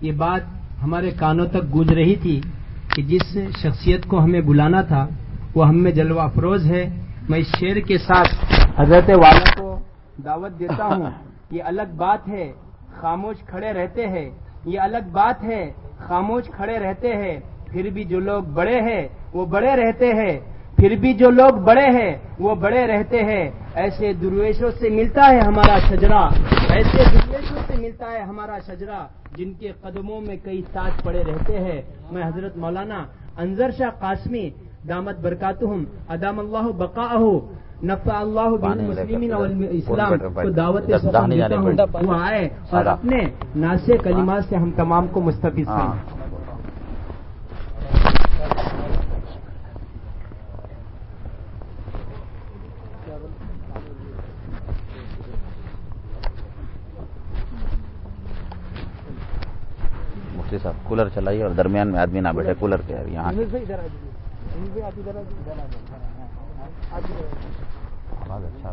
یہ بات ہمارے کانوں تک گونج رہی تھی کہ جس شخصیت کو ہمیں بلانا تھا، وہ ہم میں جلوہ افروز ہے۔ میں اس شعر کے ساتھ حضرت والا کو دعوت دیتا ہوں، یہ الگ بات ہے، خاموش کھڑے رہتے ہیں۔ یہ الگ بات ہے، خاموش کھڑے رہتے ہیں۔ پھر بھی جو لوگ بڑے ہیں، وہ بڑے رہتے ہیں۔ پھر بھی جو لوگ بڑے ہیں وہ بڑے رہتے ہیں۔ ایسے درویشوں سے ملتا ہے ہمارا شجرا ایسے درویشوں سے ملتا ہے ہمارا شجرا جن کے قدموں میں کئی تاج پڑے رہتے ہیں۔ میں حضرت مولانا انضر شاہ قاسمی دامت برکاتہم ادام اللہ بقا نفع اللہ مسلمین اسلام کو دعوت وہ آئے اور اپنے ناسے کلمات سے ہم تمام کو مستفید کریں صاحب کولر چلائیے اور درمیان میں آدمی نہ بیٹھے کولر پہ یہاں آواز اچھا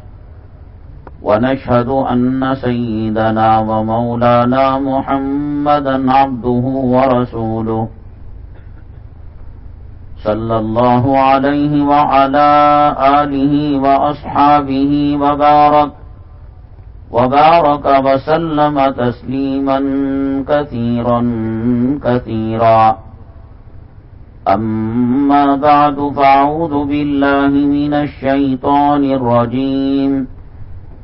ونشهد أن سيدنا ومولانا محمدا عبده ورسوله صلى الله عليه وعلى آله وأصحابه وبارك وبارك وسلم تسليما كثيرا كثيرا. أما بعد فأعوذ بالله من الشيطان الرجيم.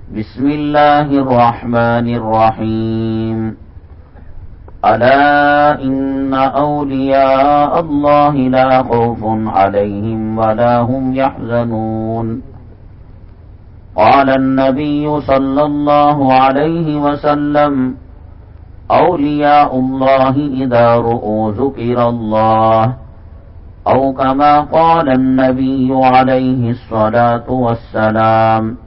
بسم الله الرحمن الرحيم. ألا إن أولياء الله لا خوف عليهم ولا هم يحزنون. قال النبي صلى الله عليه وسلم أولياء الله إذا رؤوا ذكر الله أو كما قال النبي عليه الصلاة والسلام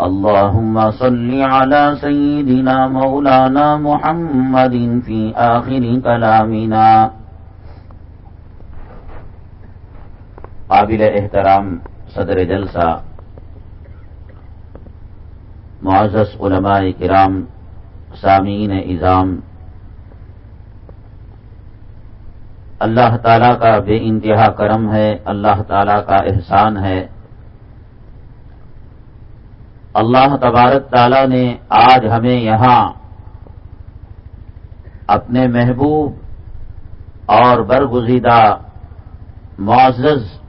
اللهم صل على سيدنا مولانا محمد في آخر كلامنا. قابل احترام صدر جلسہ. معزز علماء کرام، سامعین اظام اللہ تعالی کا بے انتہا کرم ہے، اللہ تعالی کا احسان ہے اللہ تبارک تعالی نے آج ہمیں یہاں اپنے محبوب اور برگزیدہ معزز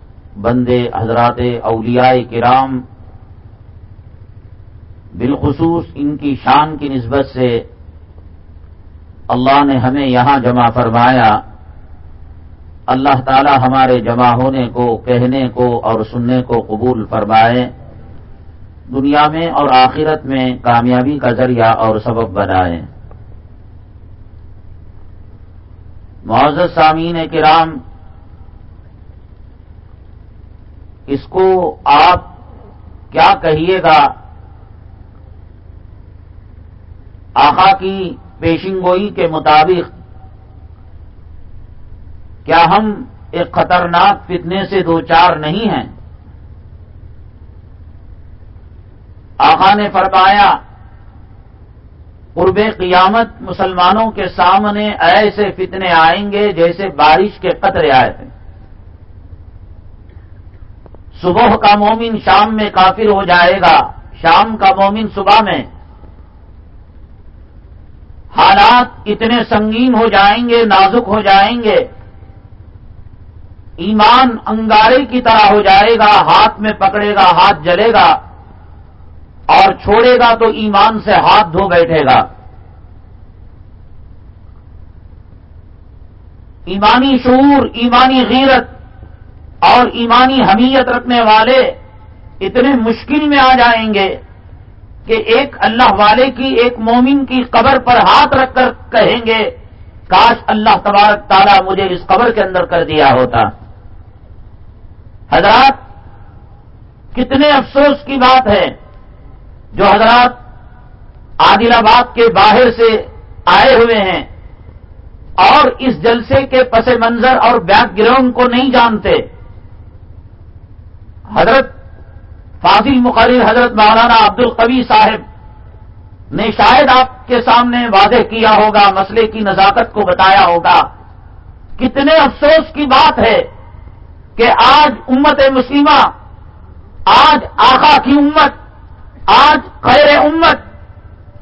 بندے حضرات اولیاء کرام بالخصوص ان کی شان کی نسبت سے اللہ نے ہمیں یہاں جمع فرمایا۔ اللہ تعالی ہمارے جمع ہونے کو، کہنے کو اور سننے کو قبول فرمائے۔ دنیا میں اور آخرت میں کامیابی کا ذریعہ اور سبب بنائے معزز سامعین کرام، اس کو آپ کیا کہیے گا؟ آخا کی پیشنگوئی کے مطابق، کیا ہم ایک خطرناک فتنے سے دو چار نہیں ہیں؟ آقا نے فرمایا، قرب قیامت مسلمانوں کے سامنے ایسے فتنے آئیں گے جیسے بارش کے قطرے آئے تھے۔ صبح کا مومن شام میں کافر ہو جائے گا۔ شام کا مومن صبح میں۔ حالات اتنے سنگین ہو جائیں گے، نازک ہو جائیں گے۔ ایمان انگارے کی طرح ہو جائے گا، ہاتھ میں پکڑے گا، ہاتھ جلے گا۔ اور چھوڑے گا تو ایمان سے ہاتھ دھو بیٹھے گا۔ ایمانی شعور، ایمانی غیرت اور ایمانی حمیت رکھنے والے اتنے مشکل میں آ جائیں گے کہ ایک اللہ والے کی، ایک مومن کی قبر پر ہاتھ رکھ کر کہیں گے، کاش اللہ تبارک تعالیٰ مجھے اس قبر کے اندر کر دیا ہوتا۔ حضرات، کتنے افسوس کی بات ہے۔ جو حضرات عادل آباد کے باہر سے آئے ہوئے ہیں اور اس جلسے کے پس منظر اور بیک گراؤنڈ کو نہیں جانتے، حضرت فاضل مقرر، حضرت مولانا عبد القوی صاحب نے شاید آپ کے سامنے واضح کیا ہوگا، مسئلے کی نزاکت کو بتایا ہوگا۔ کتنے افسوس کی بات ہے کہ آج امت مسلمہ، آج آقا کی امت آج خیر امت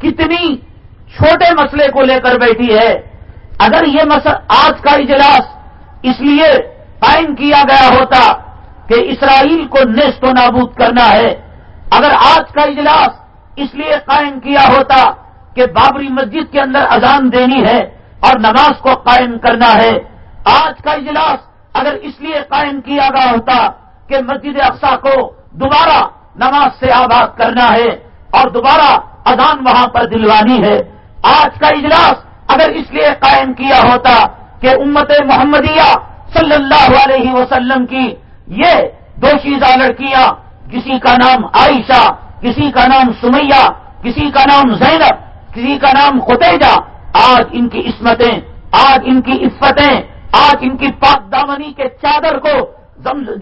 کتنی چھوٹے مسئلے کو لے کر بیٹھی ہے۔ اگر یہ مسئلہ آج کا اجلاس اس لیے قائم کیا گیا ہوتا کہ اسرائیل کو نیست و نابود کرنا ہے، اگر آج کا اجلاس اس لیے قائم کیا ہوتا کہ بابری مسجد کے اندر اذان دینی ہے اور نماز کو قائم کرنا ہے، آج کا اجلاس اگر اس لیے قائم کیا گیا ہوتا کہ مسجد اقسا کو دوبارہ نماز سے آباد کرنا ہے اور دوبارہ اذان وہاں پر دلوانی ہے۔ آج کا اجلاس اگر اس لیے قائم کیا ہوتا کہ امت محمدیہ صلی اللہ علیہ وسلم کی یہ دو شیزہ لڑکیاں، کسی کا نام عائشہ، کسی کا نام سمیہ، کسی کا نام زینب، کسی کا نام خطیجہ آج ان کی عصمتیں، آج ان کی عفتیں، آج ان کی پاک دامنی کے چادر کو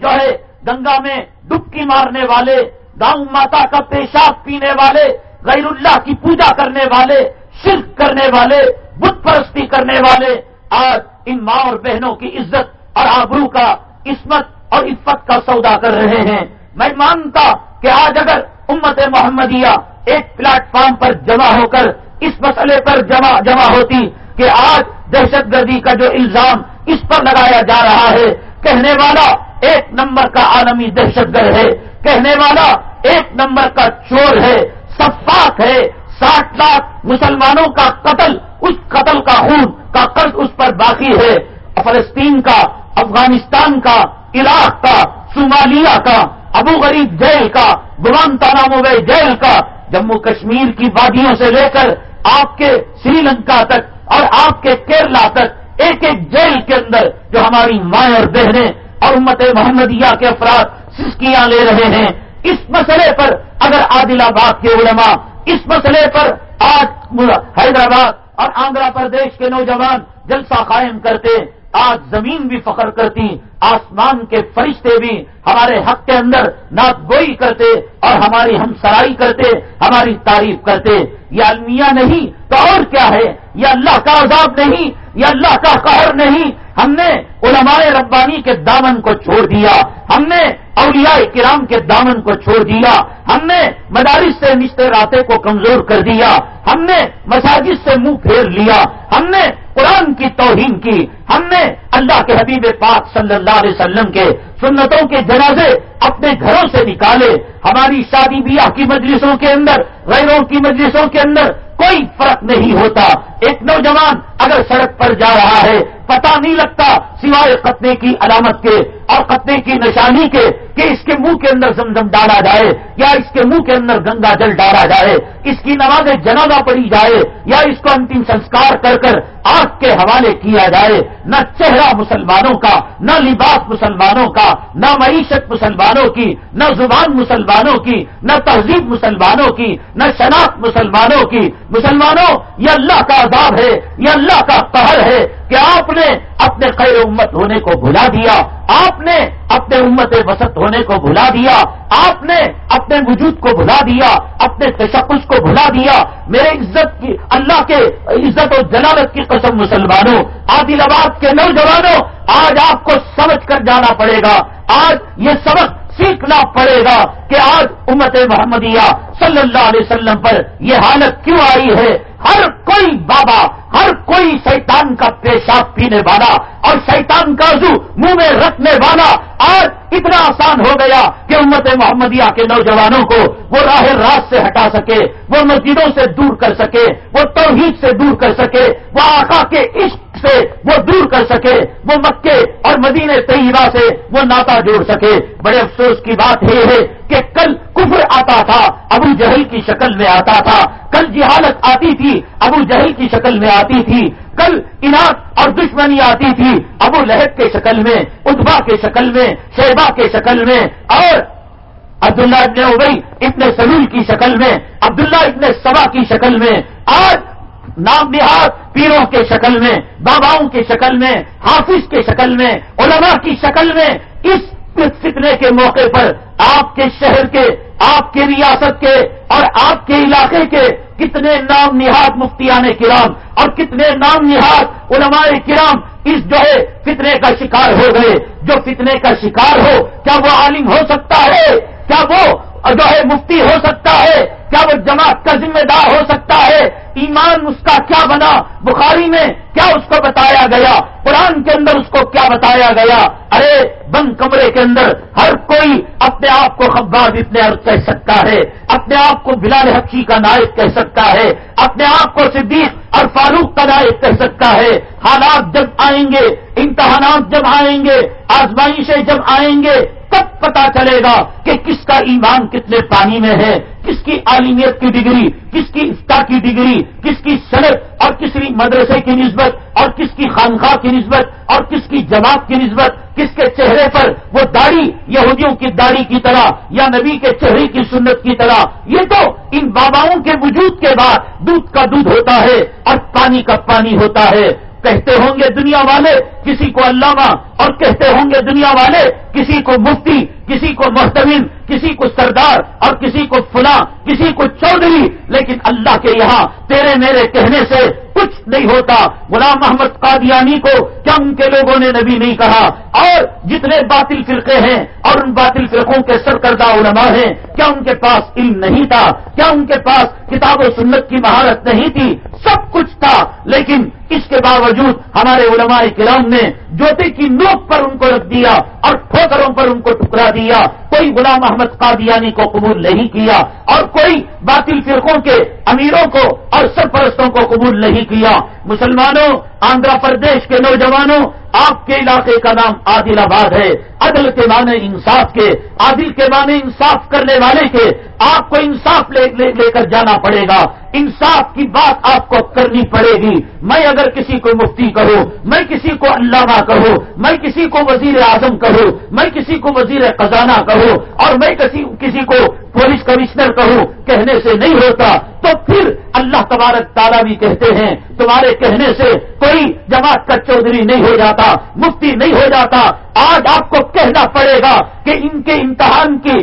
جو ہے گنگا میں ڈبکی مارنے والے گاؤں ماتا کا پیشاب پینے والے، غیر اللہ کی پوجا کرنے والے، شرک کرنے والے، بت پرستی کرنے والے، آج ان ماں اور بہنوں کی عزت اور آبرو کا عصمت اور عفت کا سودا کر رہے ہیں۔ میں مانتا کہ آج اگر امت محمدیہ ایک پلیٹ فارم پر جمع ہو کر اس مسئلے پر جمع جمع ہوتی کہ آج دہشت گردی کا جو الزام اس پر لگایا جا رہا ہے، کہنے والا ایک نمبر کا عالمی دہشت گرد ہے، کہنے والا ایک نمبر کا چور ہے صفاق ہے، ساٹھ لاکھ مسلمانوں کا قتل، اس قتل کا خون، کا قرض اس پر باقی ہے۔ فلسطین کا، افغانستان کا، عراق کا، صومالیہ کا، ابو غریب جیل کا گوانتا موبے جیل کا۔ جموں کشمیر کی وادیوں سے لے کر آپ کے سری لنکا تک اور آپ کے کیرلا تک، ایک ایک جیل کے اندر جو ہماری مائیں اور بہنیں اور امت محمدیہ کے افراد سسکیاں لے رہے ہیں۔ اس مسئلے پر اگر عادل آباد کے علماء، اس مسئلے پر آج حیدرآباد اور آندھرا پردیش کے نوجوان جلسہ قائم کرتے، آج زمین بھی فخر کرتی، آسمان کے فرشتے بھی ہمارے حق کے اندر نات گوئی کرتے اور ہماری ہم سرائی کرتے، ہماری تعریف کرتے۔ یہ المیہ نہیں تو اور کیا ہے؟ یہ اللہ کا عذاب نہیں یہ اللہ کا قہر نہیں ہم نے علماء ربانی کے دامن کو چھوڑ دیا، ہم نے اولیاء کرام کے دامن کو چھوڑ دیا، ہم نے مدارس سے نشتے راتے کو کمزور کر دیا، ہم نے مساجد سے منہ پھیر لیا، ہم نے قرآن کی توہین کی، ہم نے اللہ کے حبیب پاک صلی اللہ علیہ وسلم کے سنتوں کے جنازے اپنے گھروں سے نکالے۔ ہماری شادی بیاہ کی مجلسوں کے اندر، غیروں کی مجلسوں کے اندر کوئی فرق نہیں ہوتا۔ ایک نوجوان اگر سڑک پر جا رہا ہے پتا نہیں لگتا سوائے قطنے کی علامت کے اور قطنے کی نشانی کے کہ اس کے منہ کے اندر زمزم ڈالا جائے یا اس کے منہ کے اندر گنگا جل ڈالا جائے، اس کی نماز جنازہ پڑی جائے یا اس کو انتم سنسکار کر کر آگ کے حوالے کیا جائے، نہ چہرہ مسلمانوں کا، نہ لباس مسلمانوں کا، نہ معیشت مسلمانوں کی، نہ زبان مسلمانوں کی، نہ تہذیب مسلمانوں کی، نہ شناخت مسلمانوں کی، مسلمانوں، یہ اللہ کا عذاب ہے، یہ اللہ کا قہر ہے کہ آپ نے اپنے خیر امت ہونے کو بھلا دیا، آپ نے اپنے امت وسط ہونے کو بھلا دیا، آپ نے اپنے وجود کو بھلا دیا، اپنے تشخص کو بھلا دیا۔ میرے عزت کی، اللہ کے عزت و جلالت کی قسم مسلمانوں، عادل آباد کے نوجوانوں، آج آپ کو سمجھ کر جانا پڑے گا۔ آج یہ سبق سیکھنا پڑے گا کہ آج امت محمدیہ صلی اللہ علیہ وسلم پر یہ حالت کیوں آئی ہے۔ ہر کوئی بابا، ہر کوئی شیطان کا پیشاب پینے والا اور شیطان کا عضو منہ میں رکھنے والا۔ آج اتنا آسان ہو گیا کہ امت محمدیہ کے نوجوانوں کو وہ راہ راست سے ہٹا سکے، وہ مسجدوں سے دور کر سکے، وہ توحید سے دور کر سکے، وہ آقا کے عشق سے وہ دور کر سکے، وہ مکے اور مدینے طیبہ سے وہ ناتا جوڑ سکے۔ بڑے افسوس کی بات یہ ہے کہ کل کفر آتا تھا، ابو جہل کی شکل میں آتا تھا۔ کل جہالت آتی تھی، ابو جہل کی شکل میں آتی تھی۔ کل انعت اور دشمنی آتی تھی، ابو لہب کے شکل میں ادبا کے شکل میں شہبا کے شکل میں۔ اور عبداللہ ابن ابئی اتنے سلول کی شکل میں، عبداللہ ابن سبا کی شکل میں۔ آج نام نہاد، پیروں کے شکل میں، باباؤں کی شکل میں، حافظ کے شکل میں، علماء کی شکل میں، اس فتنے کے موقع پر آپ کے شہر کے، آپ کے ریاست کے اور آپ کے علاقے کے کتنے نام نہاد مفتیان کرام اور کتنے نام نہاد علماء کرام اس جو ہے فتنے کا شکار ہو گئے۔ جو فتنے کا شکار ہو، کیا وہ عالم ہو سکتا ہے؟ کیا وہ جو ہے مفتی ہو سکتا ہے؟ کیا وہ جماعت کا ذمہ دار ہو سکتا ہے؟ ایمان اس کا کیا بنا؟ بخاری میں کیا اس کو بتایا گیا؟ قرآن کے اندر اس کو کیا بتایا گیا؟ ارے بند کمرے کے اندر ہر کوئی اپنے آپ کو خباب اتنے کہہ سکتا ہے، اپنے آپ کو بلال حقی کا نائب کہہ سکتا ہے، اپنے آپ کو صدیق اور فاروق کا نائب کہہ سکتا ہے۔ حالات جب آئیں گے، امتحانات جب آئیں گے، آزمائشیں جب آئیں گے تب پتا چلے گا کہ کس کا ایمان کتنے پانی میں ہے، کس کی عالمیت کی ڈگری، کس کی افتا کی ڈگری، کس کی صنعت اور کس کی مدرسے کی نسبت، اور کس کی خانخواہ کی نسبت، اور کس کی جماعت کی نسبت، کس کے چہرے پر وہ داڑھی، یہودیوں کی داڑھی کی طرح یا نبی کے چہرے کی سنت کی طرح، یہ تو ان باباؤں کے وجود کے بعد دودھ کا دودھ ہوتا ہے اور پانی کا پانی ہوتا ہے۔ کہتے ہوں گے دنیا والے کسی کو علامہ اور کہتے ہوں گے دنیا والے کسی کو مفتی، کسی کو محتمین کسی کو سردار اور کسی کو فلاں، کسی کو چودھری، لیکن اللہ کے یہاں تیرے میرے کہنے سے کچھ نہیں ہوتا۔ غلام محمد قادیانی کو کیا ان کے لوگوں نے نبی نہیں کہا۔ اور جتنے باطل فرقے ہیں اور ان باطل فرقوں کے سرکردہ علماء ہیں، کیا ان کے پاس علم نہیں تھا؟ کیا ان کے پاس کتاب و سنت کی مہارت نہیں تھی؟ سب کچھ تھا، لیکن اس کے باوجود ہمارے علماء کرام نے جوتے کی نوک پر ان کو رکھ دیا اور ٹھوکروں پر ان کو ٹکرا دیا، کوئی غلام احمد قادیانی کو قبول نہیں کیا اور کوئی باطل فرقوں کے امیروں کو اور سرپرستوں کو قبول نہیں کیا۔ مسلمانوں، آندھرا پردیش کے نوجوانوں آپ کے علاقے کا نام عادل آباد ہے عدل کے معنی انصاف کے عادل کے معنی انصاف کرنے والے کے آپ کو انصاف لے لے, لے کر جانا پڑے گا۔ انصاف کی بات آپ کو کرنی پڑے گی۔ میں اگر کسی کو مفتی کہوں میں کسی کو علامہ کہوں میں کسی کو وزیر اعظم کہوں میں کسی کو وزیر خزانہ کہوں اور میں کسی کسی کو پولیس کمشنر کہوں کہنے سے نہیں ہوتا تو پھر اللہ تبارک تعالیٰ بھی کہتے ہیں تمہارے کہنے سے کوئی جماعت کا چودھری نہیں ہو جاتا۔ مفتی نہیں ہو جاتا، آج آپ کو کہنا پڑے گا کہ ان کے امتحان کی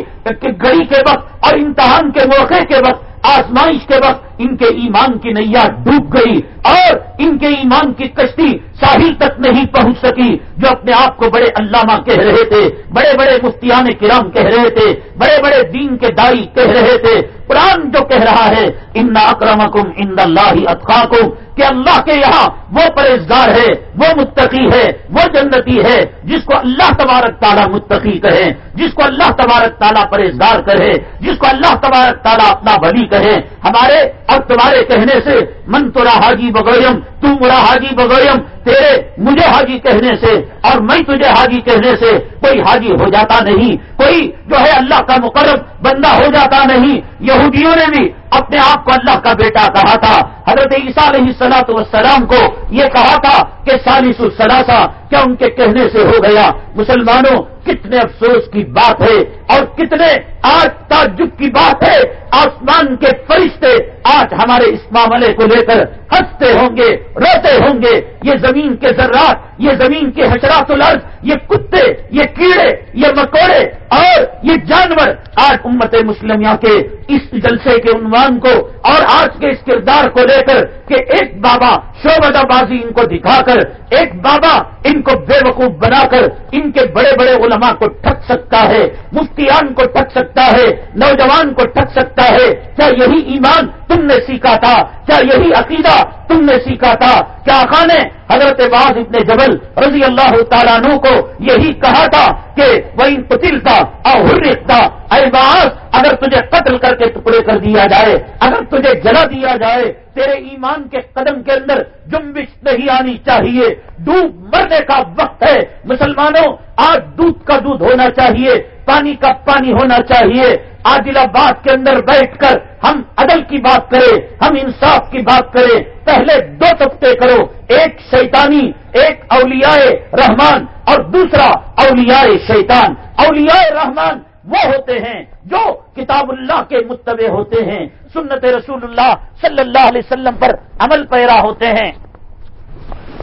گڑی کے وقت اور امتحان کے موقع کے وقت، آزمائش کے وقت ان کے ایمان کی نیا ڈوب گئی اور ان کے ایمان کی کشتی ساحل تک نہیں پہنچ سکی جو اپنے آپ کو بڑے علامہ کہہ رہے تھے، بڑے بڑے مفتیان کرام کہہ رہے تھے، بڑے بڑے دین کے دائی کہہ رہے تھے، قرآن جو کہہ رہا ہے ان اکرمکم ان اللہ اطخاکم کہ اللہ کے یہاں وہ پرہیزگار ہے، وہ متقی ہے، وہ جنتی ہے، جس کو اللہ تبارک تعالیٰ متقی کہے جس کو اللہ تبارک تعالیٰ پرہیزگار کہے جس کو اللہ تبارک تعالیٰ اپنا بلی کہے ہمارے اور تمہارے کہنے سے، من تو حاجی بغویم تم مرا حاجی بغویم تیرے، مجھے حاجی کہنے سے اور میں تجھے حاجی کہنے سے کوئی حاجی ہو جاتا نہیں۔ کوئی جو ہے اللہ کا مقرب بندہ ہو جاتا نہیں۔ یہودیوں نے بھی اپنے آپ کو اللہ کا بیٹا کہا تھا حضرت عیسیٰ علیہ سلاط والسلام کو یہ کہا تھا کہ سالس السلاسا کیا ان کے کہنے سے ہو گیا؟ مسلمانوں، کتنے افسوس کی بات ہے اور کتنے آج تعجب کی بات ہے؟ آسمان کے فرشتے آج ہمارے اس معاملے کو لے کر ہنستے ہوں گے، روتے ہوں گے۔ یہ زمین کے ذرات، یہ زمین کے حشرات الارض یہ کتے، یہ کیڑے، یہ مکوڑے اور یہ جانور آج امت مسلمیہ کے اس جلسے کے عنوان کو اور آج کے اس کردار کو لے کر کہ ایک بابا شوبدہ بازی ان کو دکھا کر ایک بابا ان کو بے وقوف بنا کر ان کے بڑے بڑے علماء کو ٹھک سکتا ہے، مفتیان کو ٹھک سکتا ہے، نوجوان کو ٹھک سکتا ہے۔ کیا یہی ایمان تم نے سیکھا تھا؟ کیا یہی عقیدہ تم نے سیکھا تھا؟ کیا آخا نے حضرت باز اتنے جبل رضی اللہ تعالیٰ عنہ کو یہی کہا تھا کہ وہ پتل تھا اور تھا اے باز اگر تجھے قتل کر کے ٹکڑے کر دیا جائے، اگر تجھے جلا دیا جائے، تیرے ایمان کے قدم کے اندر جمبش نہیں آنی چاہیے، ڈوب مرنے کا وقت ہے۔ مسلمانوں، آج دودھ کا دودھ ہونا چاہیے، پانی کا پانی ہونا چاہیے۔ عادل آباد کے اندر بیٹھ کر ہم عدل کی بات کریں، ہم انصاف کی بات کریں۔ پہلے دو طبقے کرو، ایک شیطانی، ایک اولیاء رحمان اور دوسرا اولیاء شیطان۔ اولیاء رحمان وہ ہوتے ہیں جو کتاب اللہ کے متبع ہوتے ہیں۔ سنت رسول اللہ صلی اللہ علیہ وسلم پر عمل پیرا ہوتے ہیں۔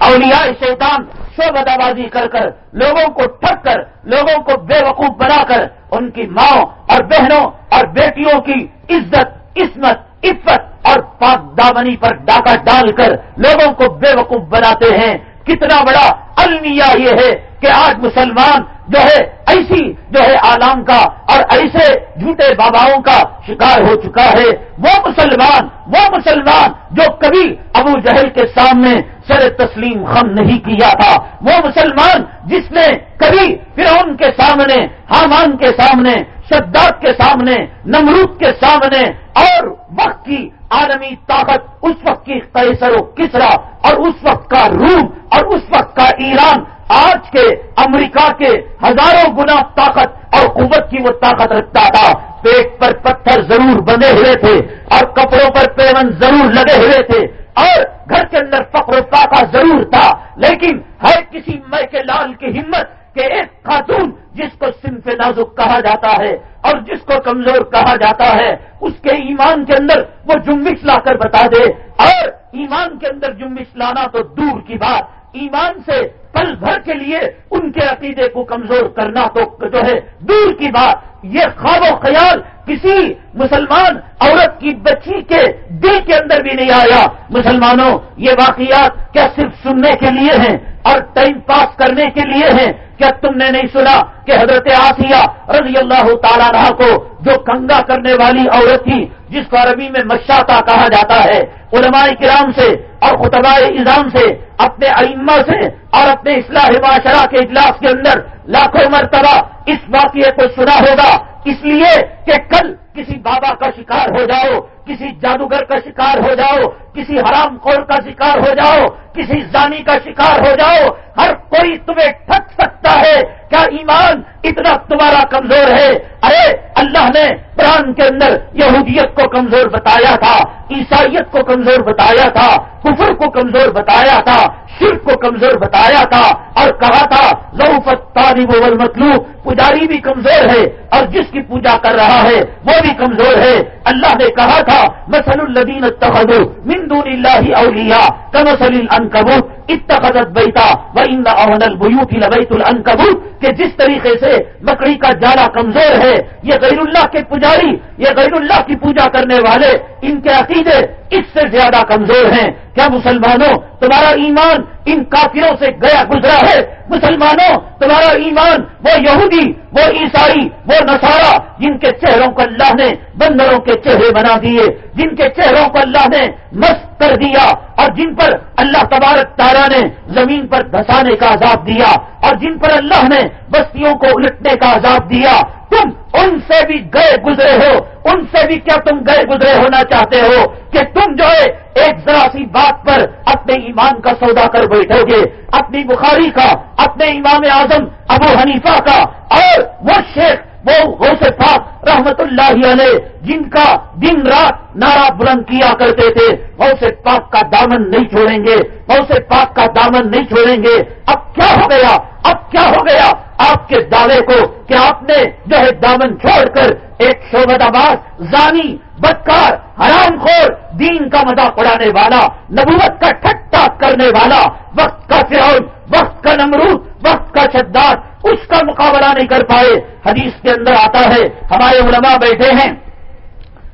اولیاء شیطان شعبہ بازی کر کر لوگوں کو ٹھک کر، لوگوں کو بے وقوف بنا کر ان کی ماں اور بہنوں اور بیٹیوں کی عزت، عصمت، عفت اور پاک دامنی پر ڈاکہ ڈال کر لوگوں کو بے وقوف بناتے ہیں۔ کتنا بڑا المیہ یہ ہے کہ آج مسلمان جو ہے ایسی جو ہے آلام کا اور ایسے جھوٹے باباؤں کا شکار ہو چکا ہے، وہ مسلمان وہ مسلمان جو کبھی ابو جہل کے سامنے سر تسلیم خم نہیں کیا تھا، وہ مسلمان جس نے کبھی فرعون کے سامنے، حامان کے سامنے، شداد کے سامنے، نمرود کے سامنے اور وقت کی عالمی طاقت اس وقت کی قیصر و کسرا اور اس وقت کا روم اور اس وقت کا ایران آج کے امریکہ کے ہزاروں گنا طاقت اور قوت کی وہ طاقت رکھتا تھا۔ پیٹ پر پتھر ضرور بنے ہوئے تھے اور کپڑوں پر پیون ضرور لگے ہوئے تھے۔ اور گھر کے اندر فقر و پاکا ضرور تھا، لیکن ہر کسی مے کے لال کی ہمت کہ ایک خاتون جس کو صنف نازک کہا جاتا ہے اور جس کو کمزور کہا جاتا ہے، اس کے ایمان کے اندر وہ جمبش لا کر بتا دے۔ اور ایمان کے اندر جمبش لانا تو دور کی بات۔ ایمان سے پل بھر کے لیے ان کے عقیدے کو کمزور کرنا تو جو ہے دور کی بات۔ یہ خواب و خیال کسی مسلمان عورت کی بچی کے دل کے اندر بھی نہیں آیا۔ مسلمانوں، یہ واقعات کیا صرف سننے کے لیے ہیں؟ اور ٹائم پاس کرنے کے لیے ہیں کیا تم نے نہیں سنا کہ حضرت آسیہ رضی اللہ تعالیٰ رہا کو جو کنگا کرنے والی عورت تھی، جس کو عربی میں مشاتا کہا جاتا ہے، علماء کرام سے اور خطبہ اظام سے، اپنے ائمہ سے اور اپنے اصلاح معاشرہ کے اجلاس کے اندر لاکھوں مرتبہ اس واقعے کو سنا ہوگا۔ اس لیے کہ کل کسی بابا کا شکار ہو جاؤ، کسی جادوگر کا شکار ہو جاؤ، کسی حرام خور کا شکار ہو جاؤ، کسی زانی کا شکار ہو جاؤ۔ ہر کوئی تمہیں ٹھک سکتا ہے۔ کیا ایمان اتنا تمہارا کمزور ہے؟ ارے، اللہ نے قرآن کے اندر یہودیت کو کمزور بتایا تھا، عیسائیت کو کمزور بتایا تھا۔ کفر کو کمزور بتایا تھا، شرک کو کمزور بتایا تھا اور کہا تھا، ضعفت و مطلوب پجاری بھی کمزور ہے اور جس کی پوجا کر رہا ہے وہ بھی کمزور ہے۔ اللہ نے کہا تھا مسل الدین تحد دون اللہ اولیا کمسل العنکبوت اتخذت بیتا و ان البیوت لبیت العنکبوت کہ جس طریقے سے مکڑی کا جالا کمزور ہے، یہ غیر اللہ کے پجاری، یہ غیر اللہ کی پوجا کرنے والے، ان کے عقیدے اس سے زیادہ کمزور ہیں۔ کیا مسلمانوں، تمہارا ایمان ان کافروں سے گیا گزرا ہے۔ مسلمانوں، تمہارا ایمان، وہ یہودی، وہ عیسائی، وہ نسارا جن کے چہروں کو اللہ نے بندروں کے چہرے بنا دیے، جن کے چہروں کو اللہ نے مست کر دیا اور جن پر اللہ تبارک تارا نے زمین پر دھسانے کا عذاب دیا اور جن پر اللہ نے بستیوں کو الٹنے کا عذاب دیا۔ تم ان سے بھی گئے گزرے ہو۔ ان سے بھی کیا تم گئے گزرے ہونا چاہتے ہو؟ کہ تم جو ہے، ایک ذرا سی بات پر اپنے ایمان کا سودا کر بیٹھو گے۔ اپنی بخاری کا، اپنے امام اعظم ابو حنیفہ کا، اور وہ شیخ، وہ غوث پاک رحمت اللہ علیہ، جن کا دن رات نعرہ بلند کیا کرتے تھے۔ غوث پاک کا دامن نہیں چھوڑیں گے۔ غوث پاک کا دامن نہیں چھوڑیں گے۔ اب کیا ہو گیا؟ اب کیا ہو گیا؟ آپ کے دعوے کو کہ آپ نے جو ہے دامن چھوڑ کر ایک شعبت آباد زانی، بدکار، حرام خور، دین کا مذاق اڑانے والا، نبوت کا ٹھٹا کرنے والا، وقت کا فرعون، وقت کا نمرود، وقت کا شداد، اس کا مقابلہ نہیں کر پائے۔ حدیث کے اندر آتا ہے، ہمارے علماء بیٹھے ہیں،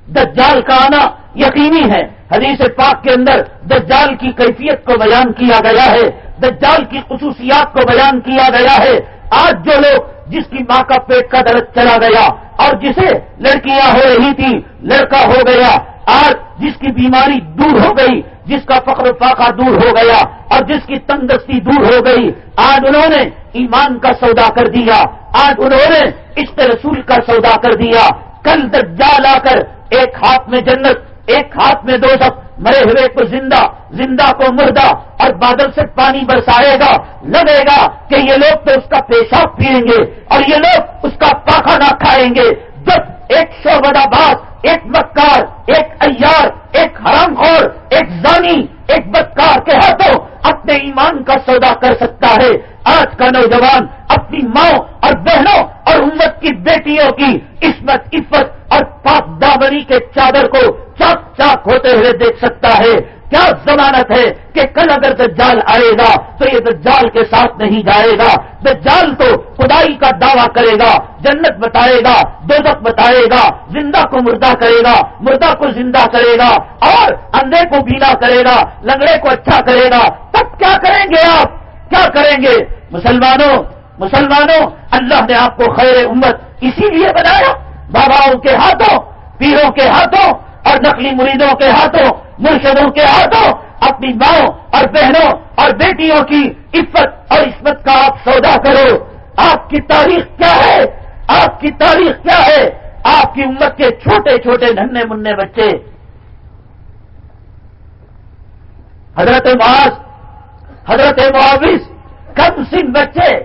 دجال کا آنا یقینی ہے۔ حدیث پاک کے اندر دجال کی کیفیت کو بیان کیا گیا ہے، دجال کی خصوصیات کو بیان کیا گیا ہے۔ آج جو لوگ جس کی ماں کا پیٹ کا درد چلا گیا اور جسے لڑکیاں ہو رہی تھی، لڑکا ہو گیا، آج جس کی بیماری دور ہو گئی، جس کا فخر فاقہ دور ہو گیا اور جس کی تندرستی دور ہو گئی، آج انہوں نے ایمان کا سودا کر دیا، آج انہوں نے عشق رسول کا سودا کر دیا۔ کل دجال آ کر ایک ہاتھ میں جنت ایک ہاتھ میں دو سب مرے ہوئے کو زندہ زندہ کو مردہ اور بادل سے پانی برسائے گا، لگے گا کہ یہ لوگ تو اس کا پیشاب پیئیں گے اور یہ لوگ اس کا پاخانہ کھائیں گے۔ جب ایک شعبہ باد ایک مکار ایک ایار، ایک حرام خور ایک زانی، ایک بدکار کے ہاتھوں اپنے ایمان کا سودا کر سکتا ہے۔ آج کا نوجوان اپنی ماں اور بہنوں اور امت کی بیٹیوں کی عصمت، عفت اور پاک دابری کے چادر کو چاک چاک ہوتے ہوئے دیکھ سکتا ہے۔ کیا ضمانت ہے کہ کل اگر دجال آئے گا تو یہ دجال کے ساتھ نہیں جائے گا؟ دجال تو خدائی کا دعویٰ کرے گا، جنت بتائے گا دوزت بتائے گا، زندہ کو مردہ کرے گا، مردہ کو زندہ کرے گا، اور اندھے کو بینا کرے گا، لنگڑے کو اچھا کرے گا۔ تب کیا کریں گے آپ؟ کیا کریں گے؟ مسلمانوں مسلمانوں، اللہ نے آپ کو خیر امت اسی لیے بنایا۔ باباؤں کے ہاتھوں، پیروں کے ہاتھوں اور نقلی مریدوں کے ہاتھوں۔ مرشدوں کے ہاتھوں اپنی ماؤں اور بہنوں اور بیٹیوں کی عفت اور عصمت کا آپ سودا کرو۔ آپ کی تاریخ کیا ہے؟ آپ کی تاریخ کیا ہے؟ آپ کی امت کے چھوٹے چھوٹے ننے منہ بچے۔ حضرت معاذ، حضرت معاوض کم سن بچے۔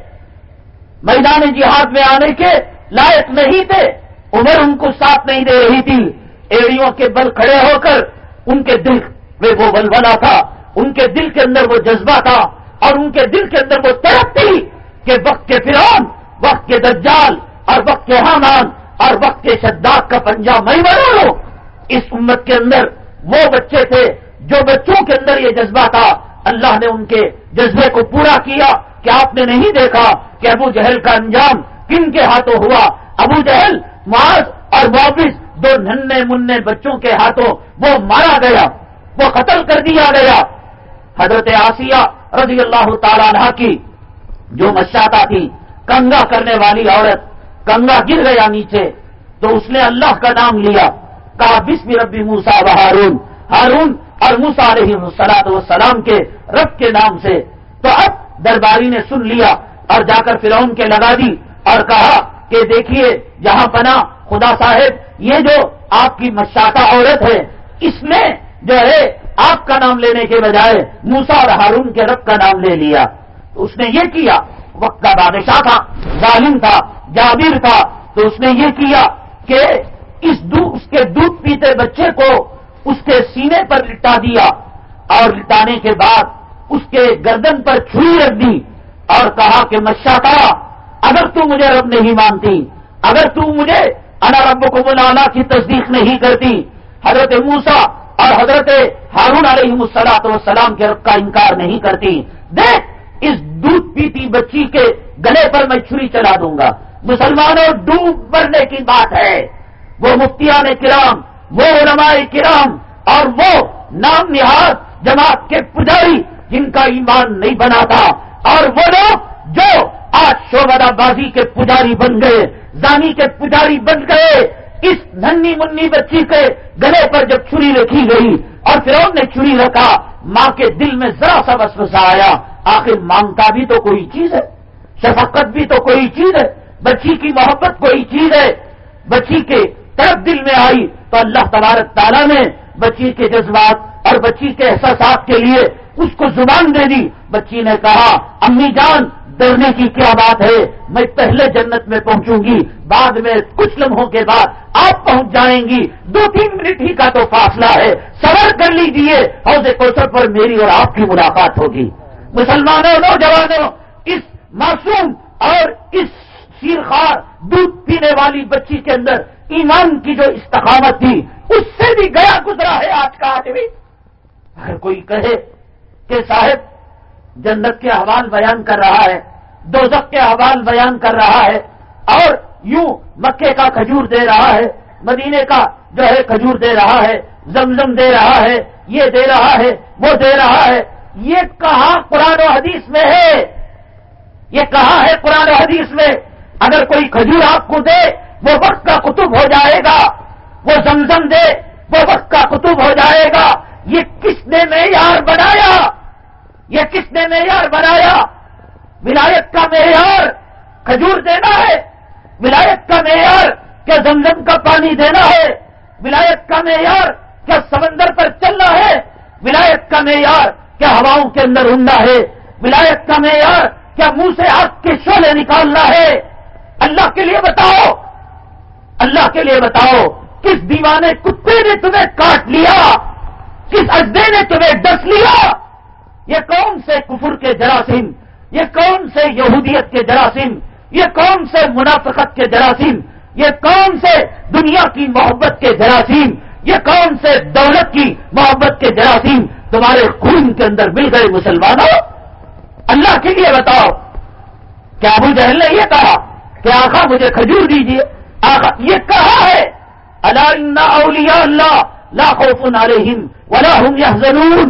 میدان جہاد میں آنے کے لائق نہیں تھے۔ عمر ان کو ساتھ نہیں دے رہی تھی۔ ایڑیوں کے بل کھڑے ہو کر ان کے دل میں وہ بلبلا تھا، ان کے دل کے اندر وہ جذبہ تھا اور ان کے دل کے اندر وہ طرف تھی کہ وقت کے فرعون، وقت کے دجال اور وقت کے حامان اور وقت کے شداد کا پنجا میں بنا لو اس امت کے اندر وہ بچے تھے جو بچوں کے اندر یہ جذبہ تھا۔ اللہ نے ان کے جذبے کو پورا کیا کہ آپ نے نہیں دیکھا کہ ابو جہل کا انجام کن کے ہاتھوں ہوا؟ ابو جہل، معاذ اور واپس دو ننے منہ بچوں کے ہاتھوں وہ مارا گیا، وہ قتل کر دیا گیا۔ حضرت آسیہ رضی اللہ تعالیٰ عنہ کی جو مشاتا تھی، کنگا کرنے والی عورت، کنگا گر گیا نیچے۔ تو اس نے اللہ کا نام لیا۔ کہا، بسم ربی موسا و ہارون ہارون اور موسا علیہ سلاد وسلام کے رب کے نام سے۔ تو اب درباری نے سن لیا اور جا کر فرعون کے لگا دی اور کہا کہ دیکھیے یہاں بنا خدا صاحب، یہ جو آپ کی مشاطہ عورت ہے، اس نے جو ہے، آپ کا نام لینے کے بجائے موسا اور ہارون کے رب کا نام لے لیا۔ اس نے یہ کیا، وقت کا بادشاہ تھا، ظالم تھا، جابر تھا۔ تو اس نے یہ کیا کہ اس اس کے دودھ پیتے بچے کو اس کے سینے پر لٹا دیا اور لٹانے کے بعد اس کے گردن پر چھری رکھ دی اور کہا کہ مشاطہ اگر تو مجھے رب نہیں مانتی اگر تو مجھے انا رب کو بلانا کی تصدیق نہیں کرتی، حضرت موسا اور حضرت ہارون علیہ السلاط وسلام کے رب کا انکار نہیں کرتی، دیکھ، اس دودھ پیتی بچی کے گلے پر میں چھری چلا دوں گا۔ مسلمانوں، ڈوب مرنے کی بات ہے۔ وہ مفتیان کرام، وہ علماء کرام اور وہ نام نہاد جماعت کے پجاری جن کا ایمان نہیں بنا تھا اور وہ لوگ جو آج شوبرا بازی کے پجاری بن گئے زانی کے پجاری بن گئے، اس ننی منی بچی کے گلے پر جب چھری رکھی گئی اور پھر نے چھری رکھا، ماں کے دل میں ذرا سا وسوسہ آیا۔ آخر مانگتا بھی تو کوئی چیز ہے، شفقت بھی تو کوئی چیز ہے، بچی کی محبت کوئی چیز ہے۔ بچی کے طرف دل میں آئی تو اللہ تبارک تعالیٰ نے بچی کے جذبات اور بچی کے احساسات کے لیے اس کو زبان دے دی۔ بچی نے کہا، امی جان ڈرنے کی کیا بات ہے؟ میں پہلے جنت میں پہنچوں گی، بعد میں کچھ لمحوں کے بعد آپ پہنچ جائیں گی۔ دو تین منٹ ہی کا تو فاصلہ ہے۔ سور کر لیجیے حوض کوثر پر میری اور آپ کی ملاقات ہوگی۔ مسلمانوں، نوجوانوں، اس معصوم اور اس شیرخوار دودھ پینے والی بچی کے اندر ایمان کی جو استقامت تھی، اس سے بھی گیا گزرا ہے آج کا آدمی۔ اگر کوئی کہے کہ صاحب جنت کے حوال بیان کر رہا ہے دوزک کے حوال بیان کر رہا ہے، اور یوں مکے کا کھجور دے رہا ہے، مدینے کا جو ہے کھجور دے رہا ہے، زمزم دے رہا ہے، یہ دے رہا ہے، وہ دے رہا ہے۔ یہ کہاں قرآن و حدیث میں ہے؟ یہ کہاں ہے قرآن و حدیث میں؟ اگر کوئی کھجور آپ کو دے، وہ وقت کا کتب ہو جائے گا۔ وہ زمزم دے، وہ وقت کا کتب ہو جائے گا۔ یہ کس نے معیار بنایا؟ یہ کس نے معیار بنایا؟ ولایت کا معیار کھجور دینا ہے۔ ولایت کا معیار کیا زمزم کا پانی دینا ہے؟ ولایت کا معیار کیا سمندر پر چلنا ہے؟ ولایت کا معیار کیا ہواؤں کے اندر اڑنا ہے؟ ولایت کا معیار کیا منہ سے آگ کے شولے نکالنا ہے؟ اللہ کے لیے بتاؤ۔ اللہ کے لیے بتاؤ۔ کس دیوانے کتے نے تمہیں کاٹ لیا؟ کس اڈے نے تمہیں ڈس لیا؟ یہ کون سے کفر کے جراثیم؟ یہ کون سے یہودیت کے جراثیم؟ یہ کون سے منافقت کے جراثیم؟ یہ کون سے دنیا کی محبت کے جراثیم؟ یہ کون سے دولت کی محبت کے جراثیم؟ تمہارے خون کے اندر مل گئے مسلمانوں؟ اللہ کے لیے بتاؤ۔ کیا ابو جہل نے یہ کہا کہ آخا مجھے کھجور دیجیے آخا یہ کہا ہے اللہ اولیاء اللہ لا خوف علیہم ولا هم يحزنون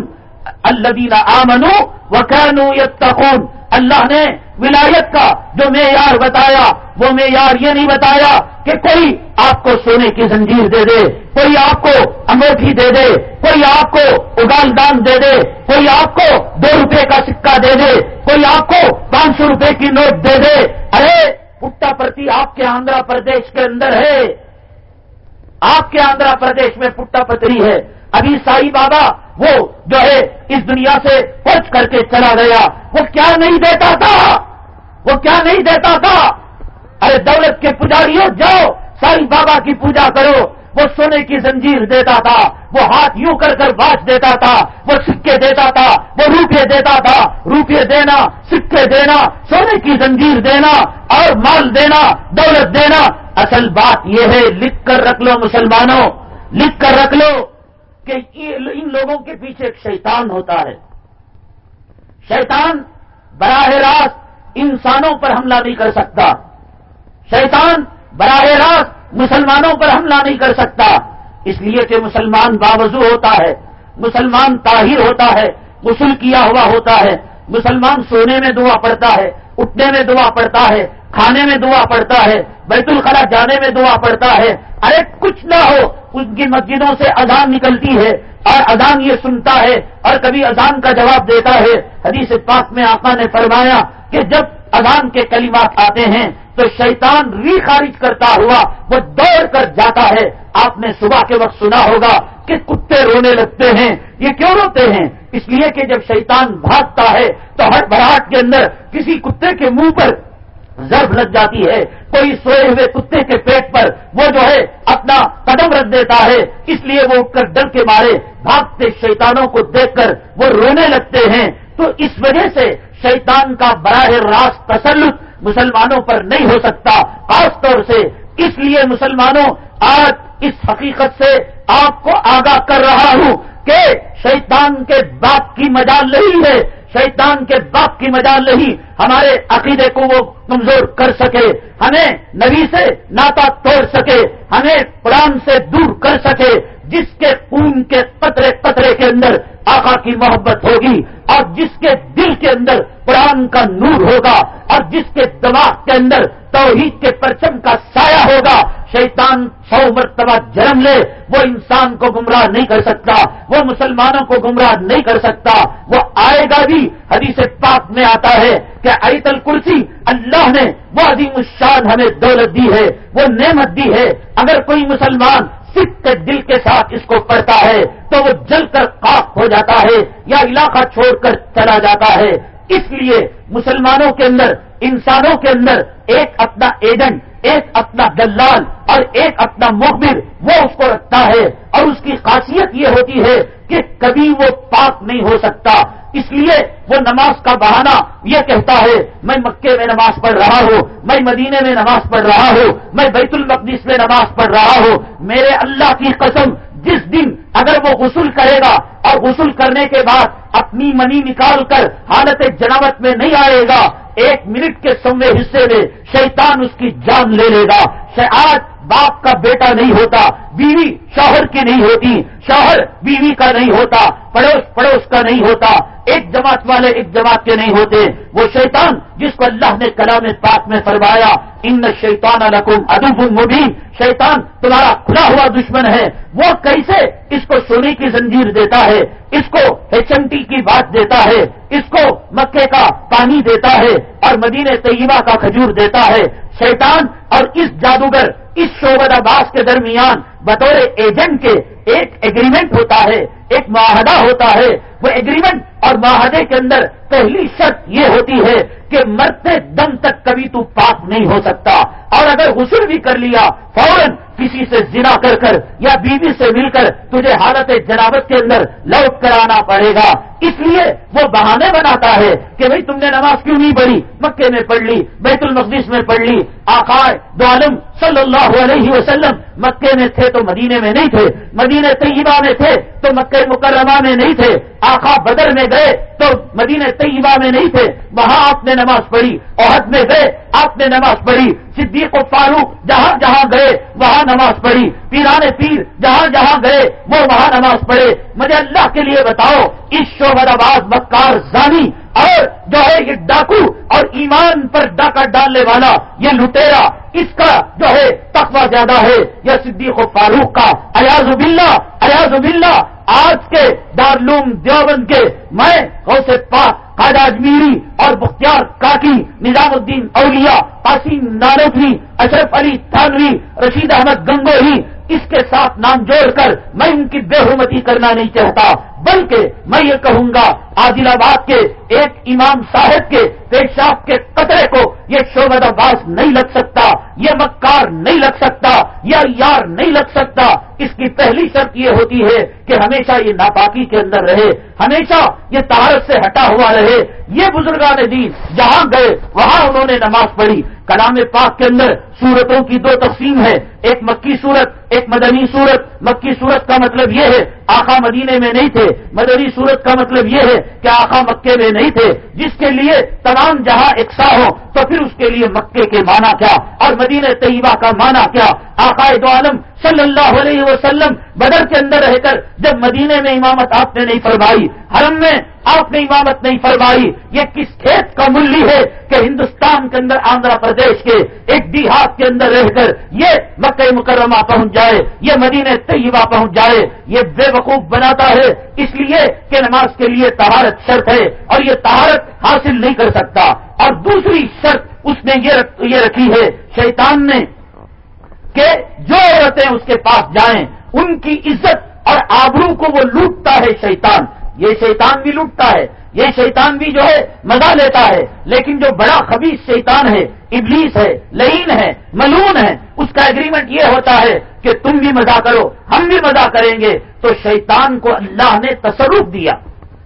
الذين آمنوا وكانوا يتقون اللہ نے ولایت کا جو معیار بتایا، وہ معیار یہ نہیں بتایا کہ کوئی آپ کو سونے کی زنجیر دے دے، کوئی آپ کو انگوٹھی دے دے، کوئی آپ کو اگال دان دے دے، کوئی آپ کو دو روپے کا سکہ دے دے، کوئی آپ کو پانچ سو روپے کی نوٹ دے دے۔ ارے، پٹا پرتی آپ کے آندھرا پردیش کے اندر ہے۔ آپ کے آندھرا پردیش میں پٹا پتری ہے۔ ابھی سائی بابا وہ جو ہے اس دنیا سے پہنچ کر کے چلا گیا۔ وہ کیا نہیں دیتا تھا؟ وہ کیا نہیں دیتا تھا؟ ارے دولت کے پجاریوں، جاؤ، سائی بابا کی پوجا کرو۔ وہ سونے کی زنجیر دیتا تھا، وہ ہاتھ یوں کر کر باز دیتا تھا، وہ سکے دیتا تھا، وہ روپے دیتا تھا۔ روپے دینا، سکے دینا، سونے کی زنجیر دینا اور مال دینا، دولت دینا۔ اصل بات یہ ہے، لکھ کر رکھ لو مسلمانوں، لکھ کر رکھ لو۔ کہ ان لوگوں کے پیچھے ایک شیطان ہوتا ہے۔ شیطان براہ راست انسانوں پر حملہ نہیں کر سکتا۔ شیطان براہ راست مسلمانوں پر حملہ نہیں کر سکتا۔ اس لیے کہ مسلمان باوضو ہوتا ہے، مسلمان طاہر ہوتا ہے، غسل کیا ہوا ہوتا ہے۔ مسلمان سونے میں دعا پڑتا ہے، اٹھنے میں دعا پڑتا ہے، کھانے میں دعا پڑتا ہے، بیت الخلا جانے میں دعا پڑتا ہے۔ ارے کچھ نہ ہو ان کی مسجدوں سے اذان نکلتی ہے اور اذان یہ سنتا ہے اور کبھی اذان کا جواب دیتا ہے۔ حدیث پاک میں آقا نے فرمایا کہ جب اذان کے کلمات آتے ہیں تو شیطان ری خارج کرتا ہوا وہ دوڑ کر جاتا ہے۔ آپ نے صبح کے وقت سنا ہوگا کہ کتے رونے لگتے ہیں۔ یہ کیوں روتے ہیں؟ اس لیے کہ جب شیطان بھاگتا ہے تو ہر بھراٹ کے اندر کسی کتے کے منہ پر ضرب لگ جاتی ہے۔ کوئی سوئے ہوئے کتے کے پیٹ پر وہ جو ہے اپنا قدم رکھ دیتا ہے، اس لیے وہ اٹھ کر ڈر کے مارے۔ بھاگتے شیطانوں کو دیکھ کر وہ رونے لگتے ہیں۔ تو اس وجہ سے شیطان کا براہ راست تسلط مسلمانوں پر نہیں ہو سکتا۔ خاص طور سے اس لیے مسلمانوں آج اس حقیقت سے آپ کو آگاہ کر رہا ہوں کہ شیطان کے باپ کی مجال نہیں ہے۔ شیطان کے باپ کی مجال نہیں ہمارے عقیدے کو وہ کمزور کر سکے، ہمیں نبی سے ناتا توڑ سکے، ہمیں قرآن سے دور کر سکے، جس کے خون کے قطرے قطرے کے اندر آقا کی محبت ہوگی اور جس کے دل کے اندر قرآن کا نور ہوگا اور جس کے دماغ کے اندر توحید کے پرچم کا سایہ ہوگا، شیطان سو مرتبہ جنم لے، وہ انسان کو گمراہ نہیں کر سکتا، وہ مسلمانوں کو گمراہ نہیں کر سکتا، وہ آئے گا بھی۔ حدیث پاک میں آتا ہے کہ ایت الکرسی، اللہ نے وہ عظیم الشان ہمیں دولت دی ہے، وہ نعمت دی ہے۔ اگر کوئی مسلمان سکھ کے دل کے ساتھ اس کو پڑھتا ہے تو وہ جل کر خاک ہو جاتا ہے یا علاقہ چھوڑ کر چلا جاتا ہے۔ اس لیے مسلمانوں کے اندر، انسانوں کے اندر ایک اپنا ایجنٹ، ایک اپنا دلال اور ایک اپنا مخبر وہ اس کو رکھتا ہے اور اس کی خاصیت یہ ہوتی ہے کہ کبھی وہ پاک نہیں ہو سکتا۔ اس لیے وہ نماز کا بہانہ یہ کہتا ہے، میں مکے میں نماز پڑھ رہا ہوں، میں مدینے میں نماز پڑھ رہا ہوں، میں بیت المقدس میں نماز پڑھ رہا ہوں، میرے اللہ کی قسم، جس دن اگر وہ غسل کرے گا اور غسل کرنے کے بعد اپنی منی نکال کر حالت جنابت میں نہیں آئے گا، ایک منٹ کے سمے حصے میں شیطان اس کی جان لے لے گا۔ آج باپ کا بیٹا نہیں ہوتا، بیوی شوہر کی نہیں ہوتی، شوہر بیوی کا نہیں ہوتا، پڑوس پڑوس کا نہیں ہوتا۔ ایک جماعت والے ایک جماعت کے نہیں ہوتے، وہ شیطان جس کو اللہ نے کلام پاک میں فرمایا، ان شیطان الکم ادب المبین شیطان تمہارا کھلا ہوا دشمن ہے۔ وہ کیسے اس کو سونے کی زنجیر دیتا ہے، اس کو ایچ ایم ٹی کی بات دیتا ہے، اس کو مکے کا پانی دیتا ہے اور مدینہ طیبہ کا کھجور دیتا ہے۔ شیطان اور اس جادوگر، اس شعبت عباس کے درمیان بطور ایجنٹ کے ایک ایگریمنٹ ہوتا ہے۔ ایک معاہدہ ہوتا ہے، وہ ایگریمنٹ اور معاہدے کے اندر پہلی شرط یہ ہوتی ہے کہ مرتے دم تک کبھی تو پاک نہیں ہو سکتا۔ اور اگر غسل بھی کر لیا، فوراً کسی سے زنا کر کر یا بیوی سے مل کر تجھے حالت جنابت کے اندر لوٹ کر آنا پڑے گا۔ اس لیے وہ بہانے بناتا ہے کہ بھئی تم نے نماز کیوں نہیں پڑھی؟ مکے میں پڑھ لی، بیت المقدس میں پڑھ لی۔ آقائے دو عالم صلی اللہ علیہ وسلم مکے میں تھے تو مدینے میں نہیں تھے، مدینے طیبہ میں تھے تو مکہ مکرمہ میں نہیں تھے۔ آقا بدر میں گئے تو مدینہ طیبہ میں نہیں تھے۔ وہاں آپ نے نماز پڑھی، عہد میں گئے، آپ نے نماز پڑھی۔ صدیق و فاروق جہاں جہاں گئے، وہاں نماز پڑھی، پیران پیر جہاں جہاں گئے، وہ وہاں نماز پڑھے۔ مجھے اللہ کے لیے بتاؤ، اس شعبہ آباد مکار زانی اور جو ہے یہ ڈاکو اور ایمان پر ڈاکہ ڈالنے والا، یہ لٹیرا، اس کا جو ہے تقوی زیادہ ہے۔ یہ صدیق و فاروق کا۔ ایاز باللہ ایاز باللہ، آج کے دارلوم دیوبند کے میں غوث پاک خواجہ اجمیری اور بختیار کاکی، نظام الدین اولیا قاسم نانوتری اشرف علی تھانوی، رشید احمد گنگوہی اس کے ساتھ نام جوڑ کر میں ان کی بے حرمتی کرنا نہیں چاہتا، بلکہ میں یہ کہوں گا، عادل آباد کے ایک امام صاحب کے پیشاب کے قطرے کو یہ شعبت عباس نہیں لگ سکتا، یہ مکار نہیں لگ سکتا، یہ یار نہیں لگ سکتا۔ اس کی پہلی شرط یہ ہوتی ہے کہ ہمیشہ یہ ناپاکی کے اندر رہے، ہمیشہ یہ تارت سے ہٹا ہوا رہے۔ یہ بزرگان دین جہاں گئے، وہاں انہوں نے نماز پڑھی۔ کلام پاک کے اندر سورتوں کی دو تقسیم ہے ایک مکی صورت ایک مدنی صورت مکی صورت کا مطلب یہ ہے آخا مدینے میں نہیں تھے۔ مدنی صورت کا مطلب یہ ہے کہ آخا مکے میں نہیں تھے۔ جس کے لیے تمام جہاں اکسا ہو، تو پھر اس کے لیے مکے کے معنی کیا؟ اور مدینہ طیبہ کا معنی کیا؟ آقا دو عالم صلی اللہ علیہ وسلم بدر کے اندر رہ کر جب مدینے میں امامت آپ نے نہیں فرمائی، حرم میں آپ نے امامت نہیں فرمائی، یہ کس کھیت کا ملی ہے کہ ہندوستان کے اندر آندھرا پردیش کے ایک دیہات کے اندر رہ کر یہ مکہ مکرمہ پہنچ جائے، یہ مدینہ طیبہ پہنچ جائے، یہ بے وقوف بناتا ہے، اس لیے کہ نماز کے لیے تہارت شرط ہے اور یہ تہارت حاصل نہیں کر سکتا۔ اور دوسری شرط اس نے یہ رکھی ہے شیطان نے کہ جو عورتیں اس کے پاس جائیں، ان کی عزت اور آبرو کو وہ لوٹتا ہے شیطان۔ یہ شیطان بھی لوٹتا ہے۔ یہ شیطان بھی جو ہے مزہ لیتا ہے، لیکن جو بڑا خبیص شیطان ہے، ابلیس ہے لین ہے، ملون ہے، اس کا اگریمنٹ یہ ہوتا ہے کہ تم بھی مزہ کرو، ہم بھی مزہ کریں گے۔ تو شیطان کو اللہ نے تصرف دیا۔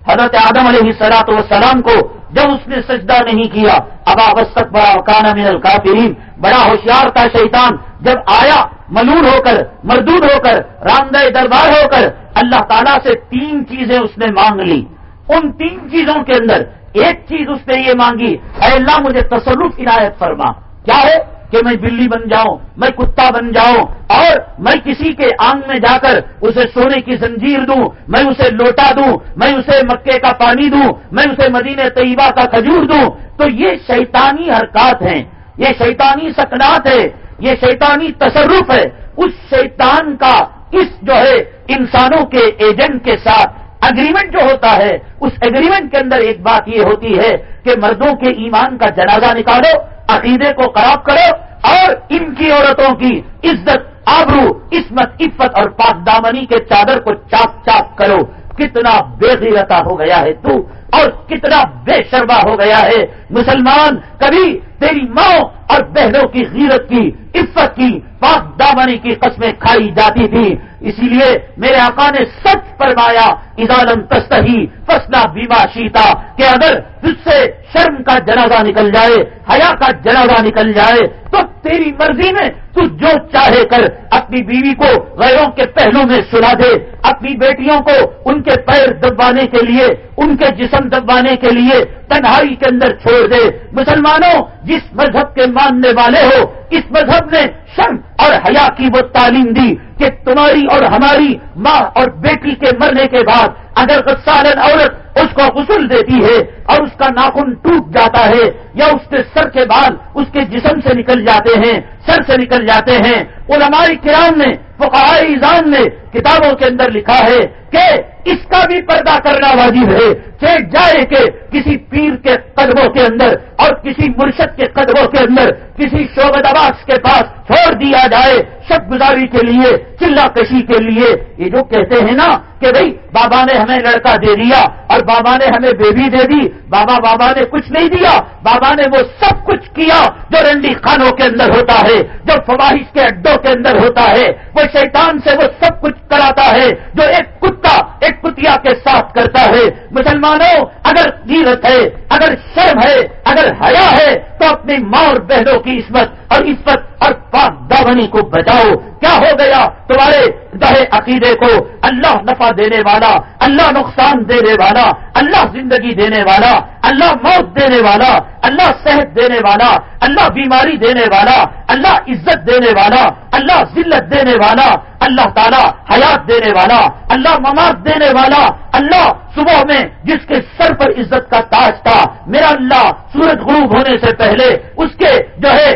حضرت آدم علیہ سلاط وسلام کو جب اس نے سجدہ نہیں کیا اب آوسط بڑا کانا من الکافرین۔ بڑا ہوشیار تھا شیطان۔ جب آیا ملون ہو کر، مردود ہو کر، رامدہ دربار ہو کر، اللہ تعالیٰ سے تین چیزیں اس نے مانگ لی۔ ان تین چیزوں کے اندر ایک چیز اس نے یہ مانگی، اے اللہ مجھے تصرف عنایت فرما۔ کیا ہے کہ میں بلی بن جاؤں، میں کتا بن جاؤں اور میں کسی کے آنگ میں جا کر اسے سونے کی زنجیر دوں، میں اسے لوٹا دوں، میں اسے مکے کا پانی دوں، میں اسے مدینہ طیبہ کا کھجور دوں۔ تو یہ شیطانی حرکات ہیں، یہ شیطانی سکنات ہے یہ شیطانی تصرف ہے۔ اس شیطان کا اس جو ہے انسانوں کے ایجنٹ کے ساتھ اگریمنٹ جو ہوتا ہے، اس اگریمنٹ کے اندر ایک بات یہ ہوتی ہے کہ مردوں کے ایمان کا جنازہ نکالو، عقیدے کو خراب کرو اور ان کی عورتوں کی عزت، آبرو، عصمت، عفت اور پاک دامنی کے چادر کو چاک چاک کرو۔ کتنا بے غیرتا ہو گیا ہے تو۔ اور کتنا بے شرما ہو گیا ہے۔ مسلمان، کبھی تیری ماں اور بہنوں کی غیرت کی، عفت کی، پاک دامنی کی قسمیں کھائی جاتی تھی۔ اسی لیے میرے آقا نے سچ فرمایا ادالم تستہی فسنا بیما شیتا، کہ اگر تجھ سے شرم کا جنازہ نکل جائے، حیا کا جنازہ نکل جائے، تو تیری مرضی میں تو جو چاہے کر، اپنی بیوی کو غیروں کے پہلو میں سلا دے، اپنی بیٹیوں کو ان کے پیر دبانے کے لیے، ان کے جسم دبانے کے لیے تنہائی کے اندر چھوڑ دے۔ مسلمانوں، جس مذہب کے ماننے والے ہو اس مذہب نے شرم اور حیا کی وہ تعلیم دی کہ تمہاری اور ہماری ماں اور بیٹی کے مرنے کے بعد اگر غسالن عورت اس کو غسل دیتی ہے اور اس کا ناخن ٹوٹ جاتا ہے یا اس کے سر کے بال اس کے جسم سے نکل جاتے ہیں، سر سے نکل جاتے ہیں، علماء کرام نے فقائے نے کتابوں کے اندر لکھا ہے کہ اس کا بھی پردہ کرنا واجب ہے چیٹ جائے کہ کسی پیر کے قدموں کے اندر اور کسی مرشد کے قدموں کے اندر کسی شعبت شخص کے پاس چھوڑ دیا جائے شب گزاری کے لیے، چلا کشی کے لیے۔ یہ جو کہتے ہیں نا کہ بھائی بابا نے ہمیں لڑکا دے دیا اور بابا نے ہمیں بیبی دے دی۔ بابا بابا نے کچھ نہیں دیا۔ بابا نے وہ سب کچھ کیا جو رنڈی خانوں کے اندر ہوتا ہے، جو فواہش کے اڈوں کے اندر ہوتا ہے۔ وہ شیطان سے وہ سب کچھ کراتا ہے جو ایک کتا، ایک کتیا کے ساتھ کرتا ہے۔ مسلمانوں، اگر جیرت ہے، اگر شرم ہے، اگر حیا ہے، تو اپنی ماں اور بہنوں کی عصمت اور عزت اور پاک دامنی کو بچاؤ کیا ہو گیا تمہارے دہے عقیدے کو اللہ نفع دینے والا اللہ نقصان دینے والا اللہ زندگی دینے والا اللہ موت دینے والا اللہ صحت دینے والا اللہ بیماری دینے والا اللہ عزت دینے والا اللہ ذلت دینے والا اللہ تعالیٰ حیات دینے والا اللہ مماد دینے والا اللہ صبح میں جس کے سر پر عزت کا تاج تھا میرا اللہ سورج غروب ہونے سے پہلے اس کے جو ہے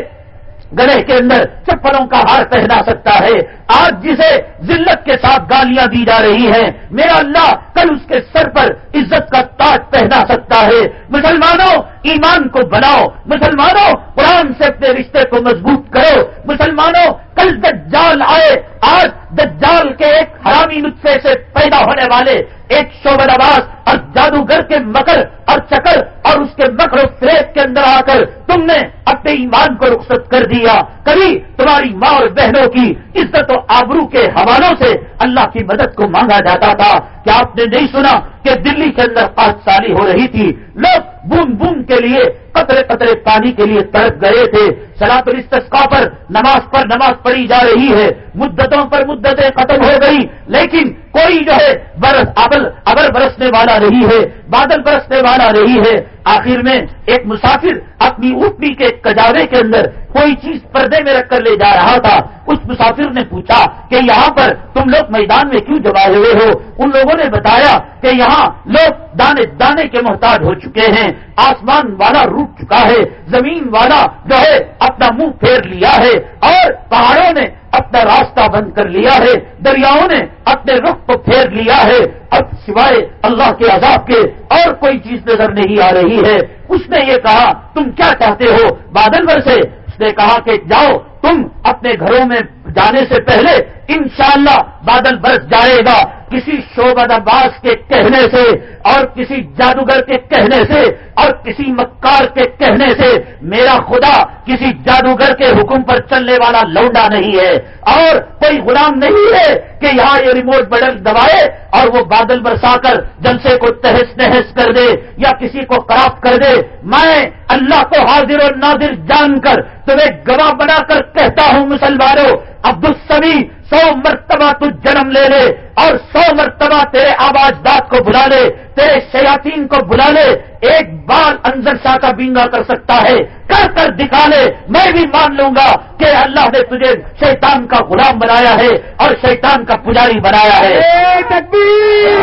گلے کے اندر چپلوں کا ہار پہنا سکتا ہے آج جسے ذلت کے ساتھ گالیاں دی جا رہی ہیں، میرا اللہ کل اس کے سر پر عزت کا تاج پہنا سکتا ہے۔ مسلمانوں، ایمان کو بناؤ۔ مسلمانوں، قرآن سے اپنے رشتے کو مضبوط کرو۔ مسلمانوں، کل دجال آئے۔ آج دجال کے ایک حرامی نسخے سے پیدا ہونے والے، ایک شعبہ آواز اور جادوگر کے مکر اور چکر اور اس کے مکر و فریب کے اندر آ کر تم نے اپنے ایمان کو رخصت کر دیا۔ کبھی تمہاری ماں اور بہنوں کی عزت و آبرو کے حوالوں سے اللہ کی مدد کو مانگا جاتا تھا کیا آپ نے نہیں سنا کہ دلی کے اندر پانچ سالی ہو رہی تھی؟ لوگ بوند بوند کے لیے، قطرے قطرے پانی کے لیے تڑپ گئے تھے۔ سلاط الستقا پر نماز پر نماز پڑھی جا رہی ہے۔ مدتوں پر مدتیں ختم ہو گئی لیکن کوئی جو ہے برس ابل ابر برسنے والا رہی ہے، بادل برسنے والا رہی ہے۔ آخر میں ایک مسافر اپنی اوپنی کے کجاوے کے اندر کوئی چیز پردے میں رکھ کر لے جا رہا تھا۔ اس مسافر نے پوچھا کہ یہاں پر تم لوگ میدان میں کیوں جمع ہوئے ہو؟ ان لوگوں نے بتایا کہ یہاں لوگ دانے دانے کے محتاج ہو چکے ہیں۔ آسمان والا روٹ چکا ہے، زمین والا جو ہے اپنا منہ پھیر لیا ہے اور پہاڑوں نے اپنا راستہ بند کر لیا ہے، دریاؤں نے اپنے رخ کو پھیر لیا ہے۔ اب سوائے اللہ کے عذاب کے اور کوئی چیز نظر نہیں آ رہی ہے۔ اس نے یہ کہا، تم کیا چاہتے ہو؟ بادل بھر سے اس نے کہا کہ جاؤ، تم اپنے گھروں میں جانے سے پہلے انشاءاللہ بادل برس جائے گا کسی شعبہ باز کے کہنے سے اور کسی جادوگر کے کہنے سے اور کسی مکار کے کہنے سے میرا خدا کسی جادوگر کے حکم پر چلنے والا لونڈا نہیں ہے اور کوئی غلام نہیں ہے کہ یہاں یہ ریموٹ بٹن دبائے اور وہ بادل برسا کر جلسے کو تہس نہس کر دے یا کسی کو خراب کر دے میں اللہ کو حاضر اور نادر جان کر تمہیں گواہ بنا کر کہتا ہوں مسلمانوں عبد السمی سو مرتبہ تو جنم لے لے اور سو مرتبہ تیرے آواز داد کو بلا لے تیرے شیاتین کو بلا لے ایک بار انضر شاہ کا بینگا کر سکتا ہے کر کر دکھا لے۔ میں بھی مان لوں گا کہ اللہ نے تجھے شیطان کا غلام بنایا ہے اور شیطان کا پجاری بنایا ہے۔ تکبیر!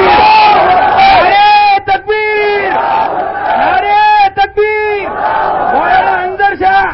تکبیر! تکبیر! انضر شاہ!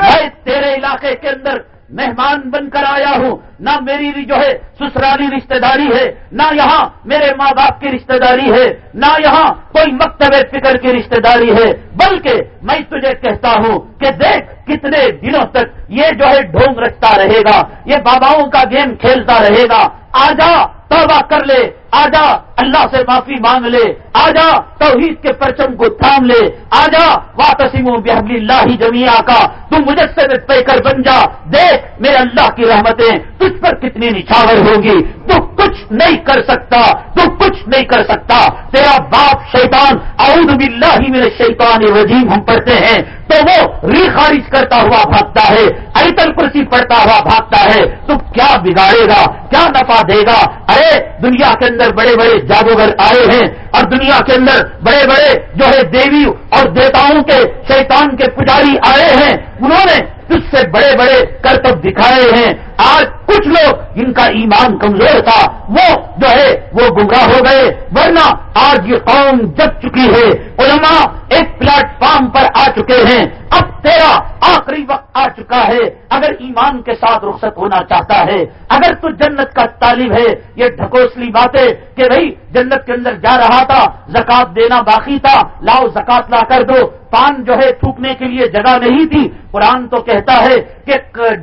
میں تیرے علاقے کے اندر مہمان بن کر آیا ہوں، نہ میری جو ہے سسرالی رشتہ داری ہے، نہ یہاں میرے ماں باپ کی رشتہ داری ہے، نہ یہاں کوئی مکتب فکر کی رشتہ داری ہے، بلکہ میں تجھے کہتا ہوں کہ دیکھ کتنے دنوں تک یہ جو ہے ڈھونگ رکھتا رہے گا، یہ باباؤں کا گیم کھیلتا رہے گا آجا توبہ کر لے آجا، اللہ سے معافی مانگ لے۔ آجا، توحید کے پرچم کو تھام لے۔ آجا واپسیم بحب اللہ جمیا کا۔ تم مجھے سے کر بن جا۔ دیکھ، میرے اللہ کی رحمتیں تجھ پر کتنی نچھاور ہوگی۔ تو کچھ نہیں کر سکتا، تو کچھ نہیں کر سکتا۔ تیرا باپ شیطان، اعوذ باللہ من الشیطان الرجیم ہم پڑھتے ہیں۔ تو وہ ری خارج کرتا ہوا بھاگتا ہے، ایتل کرسی پڑتا ہوا بھاگتا ہے۔ تو کیا بگاڑے گا؟ کیا نفع دے گا؟ ارے، دنیا کے اندر بڑے بڑے جادوگر آئے ہیں اور دنیا کے اندر بڑے بڑے جو ہے دیوی اور دیوتاؤں کے شیطان کے پجاری آئے ہیں، انہوں نے تجھ سے بڑے بڑے کرتب دکھائے ہیں۔ آج کچھ لوگ جن کا ایمان کمزور تھا، وہ جو ہے، وہ گمراہ ہو گئے۔ ورنہ آج یہ قوم جگ چکی ہے۔ علماء ایک پلیٹ فارم پر آ چکے ہیں۔ اب تیرا آخری وقت آ چکا ہے۔ اگر ایمان کے ساتھ رخصت ہونا چاہتا ہے، اگر تو جنت کا طالب ہے۔ یہ ڈھکوسلی باتیں کہ بھائی جنت کے اندر جا رہا تھا، زکات دینا باقی تھا، لاؤ زکات لا کر دو۔ پان جو ہے تھوکنے کے لیے جگہ نہیں تھی۔ قرآن تو کہتا ہے کہ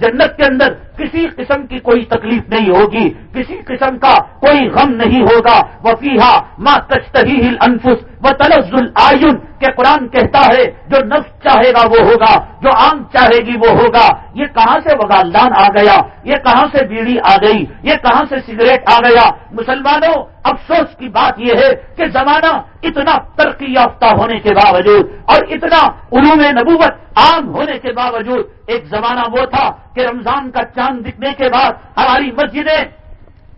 جنت کے اندر کسی قسم کی کوئی تکلیف نہیں ہوگی، کسی قسم کا کوئی غم نہیں ہوگا۔ وفیحا ماں تشتہی انفس وہ تلز العین کہ قرآن کہتا ہے، جو نفس چاہے گا وہ ہوگا، جو آنکھ چاہے گی وہ ہوگا۔ یہ کہاں سے وغالدان آ گیا؟ یہ کہاں سے بیڑی آ گئی؟ یہ کہاں سے سگریٹ آ گیا؟ مسلمانوں افسوس کی بات یہ ہے کہ زمانہ اتنا ترقی یافتہ ہونے کے باوجود اور اتنا علوم نبوت عام ہونے کے باوجود ایک زمانہ وہ تھا کہ رمضان کا چاند دکھنے کے بعد ہماری مسجدیں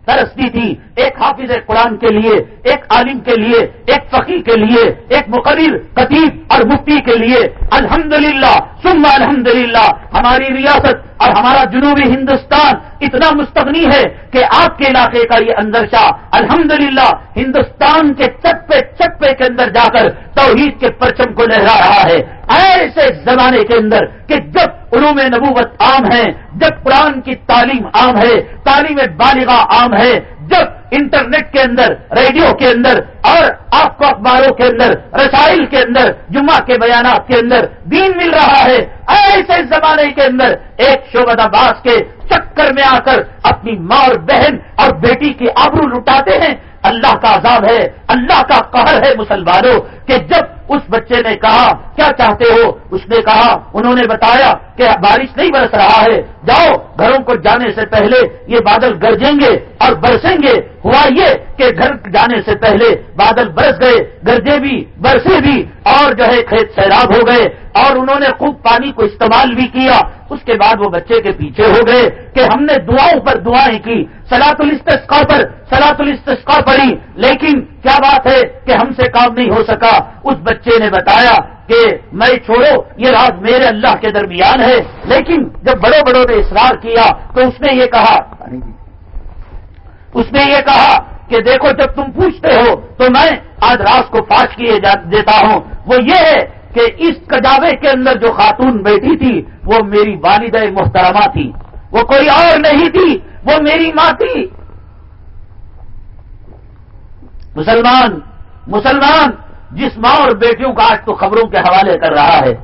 ترستی تھی، ایک حافظ قرآن کے لیے، ایک عالم کے لیے، ایک فقی کے لیے، ایک مقرر قطیب اور مفتی کے لیے۔ الحمدللہ للہ الحمدللہ، ہماری ریاست اور ہمارا جنوبی ہندوستان اتنا مستغنی ہے کہ آپ کے علاقے کا یہ اندرشا الحمدللہ، ہندوستان کے چپے چپے کے اندر جا کر توحید کے پرچم کو لہرا رہا ہے۔ ایسے زمانے کے اندر کہ جب علوم نبوت عام ہے جب قرآن کی تعلیم عام ہے، تعلیم بالغاہ عام ہے، جب انٹرنیٹ کے اندر، ریڈیو کے اندر، اور آپ کو اخباروں کے اندر، رسائل کے اندر، جمعہ کے بیانات کے اندر دین مل رہا ہے، ایسے زمانے کے اندر ایک شعبت عباس کے چکر میں آ کر اپنی ماں اور بہن اور بیٹی کی آبرو لٹاتے ہیں۔ اللہ کا عذاب ہے، اللہ کا قہر ہے مسلمانوں، کہ جب اس بچے نے کہا، کیا چاہتے ہو؟ اس نے کہا، انہوں نے بتایا کہ بارش نہیں برس رہا ہے۔ جاؤ، گھروں کو جانے سے پہلے یہ بادل گرجیں گے اور برسیں گے۔ ہوا یہ کہ گھر جانے سے پہلے بادل برس گئے، گرجے بھی، برسے بھی اور جو ہے کھیت سیراب ہو گئے۔ اور انہوں نے خوب پانی کو استعمال بھی کیا۔ اس کے بعد وہ بچے کے پیچھے ہو گئے کہ ہم نے دعاؤں پر دعائیں کی۔ سلاط الاستسقا پر سلاط الاستسقا پڑی لیکن کیا بات ہے کہ ہم سے کام نہیں ہو سکا؟ اس بچے نے بتایا کہ میں چھوڑو، یہ راز میرے اللہ کے درمیان ہے۔ لیکن جب بڑوں بڑوں نے اصرار کیا تو اس نے یہ کہا، اس نے یہ کہا کہ دیکھو جب تم پوچھتے ہو تو میں آج راز کو فاش کیے دیتا ہوں۔ وہ یہ ہے کہ اس کجاوے کے اندر جو خاتون بیٹھی تھی، وہ میری والد محترمہ تھی۔ وہ کوئی اور نہیں تھی، وہ میری ماں تھی۔ مسلمان مسلمان، جس ماں اور بیٹیوں کا آج تو خبروں کے حوالے کر رہا ہے،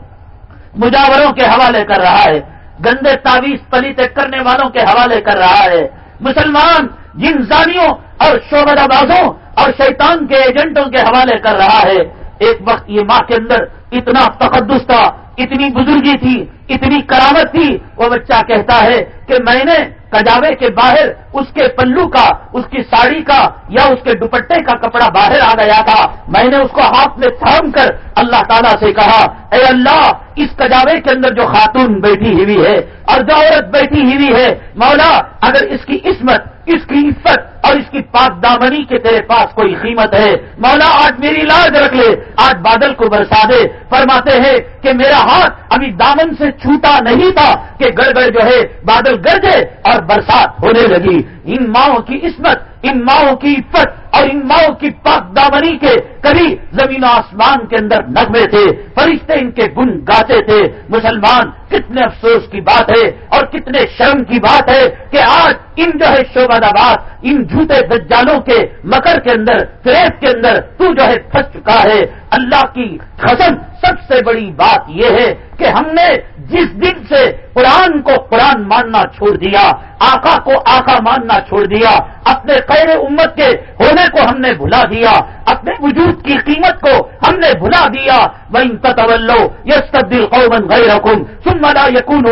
مجاوروں کے حوالے کر رہا ہے، گندے تعویذ پلیت کرنے والوں کے حوالے کر رہا ہے۔ مسلمان، جن زانیوں اور شعبہ بازوں اور شیطان کے ایجنٹوں کے حوالے کر رہا ہے۔ ایک وقت یہ ماں کے اندر اتنا تقدس تھا، اتنی بزرگی تھی، اتنی کرامت تھی، وہ بچہ کہتا ہے کہ میں نے کجاوے کے باہر اس کے پلو کا، اس کی ساڑی کا یا اس کے دوپٹے کا کپڑا باہر آ گیا تھا۔ میں نے اس کو ہاتھ میں تھام کر اللہ تعالیٰ سے کہا، اے اللہ، اس کجاوے کے اندر جو خاتون بیٹھی ہوئی ہے، اور جو عورت بیٹھی ہوئی ہے، مولا، اگر اس کی عصمت، اس کی عفت اور اس کی پاک دامنی کے تیرے پاس کوئی قیمت ہے؟ مولا، آج میری لاج رکھ لے۔ آج بادل کو برسا دے۔ فرماتے ہیں کہ میرا ہاتھ ابھی دامن سے چھوٹا نہیں تھا کہ گڑ جو ہے بادل گرجے اور برسات ہونے لگی۔ ان ماؤں کی عصمت ان ماؤں کی عفت اور ان ماؤں کی پاک دامنی کے کبھی زمین و آسمان کے اندر نغمے تھے، فرشتے ان کے گن گاتے تھے۔ مسلمان، کتنے افسوس کی بات ہے اور کتنے شرم کی بات ہے کہ آج ان جو ہے شعبہ آباد ان جھوٹے دجالوں کے مکر کے اندر، فریب کے اندر تو جو ہے پھنس چکا ہے۔ اللہ کی قسم، سب سے بڑی بات یہ ہے کہ ہم نے جس دن سے قرآن کو قرآن ماننا چھوڑ دیا، آقا کو آقا ماننا چھوڑ دیا، اپنے خیر امت کے ہونے کو ہم نے بھلا دیا، اپنے وجود کی قیمت کو ہم نے بھلا دیا۔ وہ تطولو یس تبدیل قومن غیر حکم سن ملا یقون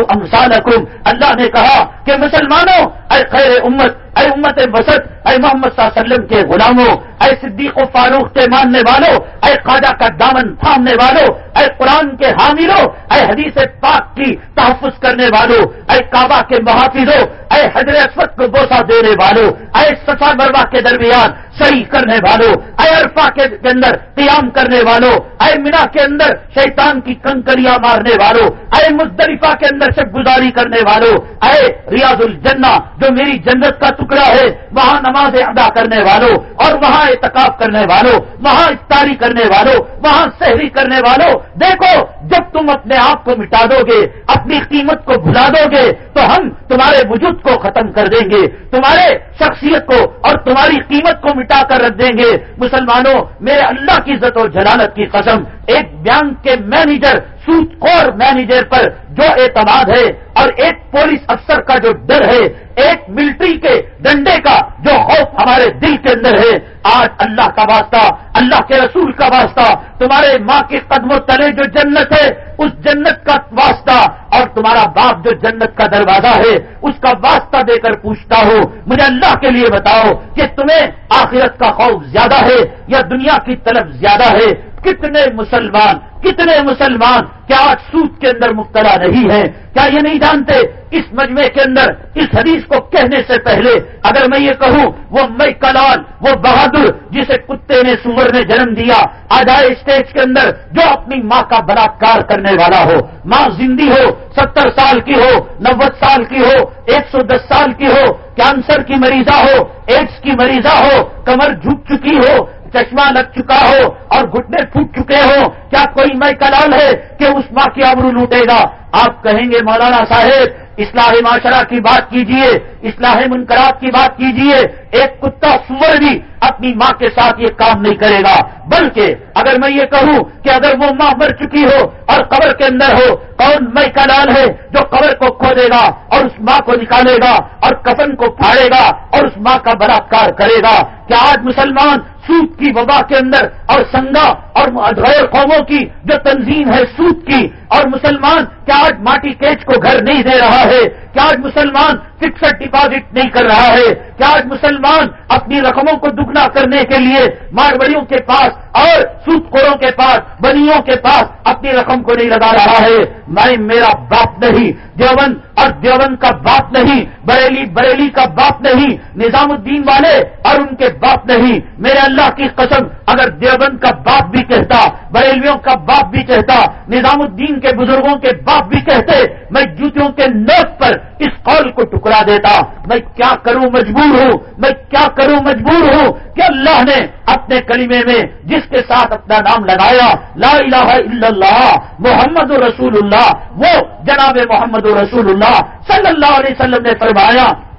اللہ نے کہا کہ مسلمانوں، اے خیر امت اے امت بسط اے محمد صلی اللہ علیہ وسلم کے غلاموں، اے صدیق و فاروق کے ماننے والوں، اے خواجہ کا دامن تھامنے والوں، اے قرآن کے حاملوں اے حدیث پاک کی تحفظ کرنے والوں، اے کعبہ کے محافظوں، اے حضر اسود کو بوسا دینے والوں، اے سفا مروا کے درمیان صحیح کرنے والوں، اے عرفا کے اندر قیام کرنے والوں، اے مینا کے اندر شیطان کی کنکریاں مارنے والوں، اے مزدلفہ کے اندر سے گزاری کرنے والوں، اے ریاض الجنہ جو میری جنت کا ٹکڑا ہے، وہاں نماز ادا کرنے والوں اور وہاں اعتکاب کرنے والوں، وہاں افطاری کرنے والوں، وہاں سحری کرنے والوں۔ دیکھو، جب تم اپنے آپ کو مٹا دو گے، اپنی قیمت کو بھلا دو گے، تو ہم تمہارے وجود کو ختم کر دیں گے، تمہارے شخصیت کو اور تمہاری قیمت کو مٹا کر رکھ دیں گے۔ مسلمانوں، میرے اللہ کی عزت و جلالت کی قسم، ایک بینک کے مینیجر سوت خور مینیجر پر جو اعتماد ہے اور ایک پولیس افسر کا جو ڈر ہے، ایک ملٹری کے ڈنڈے کا جو خوف ہمارے دل کے اندر ہے آج اللہ کا واسطہ، اللہ کے رسول کا واسطہ، تمہارے ماں کے قدموں تلے جو جنت ہے، اس جنت کا واسطہ، اور تمہارا باپ جو جنت کا دروازہ ہے، اس کا واسطہ دے کر پوچھتا ہو، مجھے اللہ کے لیے بتاؤ کہ تمہیں آخرت کا خوف زیادہ ہے یا دنیا کی طلب زیادہ ہے؟ کتنے مسلمان کتنے مسلمان کیا آج سوت کے اندر مبتلا نہیں ہے؟ کیا یہ نہیں جانتے اس مجمع کے اندر اس حدیث کو کہنے سے پہلے اگر میں یہ کہوں، وہ مئی کلال، وہ بہادر جسے کتے نے سور نے جنم دیا آدھائے اسٹیج کے اندر جو اپنی ماں کا بلاکار کرنے والا ہو۔ ماں زندی ہو، ستر سال کی ہو نوے سال کی ہو، ایک سو دس سال کی ہو، کینسر کی مریضہ ہو ایڈس کی مریضہ ہو، کمر جھک چکی ہو چشمہ لگ چکا ہو اور گھٹنے پھوٹ چکے ہو، کیا کوئی میں کلال ہے کہ اس ماں کی آبرو لوٹے گا؟ آپ کہیں گے، مولانا صاحب، اصلاح معاشرہ کی بات کیجیے، اصلاح منقرات کی بات کیجیے، ایک کتا سور بھی اپنی ماں کے ساتھ یہ کام نہیں کرے گا۔ بلکہ اگر میں یہ کہوں کہ اگر وہ ماں مر چکی ہو اور قبر کے اندر ہو، کون میں کا لال ہے جو قبر کو کھو دے گا اور اس ماں کو نکالے گا اور کفن کو پھاڑے گا اور اس ماں کا بلاکار کرے گا؟ کیا آج مسلمان سوت کی وبا کے اندر اور سنگا اور غیر قوموں کی جو تنظیم ہے سوت کی اور مسلمان کیا آج ماٹی کیچ کو گھر نہیں دے رہا ہے؟ کیا آج مسلمان فکسڈ ڈپازٹ نہیں کر رہا ہے؟ کیا آج مسلمان اپنی رقموں کو دگنا کرنے کے لیے ماروڑیوں کے پاس اور سوت خوروں کے پاس، بنیوں کے پاس اپنی رقم کو نہیں لگا رہا ہے؟ میں، میرا باپ نہیں، دیوبند، اور دیوبند کا باپ نہیں، بریلی بریلی کا باپ نہیں، نظام الدین والے اور ان کے باپ نہیں۔ میرے اللہ کی قسم، اگر دیوبند کا باپ بھی کہتا، بریلیوں کا باپ بھی کہتا، نظام الدین کے بزرگوں کے باپ بھی کہتے، میں جوتوں کے نوٹ پر اس قول کو ٹکرا دیتا میں کیا کروں مجبور ہوں؟ میں کیا کروں مجبور ہوں؟ کہ اللہ نے اپنے کلیمے میں جس کے ساتھ اپنا نام لگایا، لا الہ الا اللہ، محمد رسول اللہ. وہ جناب محمد رسول اللہ صلی اللہ علیہ وسلم نے فرمایا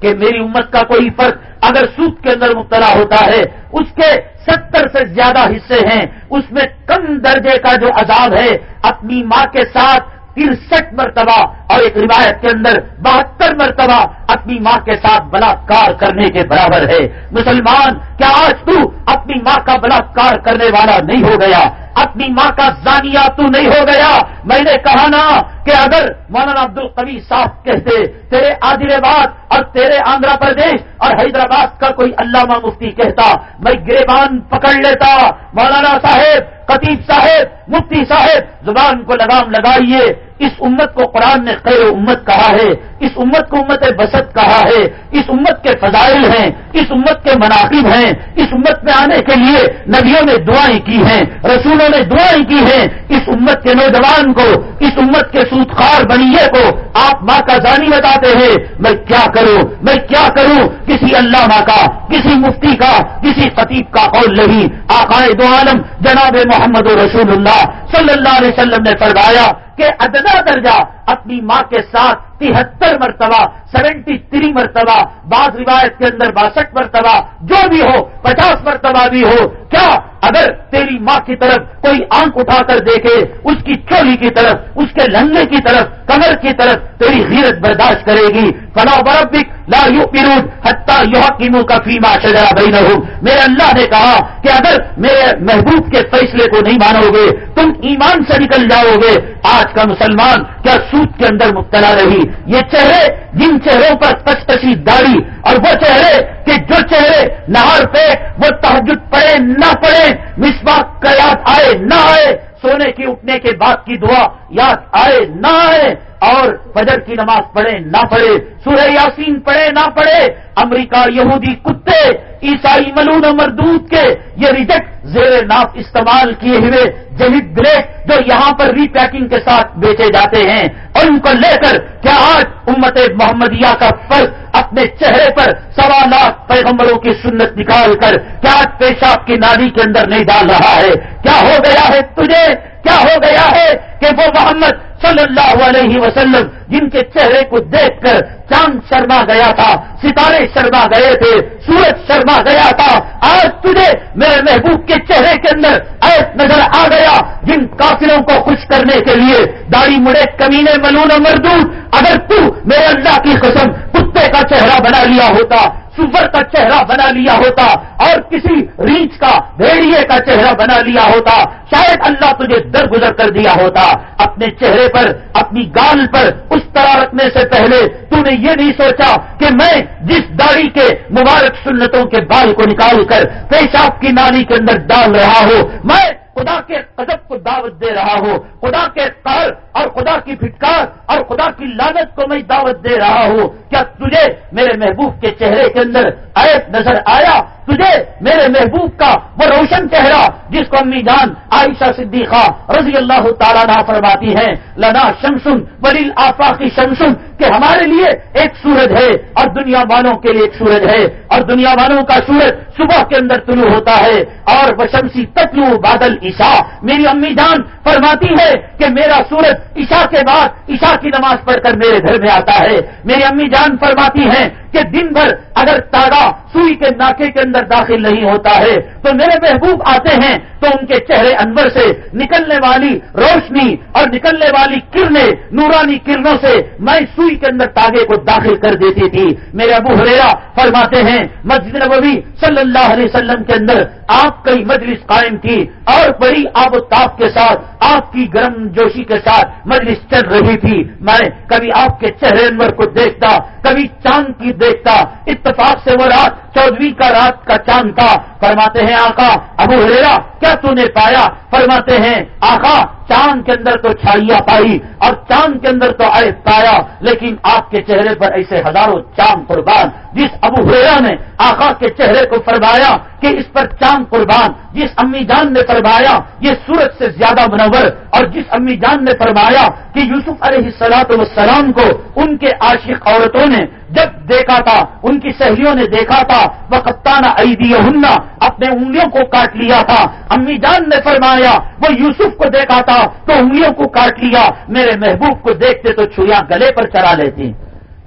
کہ میری امت کا کوئی فرق اگر سوکھ کے اندر مبتلا ہوتا ہے، اس کے ستر سے زیادہ حصے ہیں، اس میں کم درجے کا جو عذاب ہے، اپنی ماں کے ساتھ ترسٹھ مرتبہ اور ایک روایت کے اندر بہتر مرتبہ اپنی ماں کے ساتھ بلاکار کرنے کے برابر ہے۔ مسلمان، کیا آج تو اپنی ماں کا بلاکار کرنے والا نہیں ہو گیا؟ اپنی ماں کا زانیہ تو نہیں ہو گیا؟ میں نے کہا نا کہ اگر مولانا عبد القوی صاحب کہتے تیرے عادل آباد اور تیرے آندھرا پردیش اور حیدرآباد کا کوئی علامہ مفتی کہتا، میں گریبان پکڑ لیتا۔ مولانا صاحب قطیب صاحب، مفتی صاحب، زبان کو لگام لگائیے۔ اس امت کو قرآن نے خیر امت کہا ہے، اس امت کو امت بسط کہا ہے، اس امت کے فضائل ہیں، اس امت کے مناقب ہیں، اس امت میں آنے کے لیے نبیوں نے دعائیں کی ہیں، رسولوں نے دعائیں کی ہیں۔ اس امت کے نوجوان کو، اس امت کے سودخار بنیے کو آپ ماں کا جانی بتاتے ہیں۔ میں کیا کروں؟ میں کیا کروں؟ کسی اللہ کا، کسی مفتی کا، کسی خطیب کا قول نہیں۔ آقائے دو عالم جناب محمد رسول اللہ صلی اللہ علیہ وسلم نے فرمایا کہ ادنا درجہ اپنی ماں کے ساتھ تہتر مرتبہ، سیونٹی تھری مرتبہ، بعض روایت کے اندر باسٹھ مرتبہ، جو بھی ہو، پچاس مرتبہ بھی ہو، کیا اگر تیری ماں کی طرف کوئی آنکھ اٹھا کر دیکھے، اس کی چولی کی طرف، اس کے لنگے کی طرف، کمر کی طرف تیری غیرت برداشت کرے گی۔ فلا بربک لا یو پیرون حتہ یو کی منہ کا فیما شجرا بھائی نہ میرے اللہ نے کہا کہ اگر میرے محبوب کے فیصلے کو نہیں مانو گے تم ایمان سے نکل جاؤ گے آج کا مسلمان کیا سوت کے اندر مبتلا رہی؟ یہ چہرے، جن چہروں پر کچھ داڑھی اور وہ چہرے کہ جو چہرے نہار پہ وہ تحجد پڑے نہ پڑے مسواک کا یاد آئے نہ آئے، سونے کی اٹھنے کے بعد کی دعا یاد آئے نہ آئے۔ اور فجر کی نماز پڑھے نہ پڑھے، سورہ یاسین پڑھے نہ پڑھے، امریکہ یہودی کتے، عیسائی ملون مردود کے، یہ ریجیکٹ زیر ناف استعمال کیے ہوئے جہید بریک جو یہاں پر ری پیکنگ کے ساتھ بیچے جاتے ہیں۔ اور ان کو لے کر کیا آج امت محمدیہ کا فرض اپنے چہرے پر سوا لاکھ پیغمبروں کی سنت نکال کر کیا آج پیشاب کی نالی کے اندر نہیں ڈال رہا ہے؟ کیا ہو گیا ہے تجھے؟ کیا ہو گیا ہے کہ وہ محمد صلی اللہ علیہ وسلم، جن کے چہرے کو دیکھ کر چاند شرما گیا تھا، ستارے شرما گئے تھے، سورج شرما گیا تھا، آج تجھے میرے محبوب کے چہرے کے اندر ایس نظر آ گیا، جن کافروں کو خوش کرنے کے لیے داڑھی مڑے، کمینے ملون مردو اگر تو میرے اللہ کی قسم کتے کا چہرہ بنا لیا ہوتا سور کا چہرہ بنا لیا ہوتا اور کسی ریچھ کا، بھیڑیے کا چہرہ بنا لیا ہوتا، شاید اللہ تجھے درگزر کر دیا ہوتا۔ اپنے چہرے پر، اپنی گال پر اس طرح رکھنے سے پہلے تو نے یہ نہیں سوچا کہ میں جس داڑھی کے مبارک سنتوں کے بال کو نکال کر پیشاب کی نالی کے اندر ڈال رہا ہوں، میں خدا کے قدب کو دعوت دے رہا ہوں خدا کے قہر اور خدا کی پھٹکار اور خدا کی لانت کو میں دعوت دے رہا ہوں۔ کیا تجھے میرے محبوب کے چہرے کے اندر ایپ نظر آیا؟ تجھے میرے محبوب کا وہ روشن چہرہ جس کو امی جان عائشہ صدیقہ رضی اللہ تعالیٰ نہ فرماتی ہیں، لنا شمسن بلیل آفا کی شمسن کہ ہمارے لیے ایک سورج ہے اور دنیا والوں کے لیے ایک سورج ہے اور دنیا والوں کا سورج صبح کے اندر طلوع ہوتا ہے اور وہ شمسی تتلو بادل عشاء۔ میری امی جان فرماتی ہے کہ میرا سورج عشاء کے بعد عشاء کی نماز پڑھ کر میرے گھر میں آتا ہے۔ میری امی جان فرماتی ہیں کہ دن بھر اگر تاغا سوئی کے ناکے کے اندر داخل نہیں ہوتا ہے۔ تو میرے محبوب آتے ہیں تو ان کے چہرے انور سے نکلنے والی روشنی اور نکلنے والی کرنیں نورانی کرنوں سے میں سوئی کے اندر تاغے کو داخل کر دیتی تھی۔ میرے ابو ہریرا فرماتے ہیں، مسجد نبوی صلی اللہ علیہ وسلم کے اندر آپ کئی مجلس قائم کی اور بڑی آب و تاپ کے ساتھ، آپ کی گرم جوشی کے ساتھ مجلس چل رہی تھی۔ میں کبھی آپ کے چہرے انور کو دیکھتا، کبھی چاند کی دیکھتا۔ اتفاق سے وہ رات چودہویں کا رات کا چاند تھا۔ فرماتے ہیں آقا ابو ہریرا کیا تو نے پایا؟ فرماتے ہیں، آقا، چاند کے اندر تو چھائیاں پائی اور چاند کے اندر تو آئے پایا، لیکن آپ کے چہرے پر ایسے ہزاروں چاند قربان، جس ابو ہریرا نے آقا کے چہرے کو فرمایا کہ اس پر چاند قربان، جس امی جان نے فرمایا یہ سورج سے زیادہ منور، اور جس امی جان نے فرمایا کہ یوسف علیہ السلاط والسلام کو ان کے عاشق عورتوں نے جب دیکھا تھا، ان کی سہیلیوں نے دیکھا تھا وہ کپتانہ عیدی اپنے انگلیوں کو کاٹ لیا تھا۔ امی جان نے فرمایا وہ یوسف کو دیکھا تھا، تو انگلیوں کو کاٹ لیا۔ میرے محبوب کو دیکھتے تو چھویا گلے پر چڑھا لیتی۔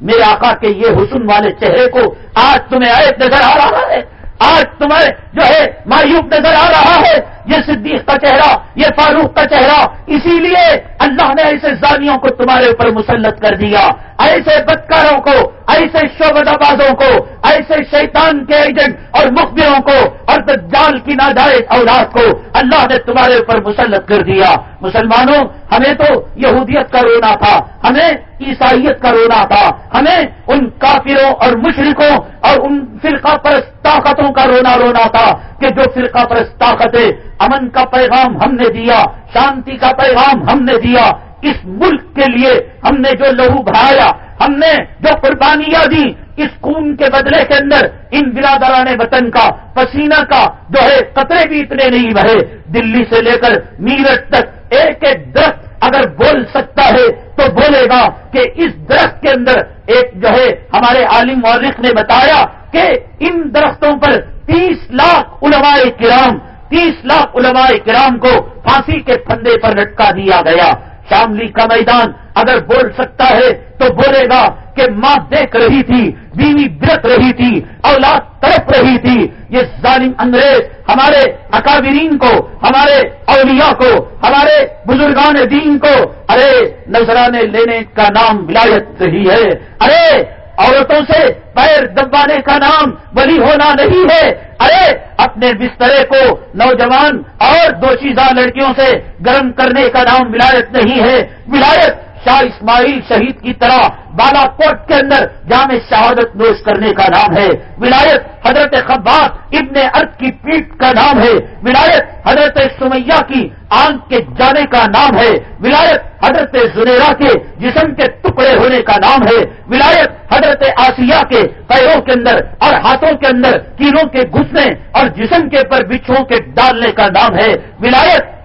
میرے آقا کے یہ حسن والے چہرے کو آج تمہیں عیب نظر آ رہا ہے۔ آج تمہیں جو ہے مایوب نظر آ رہا ہے۔ یہ صدیق کا چہرہ، یہ فاروق کا چہرہ، اسی لیے اللہ نے ایسے زانیوں کو تمہارے اوپر مسلط کر دیا۔ ایسے بدکاروں کو، ایسے شعبہ بازوں کو، ایسے شیطان کے ایجنٹ اور مخبروں کو، اور دجال کی ناجائز اولاد کو اللہ نے تمہارے اوپر مسلط کر دیا۔ مسلمانوں، ہمیں تو یہودیت کا رونا تھا۔ ہمیں عیسائیت کا رونا تھا۔ ہمیں ان کافروں اور مشرقوں اور ان فرقہ پرست طاقتوں کا رونا رونا تھا کہ جو فرقہ پرست طاقتیں امن کا پیغام ہم نے دیا، شانتی کا پیغام ہم نے دیا۔ اس ملک کے لیے ہم نے جو لہو بہایا ہم نے جو قربانیاں دی اس خون کے بدلے کے اندر ان برادران وطن کا، پسینہ کا جو ہے قطرے بھی اتنے نہیں بھرے دلی سے لے کر میرٹ تک ایک ایک درخت اگر بول سکتا ہے بولے گا کہ اس درخت کے اندر ایک جو ہے ہمارے عالم مورخ نے بتایا کہ ان درختوں پر تیس لاکھ علماء کرام، تیس لاکھ علماء کرام کو پھانسی کے پھندے پر لٹکا دیا گیا۔ شاملی کا میدان اگر بول سکتا ہے تو بولے گا کہ ماں دیکھ رہی تھی، بیوی برت رہی تھی، اولاد تڑپ رہی تھی۔ یہ ظالم انگریز ہمارے اکابرین کو، ہمارے اولیاء کو، ہمارے بزرگان دین کو، ارے نذرانے لینے کا نام ولایت ہی ہے۔ ارے عورتوں سے پیر دبانے کا نام ولی ہونا نہیں ہے۔ ارے، اپنے بسترے کو نوجوان اور دو چیزہ لڑکیوں سے گرم کرنے کا نام ولایت نہیں ہے۔ ولایت شاہ اسماعیل شہید کی طرح بالا کوٹ کے اندر جامع شہادت نوش کرنے کا نام ہے۔ ولایت حضرت خبات ابن ارد کی پیٹ کا نام ہے۔ ولایت حضرت سمیہ کی آنکھ کے جانے کا نام ہے۔ ولایت حضرت زنیرا کے جسم کے ٹکڑے ہونے کا نام ہے۔ ولایت حضرت آسیہ کے پیروں کے اندر اور ہاتھوں کے اندر کیڑوں کے گھسنے اور جسم کے پر بچھوں کے ڈالنے کا نام ہے۔ ولایت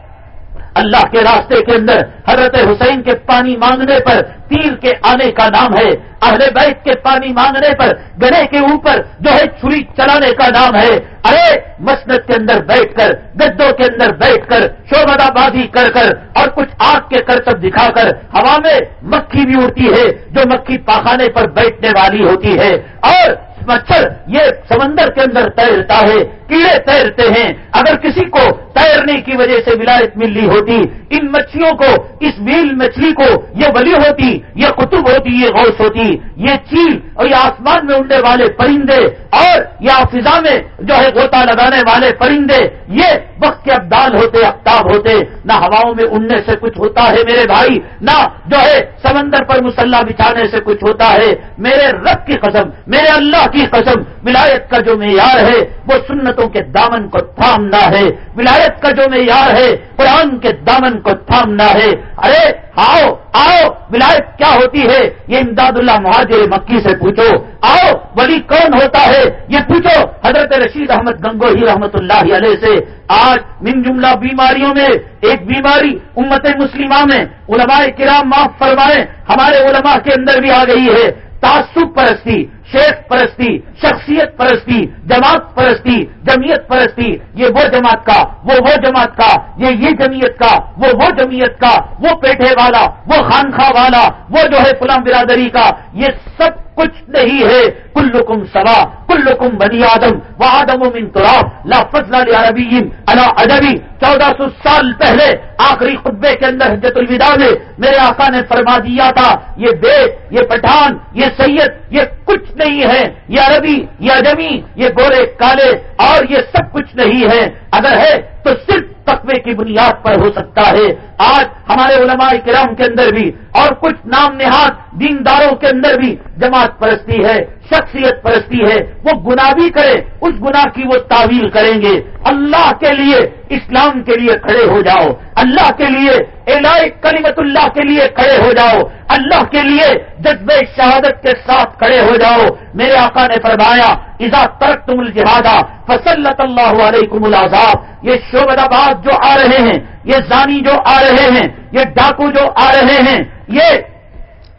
اللہ کے راستے کے اندر حضرت حسین کے پانی مانگنے پر تیر کے آنے کا نام ہے، اہل بیت کے پانی مانگنے پر گڑے کے اوپر جو ہے چھری چلانے کا نام ہے۔ ارے، مسجد کے اندر بیٹھ کر، گدوں کے اندر بیٹھ کر شوبدا بازی کر کر اور کچھ آگ کے کرتب دکھا کر ہوا میں مکھی بھی اڑتی ہے، جو مکھی پاخانے پر بیٹھنے والی ہوتی ہے۔ اور مچھر یہ سمندر کے اندر تیرتا ہے، کیڑے تیرتے ہیں۔ اگر کسی کو تیرنے کی وجہ سے ولایت ملی ہوتی، ان مچھلیوں کو، اس ویل مچھلی کو یہ ولی ہوتی، یہ قطب ہوتی، یہ غوث ہوتی، یہ چیل اور یہ آسمان میں اڑنے والے پرندے اور یہ فضا میں جو ہے گوتا لگانے والے پرندے، یہ وقت کے ابدال ہوتے، افتاب ہوتے۔ نہ ہواؤں میں اڑنے سے کچھ ہوتا ہے میرے بھائی، نہ جو ہے سمندر پر مسلح بچھانے سے کچھ ہوتا ہے۔ میرے رب کی قسم، میرے اللہ کی قسم ولایت کا جو معیار ہے، وہ سنتوں کے دامن کو تھامنا ہے۔ ولایت کا جو معیار ہے، قرآن کے دامن کو تھامنا ہے۔ ارے، آؤ آؤ، ولایت کیا ہوتی ہے؟ یہ امداد اللہ مہاجر مکی سے پوچھو۔ آؤ، ولی کون ہوتا ہے؟ یہ پوچھو حضرت رشید احمد گنگو ہی رحمت اللہ علیہ سے۔ آج من جملہ بیماریوں میں، ایک بیماری امت مسلمہ میں، علماء کرام معاف فرمائے ہمارے علماء کے اندر بھی آ گئی ہے۔ تعصب پرستی شیخ پرستی، شخصیت پرستی، جماعت پرستی، جمعیت پرستی، یہ وہ جماعت کا، وہ وہ جماعت کا، یہ یہ جمعیت کا، وہ وہ جمعیت کا، وہ پیٹھے والا، وہ خانخواہ والا، وہ جو ہے فلاں برادری کا، یہ سب کچھ نہیں ہے۔ کلکم سوا، کلکم بنی آدم، وہ آدم و من تراب، لا فضل عربی الا ادبی۔ چودہ سو سال پہلے، آخری خطبے کے اندر حجت الوداع میں میرے آقا نے فرما دیا تھا، یہ بے یہ پٹھان، یہ سید، یہ کچھ نہیں ہے یہ عربی یہ ادبی یہ گورے، کالے، اور یہ سب کچھ نہیں ہے۔ اگر ہے تو صرف تقوی کی بنیاد پر ہو سکتا ہے۔ آج ہمارے علماء کرام کے اندر بھی، اور کچھ نام نہاد دینداروں کے اندر بھی جماعت پرستی ہے۔ شخصیت پرستی ہے، وہ گناہ بھی کرے، اس گناہ کی وہ تعویل کریں گے۔ اللہ کے لیے اسلام کے لیے کھڑے ہو جاؤ۔ اللہ کے لیے الہ کلیمت اللہ کے لیے کھڑے ہو جاؤ۔ اللہ کے لیے جذب شہادت کے ساتھ کھڑے ہو جاؤ۔ میرے آقا نے فرمایا، اذا ترک تم الجہادا فصلت اللہ علیکم العذاب. یہ شعبہ آباد جو آ رہے ہیں، یہ زانی جو آ رہے ہیں، یہ ڈاکو جو آ رہے ہیں، یہ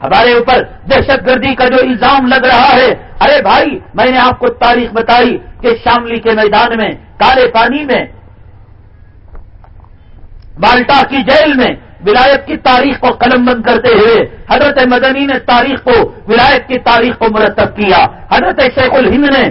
ہمارے اوپر دہشت گردی کا جو الزام لگ رہا ہے، ارے بھائی، میں نے آپ کو تاریخ بتائی کہ شاملی کے میدان میں، کالے پانی میں، بالٹا کی جیل میں ولایت کی تاریخ کو قلم بند کرتے ہوئے حضرت مدنی نے تاریخ کو، ولایت کی تاریخ کو مرتب کیا۔ حضرت شیخ الہند نے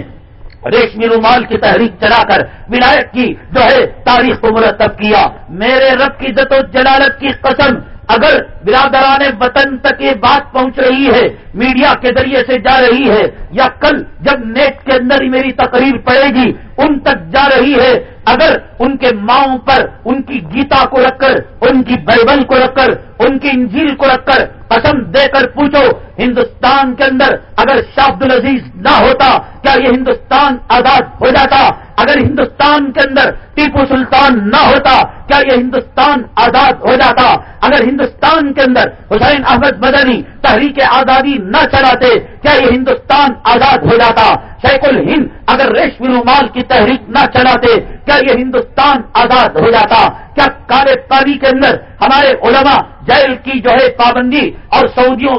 ریشمی رومال کی تحریک چلا کر ولایت کی جو ہے تاریخ کو مرتب کیا۔ میرے رب کی عزت و جلالت کی قسم اگر برادران وطن تک یہ بات پہنچ رہی ہے، میڈیا کے ذریعے سے جا رہی ہے، یا کل جب نیٹ کے اندر ہی میری تقریر پڑے گی ان تک جا رہی ہے اگر ان کے ماؤں پر ان کی گیتا کو رکھ کر، ان کی بائبل کو رکھ کر، ان کی انجیل کو رکھ کر قسم دے کر پوچھو، ہندوستان کے اندر اگر شاہد العزیز نہ ہوتا، کیا یہ ہندوستان آزاد ہو جاتا؟ اگر ہندوستان کے اندر ٹیپو سلطان نہ ہوتا، کیا یہ ہندوستان آزاد ہو جاتا؟ اگر ہندوستان کے اندر حسین احمد مدنی تحریک آزادی نہ چلاتے، کیا یہ ہندوستان آزاد ہو جاتا؟ سیک الہند اگر ریشمی رومال کی تحریک نہ چلاتے کیا یہ ہندوستان آزاد ہو جاتا؟ کیا کالے پانی کے اندر ہمارے علماء جیل کی جو ہے پابندی اور سعودیوں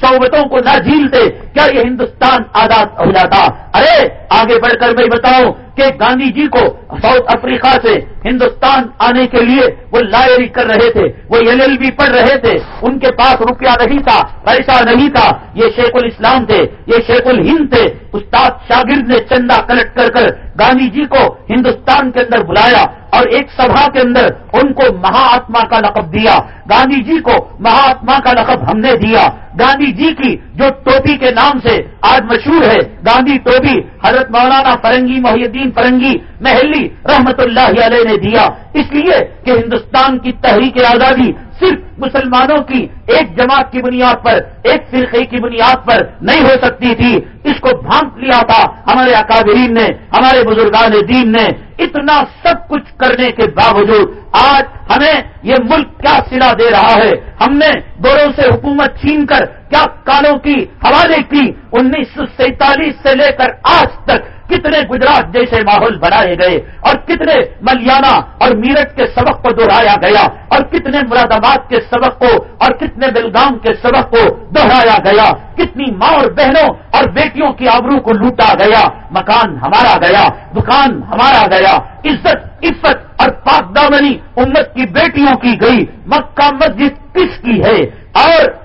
صحبتوں کو نہ جھیلتے کیا یہ ہندوستان آزاد ہو جاتا؟ ارے، آگے بڑھ کر میں بتاؤں کہ گاندھی جی کو ساؤتھ افریقہ سے ہندوستان آنے کے لیے وہ لائری کر رہے تھے، وہ ایل ایل بی پڑھ رہے تھے۔ ان کے پاس روپیہ نہیں تھا، پیسہ نہیں تھا۔ یہ شیخ الاسلام تھے، یہ شیخ الہند تھے۔ استاد شاگرد نے چندہ کلٹ کر کر گاندھی جی کو ہندوستان کے اندر بلایا۔ اور ایک سبھا کے اندر ان کو مہاتما کا لقب دیا، گاندھی جی کو مہاتما کا لقب ہم نے دیا۔ گاندھی جی کی جو ٹوپی کے نام سے آج مشہور ہے، گاندھی ٹوپی حضرت مولانا فرنگی محی الدین فرنگی محلی رحمت اللہ علیہ نے دیا۔ اس لیے کہ ہندوستان کی تحریک آزادی صرف مسلمانوں کی ایک جماعت کی بنیاد پر، ایک فرقے کی بنیاد پر نہیں ہو سکتی تھی۔ اس کو بھانپ لیا تھا ہمارے اکابرین نے، ہمارے بزرگان دین نے۔ اتنا سب کچھ کرنے کے باوجود آج ہمیں یہ ملک کیا سلا دے رہا ہے۔ ہم نے گوروں سے حکومت چھین کر کیا کالوں کی حوالے کی انیس سو سینتالیس سے لے کر آج تک کتنے گجرات جیسے ماحول بنائے گئے اور کتنے ملیانہ اور میرٹ کے سبق کو دہرایا گیا اور کتنے مراد آباد کے سبق کو اور کتنے بلگام کے سبق کو دہرایا گیا کتنی ماں اور بہنوں اور بیٹیوں کی آبرو کو لوٹا گیا مکان ہمارا گیا دکان ہمارا گیا عزت، عفت اور پاک دامنی امت کی بیٹیوں کی گئی مکہ مسجد کس کی ہے اور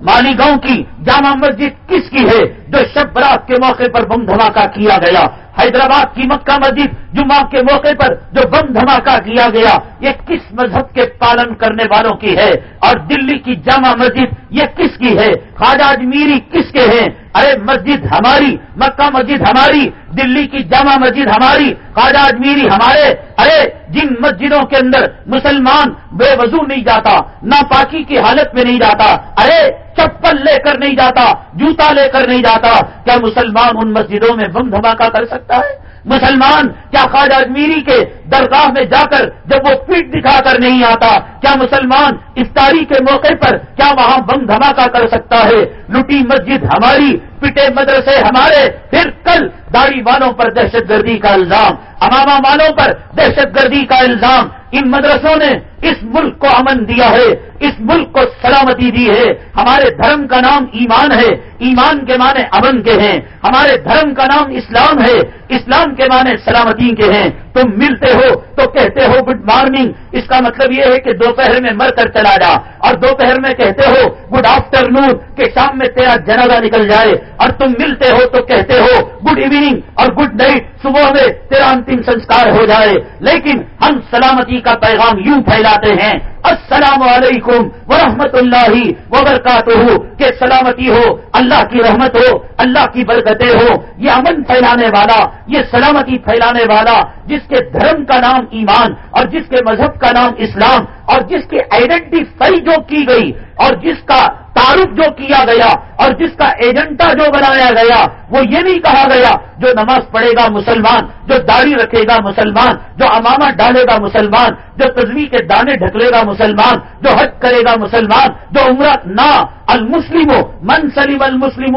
مالی گاؤں کی جامع مسجد کس کی ہے جو شب برات کے موقع پر بم دھماکہ کیا گیا؟ حیدرآباد کی مکہ مسجد جمعہ کے موقع پر جو بم دھماکہ کیا گیا، یہ کس مذہب کے پالن کرنے والوں کی ہے؟ اور دلی کی جامع مسجد یہ کس کی ہے؟ خواجہ اجمیری کس کے ہیں؟ ارے مسجد ہماری، مکہ مسجد ہماری، دلی کی جامع مسجد ہماری، خواجہ اجمیری ہمارے۔ ارے جن مسجدوں کے اندر مسلمان بے وضو نہیں جاتا، ناپاکی کی حالت میں نہیں جاتا، ارے چپل لے کر نہیں جاتا، جوتا لے کر نہیں جاتا، کیا مسلمان ان مسجدوں میں بم دھماکہ کر سکتا ہے؟ مسلمان، کیا خواجہ اجمیری کے درگاہ میں جا کر جب وہ پیٹ دکھا کر نہیں آتا، کیا مسلمان افطاری کے موقع پر کیا وہاں بم دھماکہ کر سکتا ہے؟ لٹی مسجد ہماری، پٹے مدرسے ہمارے، پھر کل داڑھی والوں پر دہشت گردی کا الزام، امامہ والوں پر دہشت گردی کا الزام۔ ان مدرسوں نے اس ملک کو امن دیا ہے، اس ملک کو سلامتی دی ہے۔ ہمارے دھرم کا نام ایمان ہے۔ ایمان کے معنی امن کے ہیں۔ ہمارے دھرم کا نام اسلام ہے۔ اسلام کے معنی سلامتی کے ہیں۔ تم ملتے ہو تو کہتے ہو گڈ مارننگ اس کا مطلب یہ ہے کہ دوپہر میں مر کر چلا جا۔ اور دوپہر میں کہتے ہو گڈ آفٹر نون کہ شام میں تیرا جنازہ نکل جائے۔ اور تم ملتے ہو تو کہتے ہو گڈ ایوننگ اور گڈ نائٹ صبح میں تیرا انتم سنسکار ہو جائے۔ لیکن ہم سلامتی کا پیغام یوں پھیلاتے ہیں۔ السلام علیکم ورحمۃ اللہ وبرکاتہ۔ کہ سلامتی ہو، اللہ کی رحمت ہو، اللہ کی برکتیں ہو یہ امن پھیلانے والا، یہ سلامتی پھیلانے والا، جس کے دھرم کا نام ایمان اور جس کے مذہب کا نام اسلام اور جس کی آئیڈینٹیفائی جو کی گئی اور جس کا تعارف جو کیا گیا اور جس کا ایجنٹا جو بنایا گیا، وہ یہ نہیں کہا گیا، جو نماز پڑھے گا مسلمان، جو داڑھی رکھے گا مسلمان، جو امامہ ڈالے گا مسلمان، جو تجوی کے دانے ڈھکلے گا مسلمان، جو حج کرے گا مسلمان، جو عمرہ نہ المسلم من سلیم المسلم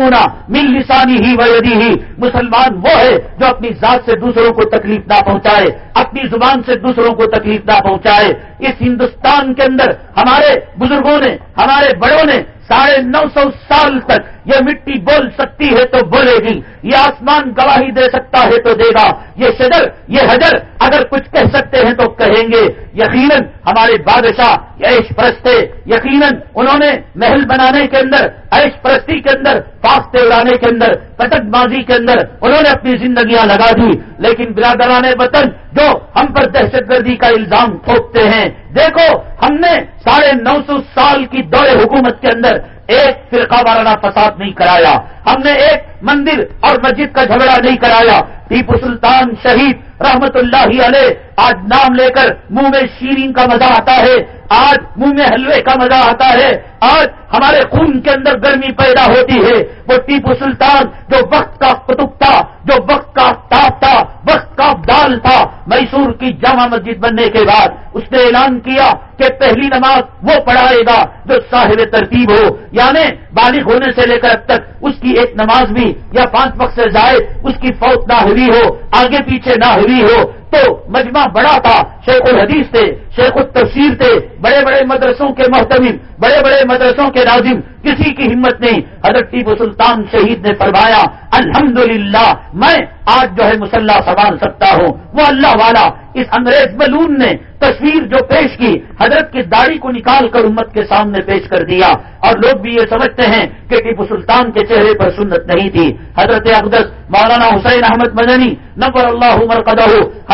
مل لسانی ہی ویدی ہی، مسلمان وہ ہے جو اپنی ذات سے دوسروں کو تکلیف نہ پہنچائے، اپنی زبان سے دوسروں کو تکلیف نہ پہنچائے۔ اس ہندوستان کے اندر ہمارے بزرگوں نے، ہمارے بڑوں نے ساڑھے نو سو سال تک یہ مٹی بول سکتی ہے تو بولے گی، یہ آسمان گواہی دے سکتا ہے تو دے گا۔ یہ شجر، یہ حجر، اگر کچھ کہہ سکتے ہیں تو کہیں گے۔ یقیناً ہمارے بادشاہ عیش پرست یقیناً انہوں نے محل بنانے کے اندر، عیش پرستی کے اندر فاستے اڑانے کے اندر پٹک بازی کے اندر انہوں نے اپنی زندگیاں لگا دی۔ لیکن برادران وطن جو ہم پر دہشت گردی کا الزام تھوکتے ہیں دیکھو، ہم نے ساڑھے نو سو سال کی دور حکومت کے اندر ایک فرقہ وارانہ فساد نہیں کرایا۔ ہم نے ایک مندر اور مسجد کا جھگڑا نہیں کرایا۔ ٹیپو سلطان شہید رحمت اللہ علیہ آج نام لے کر منہ میں شیرین کا مزہ آتا ہے، آج منہ میں حلوے کا مزہ آتا ہے، آج ہمارے خون کے اندر گرمی پیدا ہوتی ہے۔ وہ ٹیپو سلطان جو وقت کا قطب تھا، جو وقت کا تاپ تھا، وقت کا دال تھا، میسور کی جامع مسجد بننے کے بعد اس نے اعلان کیا کہ پہلی نماز وہ پڑھائے گا جو صاحب ترتیب ہو۔ یعنی بالغ ہونے سے لے کر اب تک اس کی ایک نماز بھی یا پانچ وقت سے زائد اس کی فوت نہ ہوئی۔ ہو آگے پیچھے نہ ہوئی ہو تو مجمع بڑا تھا، شیخ الحدیث تھے، شیخ التفسیر تھے، بڑے بڑے مدرسوں کے محتمل بڑے بڑے مدرسوں کے ناظم کسی کی ہمت نہیں۔ حضرت ٹیپو سلطان شہید نے فرمایا، الحمدللہ، میں آج جو ہے مسلح سنبھال سکتا ہوں۔ وہ اللہ والا، اس انگریز بلون نے تصویر جو پیش کی، حضرت کی داڑھی کو نکال کر امت کے سامنے پیش کر دیا۔ اور لوگ بھی یہ سمجھتے ہیں کہ ٹیپو سلطان کے چہرے پر سنت نہیں تھی۔ حضرت اقدس، مولانا حسین احمد مدنی نبر اللہ عمر قدہ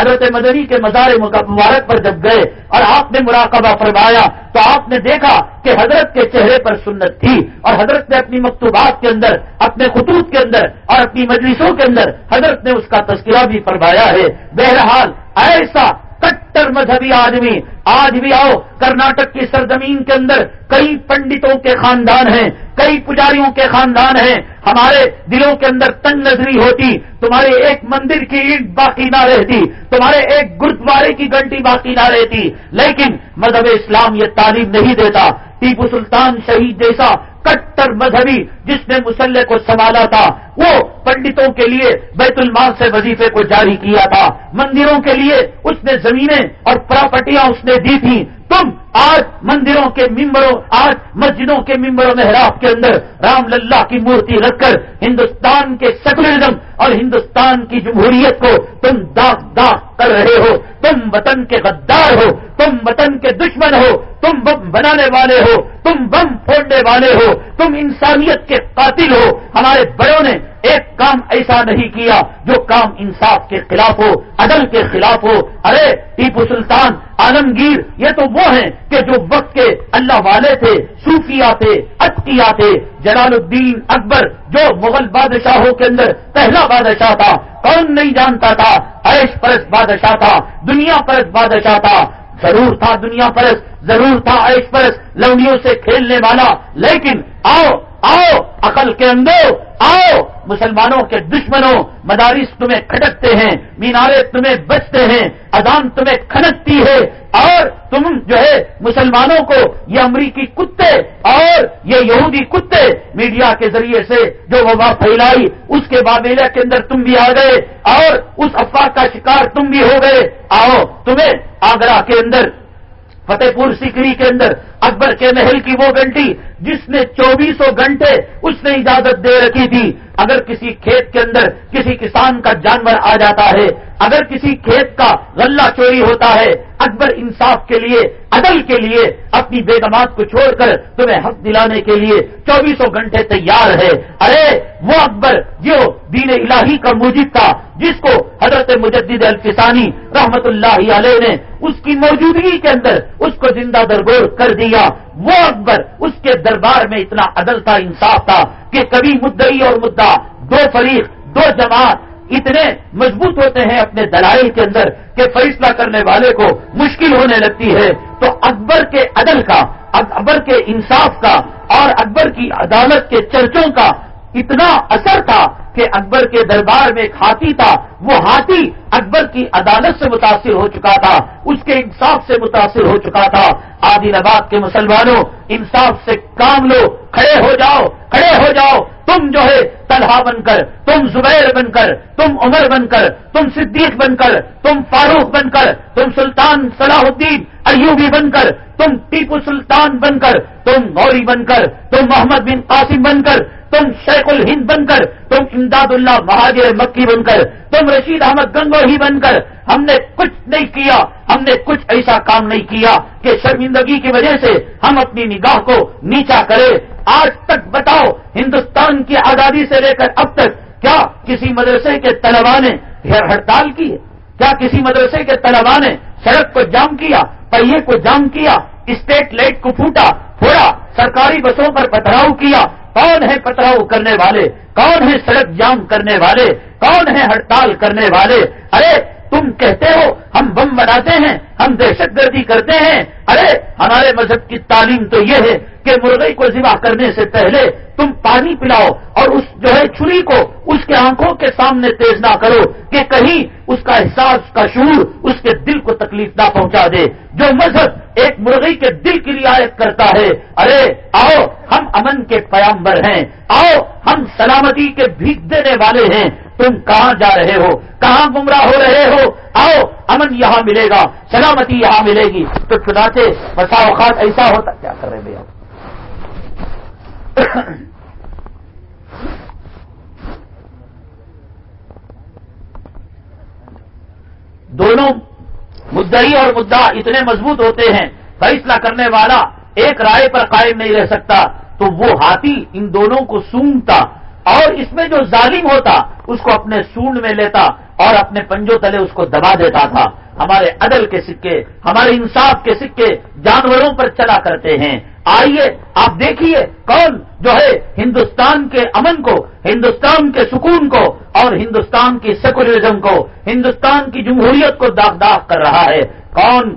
حضرت مدنی کے مزار مبارک پر جب گئے اور آپ نے مراقبہ فرمایا تو آپ نے دیکھا کہ حضرت کے چہرے پر سنت تھی اور حضرت نے اپنی مکتوبات کے اندر، اپنے خطوط کے اندر اور اپنی مجلسوں کے اندر حضرت نے اس کا تذکرہ بھی فرمایا ہے۔ بہرحال ایسا کٹر مذہبی آدمی آج بھی آؤ، کرناٹک کی سرزمین کے اندر کئی پنڈتوں کے خاندان ہیں۔ کئی پجاریوں کے خاندان ہیں، ہمارے دلوں کے اندر تنگ نظری ہوتی، تمہارے ایک مندر کی اینٹ باقی نہ رہتی، تمہارے ایک گردوارے کی گھنٹی باقی نہ رہتی۔ لیکن مذہب اسلام یہ تعلیم نہیں دیتا۔ ٹیپو سلطان شہید جیسا کٹر مذہبی جس نے مسلح کو سنبھالا تھا، وہ پنڈتوں کے لیے بیت المال سے وظیفے کو جاری کیا تھا۔ مندروں کے لیے اس نے زمینیں اور پراپرٹیاں اس نے دی تھی تم آج مندروں کے ممبروں آج مسجدوں کے ممبروں محراب کے اندر رام للہ کی مورتی رکھ کر ہندوستان کے سیکولرزم اور ہندوستان کی جمہوریت کو تم داغ داغ کر رہے ہو، تم وطن کے غدار ہو، تم وطن کے دشمن ہو، تم بم بنانے والے ہو، تم بم پھوڑنے والے ہو، تم انسانیت کے قاتل ہو۔ ہمارے بڑوں نے ایک کام ایسا نہیں کیا جو کام انصاف کے خلاف ہو، عدل کے خلاف ہو۔ ارے، ٹیپو سلطان، عالمگیر، یہ تو وہ ہیں کہ جو وقت کے اللہ والے تھے صوفیہ تھے اطکیا تھے، جلال الدین اکبر جو مغل بادشاہوں کے اندر پہلا بادشاہ تھا، کون نہیں جانتا تھا؟ ایش پرست بادشاہ تھا، دنیا پرست بادشاہ تھا۔ ضرور تھا دنیا پرست، ضرور تھا ایش پرست لونڈیوں سے کھیلنے والا۔ لیکن آؤ آؤ، عقل کے اندر آؤ، مسلمانوں کے دشمنوں مدارس تمہیں کھٹکتے ہیں، مینارے تمہیں بچتے ہیں، اذان تمہیں کھنکتی ہے، اور تم جو ہے مسلمانوں کو یہ امریکی کتے اور یہ یہودی کتے میڈیا کے ذریعے سے جو وبا پھیلائی، اس کے بابیلا کے اندر تم بھی آ گئے، اور اس افواہ کا شکار تم بھی ہو گئے۔ آؤ، تمہیں آگرہ کے اندر، فتح پور سکری کے اندر، اکبر کے محل کی وہ گھنٹی جس نے چوبیسوں گھنٹے اس نے اجازت دے رکھی تھی، اگر کسی کھیت کے اندر کسی کسان کا جانور آ جاتا ہے، اگر کسی کھیت کا غلہ چوری ہوتا ہے، اکبر انصاف کے لیے، عدل کے لیے، اپنی بیگمات کو چھوڑ کر تمہیں حق دلانے کے لیے چوبیسوں گھنٹے تیار ہے۔ ارے، وہ اکبر جو دین الہی کا موجود تھا، جس کو حضرت مجدد الفسانی رحمت اللہ علیہ نے اس کی موجودگی کے اندر اس کو زندہ درگور کر دیا۔ وہ اکبر، اس کے دربار میں اتنا عدل تھا، انصاف تھا کہ کبھی مدعی اور مدعا، دو فریق، دو جماعت اتنے مضبوط ہوتے ہیں اپنے دلائل کے اندر کہ فیصلہ کرنے والے کو مشکل ہونے لگتی ہے۔ تو اکبر کے عدل کا، اکبر کے انصاف کا اور اکبر کی عدالت کے چرچوں کا اتنا اثر تھا کہ اکبر کے دربار میں ایک ہاتھی تھا۔ وہ ہاتھی اکبر کی عدالت سے متاثر ہو چکا تھا، اس کے انصاف سے متاثر ہو چکا تھا۔ عادل آباد کے مسلمانوں، انصاف سے کام لو، کھڑے ہو جاؤ، کھڑے ہو جاؤ۔ تم جو ہے، طلحہ بن کر، تم زبیر بن کر، تم عمر بن کر، تم صدیق بن کر، تم فاروق بن کر، تم سلطان صلاح الدین ایوبی بن کر، تم ٹیپو سلطان بن کر، تم غوری بن کر، تم محمد بن قاسم بن کر تم شیخ الہند بن کر، تم امداد اللہ مہاجر مکی بن کر، تم رشید احمد گنگو ہی بن کر، ہم نے کچھ نہیں کیا، ہم نے کچھ ایسا کام نہیں کیا کہ شرمندگی کی وجہ سے ہم اپنی نگاہ کو نیچا کرے آج تک بتاؤ، ہندوستان کی آزادی سے لے کر اب تک کیا کسی مدرسے کے طلبا نے ہڑتال کی؟ ہے کیا کسی مدرسے کے طلبا نے سڑک کو جام کیا، پہیے کو جام کیا، اسٹیٹ لائٹ کو پھوٹا، پھوڑا، سرکاری بسوں پر پتھراؤ کیا کون ہے پتراؤ کرنے والے؟ کون ہے سڑک جام کرنے والے؟ کون ہے ہڑتال کرنے والے؟ ارے، تم کہتے ہو ہم بم بناتے ہیں، ہم دہشت گردی کرتے ہیں۔ ارے، ہمارے مذہب کی تعلیم تو یہ ہے کہ مرغئی کو ذبح کرنے سے پہلے تم پانی پلاؤ اور اس جو ہے چھری کو اس کے آنکھوں کے سامنے تیز نہ کرو کہ کہیں اس کا احساس کا شور اس کے دل کو تکلیف نہ پہنچا دے۔ جو مذہب ایک مرغئی کے دل کی رعایت کرتا ہے، ارے، آؤ، ہم امن کے پیامبر ہیں۔ آؤ، ہم سلامتی کے بھیگ دینے والے ہیں۔ تم کہاں جا رہے ہو؟ کہاں گمراہ ہو رہے ہو؟ آؤ، امن یہاں ملے گا، سلامتی یہاں ملے گی۔ تو چنانچہ بسا اوقات ایسا ہوتا، کیا کر رہے بھیا؟ دونوں مدعی اور مدعا اتنے مضبوط ہوتے ہیں، فیصلہ کرنے والا ایک رائے پر قائم نہیں رہ سکتا، تو وہ ہاتھی ان دونوں کو سونگتا۔ اور اس میں جو ظالم ہوتا، اس کو اپنے سونڈ میں لیتا اور اپنے پنجوں تلے اس کو دبا دیتا تھا۔ ہمارے عدل کے سکے، ہمارے انصاف کے سکے جانوروں پر چلا کرتے ہیں۔ آئیے، آپ دیکھیے کون جو ہے ہندوستان کے امن کو، ہندوستان کے سکون کو اور ہندوستان کی سیکولرزم کو، ہندوستان کی جمہوریت کو داغ داغ کر رہا ہے۔ کون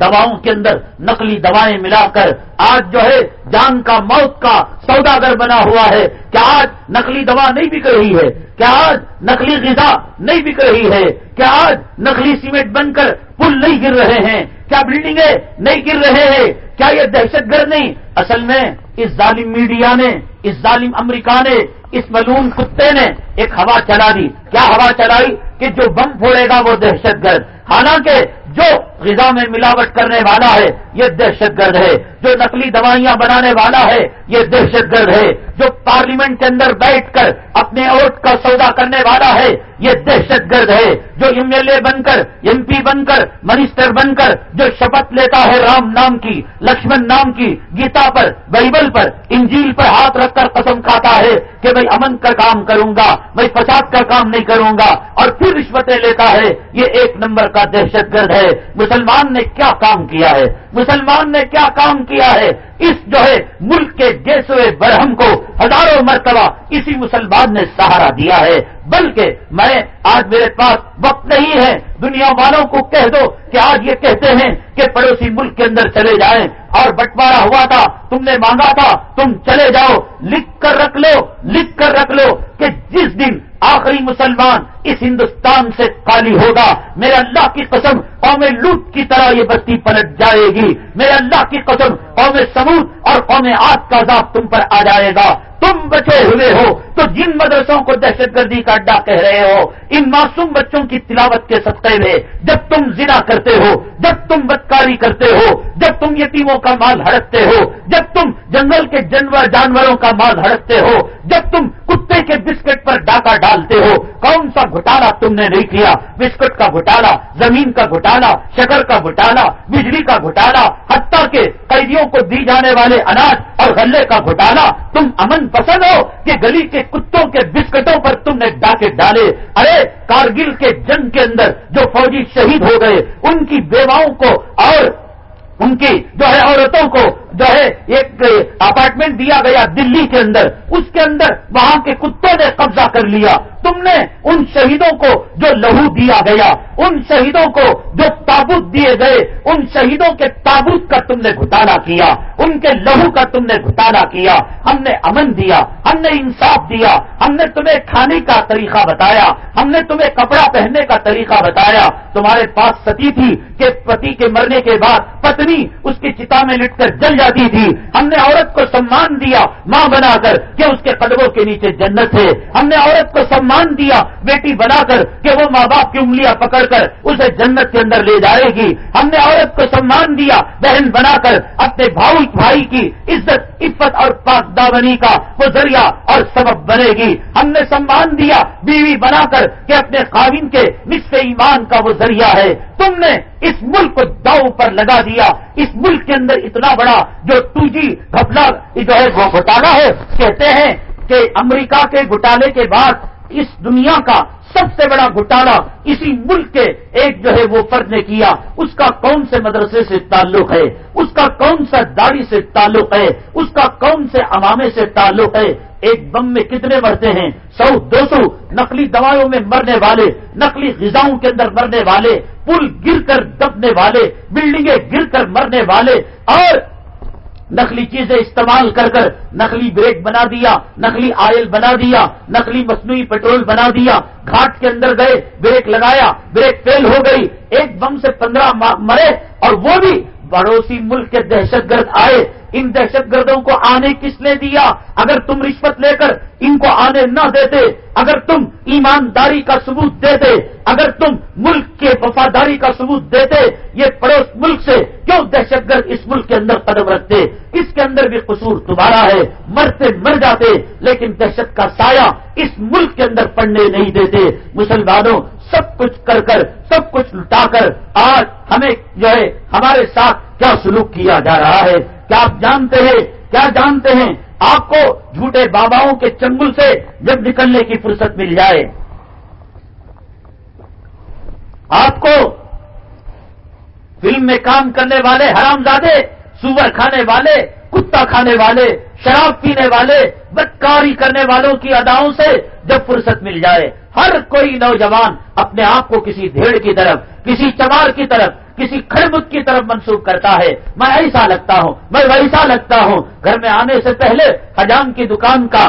دواؤں کے اندر نقلی دوائیں ملا کر آج جو ہے جان کا موت کا سوداگر بنا ہوا ہے۔ کیا آج نقلی دوا نہیں بک رہی ہے؟ کیا آج نقلی غذا نہیں بک رہی ہے؟ کیا آج نقلی سیمنٹ بن کر پل نہیں گر رہے ہیں؟ کیا بلڈنگیں نہیں گر رہے ہیں؟ کیا یہ دہشت گرد نہیں؟ اصل میں اس ظالم میڈیا نے، اس ظالم امریکہ نے، اس ملون کتے نے ایک ہوا چلا دی کیا ہوا چلائی کہ جو بم پھوڑے گا وہ دہشت گرد؟ حالانکہ جو غذا میں ملاوٹ کرنے والا ہے، یہ دہشت گرد ہے۔ جو نقلی دوائیاں بنانے والا ہے، یہ دہشت گرد ہے۔ جو پارلیمنٹ کے اندر بیٹھ کر اپنے ووٹ کا سودا کرنے والا ہے، یہ دہشت گرد ہے۔ جو ایم ایل اے بن کر، ایم پی بن کر، منسٹر بن کر، جو شپت لیتا ہے رام نام کی، لکشمن نام کی، گیتا پر، بائبل پر، انجیل پر ہاتھ رکھ کر قسم کھاتا ہے کہ میں امن کا کام کروں گا، میں فساد کا کام نہیں کروں گا۔ اور پھر رشوتیں لیتا ہے، یہ ایک نمبر کا دہشت گرد ہے۔ مسلمان نے کیا کام کیا ہے؟ مسلمان نے کیا کام کیا ہے؟ اس جو ہے ملک کے گیسوے برہم کو ہزاروں مرتبہ اسی مسلمان نے سہارا دیا ہے۔ بلکہ میں آج میرے پاس وقت نہیں ہے، دنیا والوں کو کہہ دو کہ آج یہ کہتے ہیں کہ پڑوسی ملک کے اندر چلے جائیں۔ اور بٹوارا ہوا تھا، تم نے مانگا تھا، تم چلے جاؤ، لکھ کر رکھ لو، لکھ کر رکھ لو کہ جس دن آخری مسلمان اس ہندوستان سے خالی ہوگا۔ میرے اللہ کی قسم، قوم لوٹ کی طرح یہ بستی پلٹ جائے گی۔ میرے اللہ کی قسم، قوم سمود اور قوم آگ کا عذاب تم پر آ جائے گا۔ تم بچے ہوئے ہو تو جن مدرسوں کو دہشت گردی کا اڈا کہہ رہے ہو، ان معصوم بچوں کی تلاوت کے سطح میں جب تم زنا کرتے ہو، جب تم بدکاری کرتے ہو، جب تم یتیموں کا مال ہڑکتے ہو، جب تم جنگل کے جانور جانوروں کا مال ہڑکتے ہو، جب تم کتے کے بسکٹ پر ڈاکہ ڈالتے ہو، کون سا گھٹالا تم نے نہیں کیا؟ بسکٹ کا گھٹالا، زمین کا گھٹالا، شکر کا گھٹالا، بجلی کا گھٹالا، حتیٰ کے قیدیوں کو دی جانے والے اناج اور غلے کا گھٹالا، تم امن پسند ہو کہ گلی کے کتوں کے بسکٹوں پر تم نے ڈاکے ڈالے۔ ارے، کارگل کے جنگ کے اندر جو فوجی شہید ہو گئے، ان کی بیواؤں کو اور ان کی جو ہے عورتوں کو جو ہے ایک اپارٹمنٹ دیا گیا دلی کے اندر، اس کے اندر وہاں کے کتوں نے قبضہ کر لیا۔ تم نے ان شہیدوں کو جو لہو دیا گیا، ان شہیدوں کو جو تابوت دیے گئے، ان شہیدوں کے تابوت کا تم نے گھٹالا کیا، ان کے لہو کا تم نے گھٹالا کیا۔ ہم نے امن دیا، ہم نے انصاف دیا، ہم نے تمہیں کھانے کا طریقہ بتایا، ہم نے تمہیں کپڑا پہننے کا طریقہ بتایا۔ تمہارے پاس ستی تھی کہ پتی کے مرنے کے بعد پتنی اس کی چتا میں لٹ کر جل جاتی تھی۔ ہم نے عورت کو سمان دیا، ماں بنا کر کہ اس کے قدموں کے نیچے جنت ہے۔ ہم نے عورت کو سمان دیا، بیٹی بنا کر کہ وہ ماں باپ کی انگلیاں پکڑ کر اسے جنت کے اندر لے جائے گی۔ ہم نے عورت کو سمان دیا، بہن بنا کر اپنے بھائی بھائی کی عزت، عفت اور پاک دامنی کا وہ ذریعہ اور سبب بنے گی۔ ہم نے سمان دیا، بیوی بنا کر کہ اپنے خاوین کے نصف ایمان کا وہ ذریعہ ہے۔ تم نے اس ملک کو داؤ پر لگا دیا۔ اس ملک کے اندر اتنا بڑا جو ٹو جی گھپلا جو ہے گھوٹالا ہے۔ کہتے ہیں کہ امریکہ کے گھٹالے کے بعد اس دنیا کا سب سے بڑا گھٹالا اسی ملک کے ایک جو ہے، وہ فرد نے کیا۔ اس کا کون سے مدرسے سے تعلق ہے؟ اس کا کون سا داڑھی سے تعلق ہے؟ اس کا کون سے امامے سے تعلق ہے؟ ایک بم میں کتنے مرتے ہیں؟ سو، دو سو۔ نقلی دوائیوں میں مرنے والے، نقلی غذاؤں کے اندر مرنے والے، پل گر کر دبنے والے، بلڈنگیں گر کر مرنے والے، اور نقلی چیزیں استعمال کر کر نقلی بریک بنا دیا، نقلی آئل بنا دیا، نقلی مصنوعی پیٹرول بنا دیا، گھاٹ کے اندر گئے، بریک لگایا، بریک فیل ہو گئی، ایک بم سے پندرہ مرے اور وہ بھی پڑوسی ملک کے دہشت گرد آئے، ان دہشت گردوں کو آنے کس نے دیا؟ اگر تم رشوت لے کر ان کو آنے نہ دیتے، اگر تم ایمانداری کا ثبوت دیتے، اگر تم ملک کے وفاداری کا ثبوت دیتے، یہ پڑوس ملک سے کیوں دہشت گرد اس ملک کے اندر قدم رکھتے؟ اس کے اندر بھی قصور تمہارا ہے، مرتے مر جاتے، لیکن دہشت کا سایہ اس ملک کے اندر پڑنے نہیں دیتے۔ مسلمانوں سب کچھ کر کر، سب کچھ لٹا کر آج ہمیں جو ہے ہمارے ساتھ کیا سلوک کیا جا رہا ہے؟ کیا آپ جانتے ہیں؟ کیا جانتے ہیں؟ آپ کو جھوٹے باباؤں کے چنگل سے جب نکلنے کی فرصت مل جائے۔ آپ کو فلم میں کام کرنے والے حرام زادے سور کھانے والے، کتا کھانے والے، شراب پینے والے، بدکاری کرنے والوں کی اداؤں سے جب فرصت مل جائے ہر کوئی نوجوان اپنے آپ کو کسی بھیڑ کی طرف، کسی چمار کی طرف، کسی خربت کی طرف منسوخ کرتا ہے۔ میں ایسا لگتا ہوں، میں ویسا لگتا ہوں۔ گھر میں آنے سے پہلے حجام کی دکان کا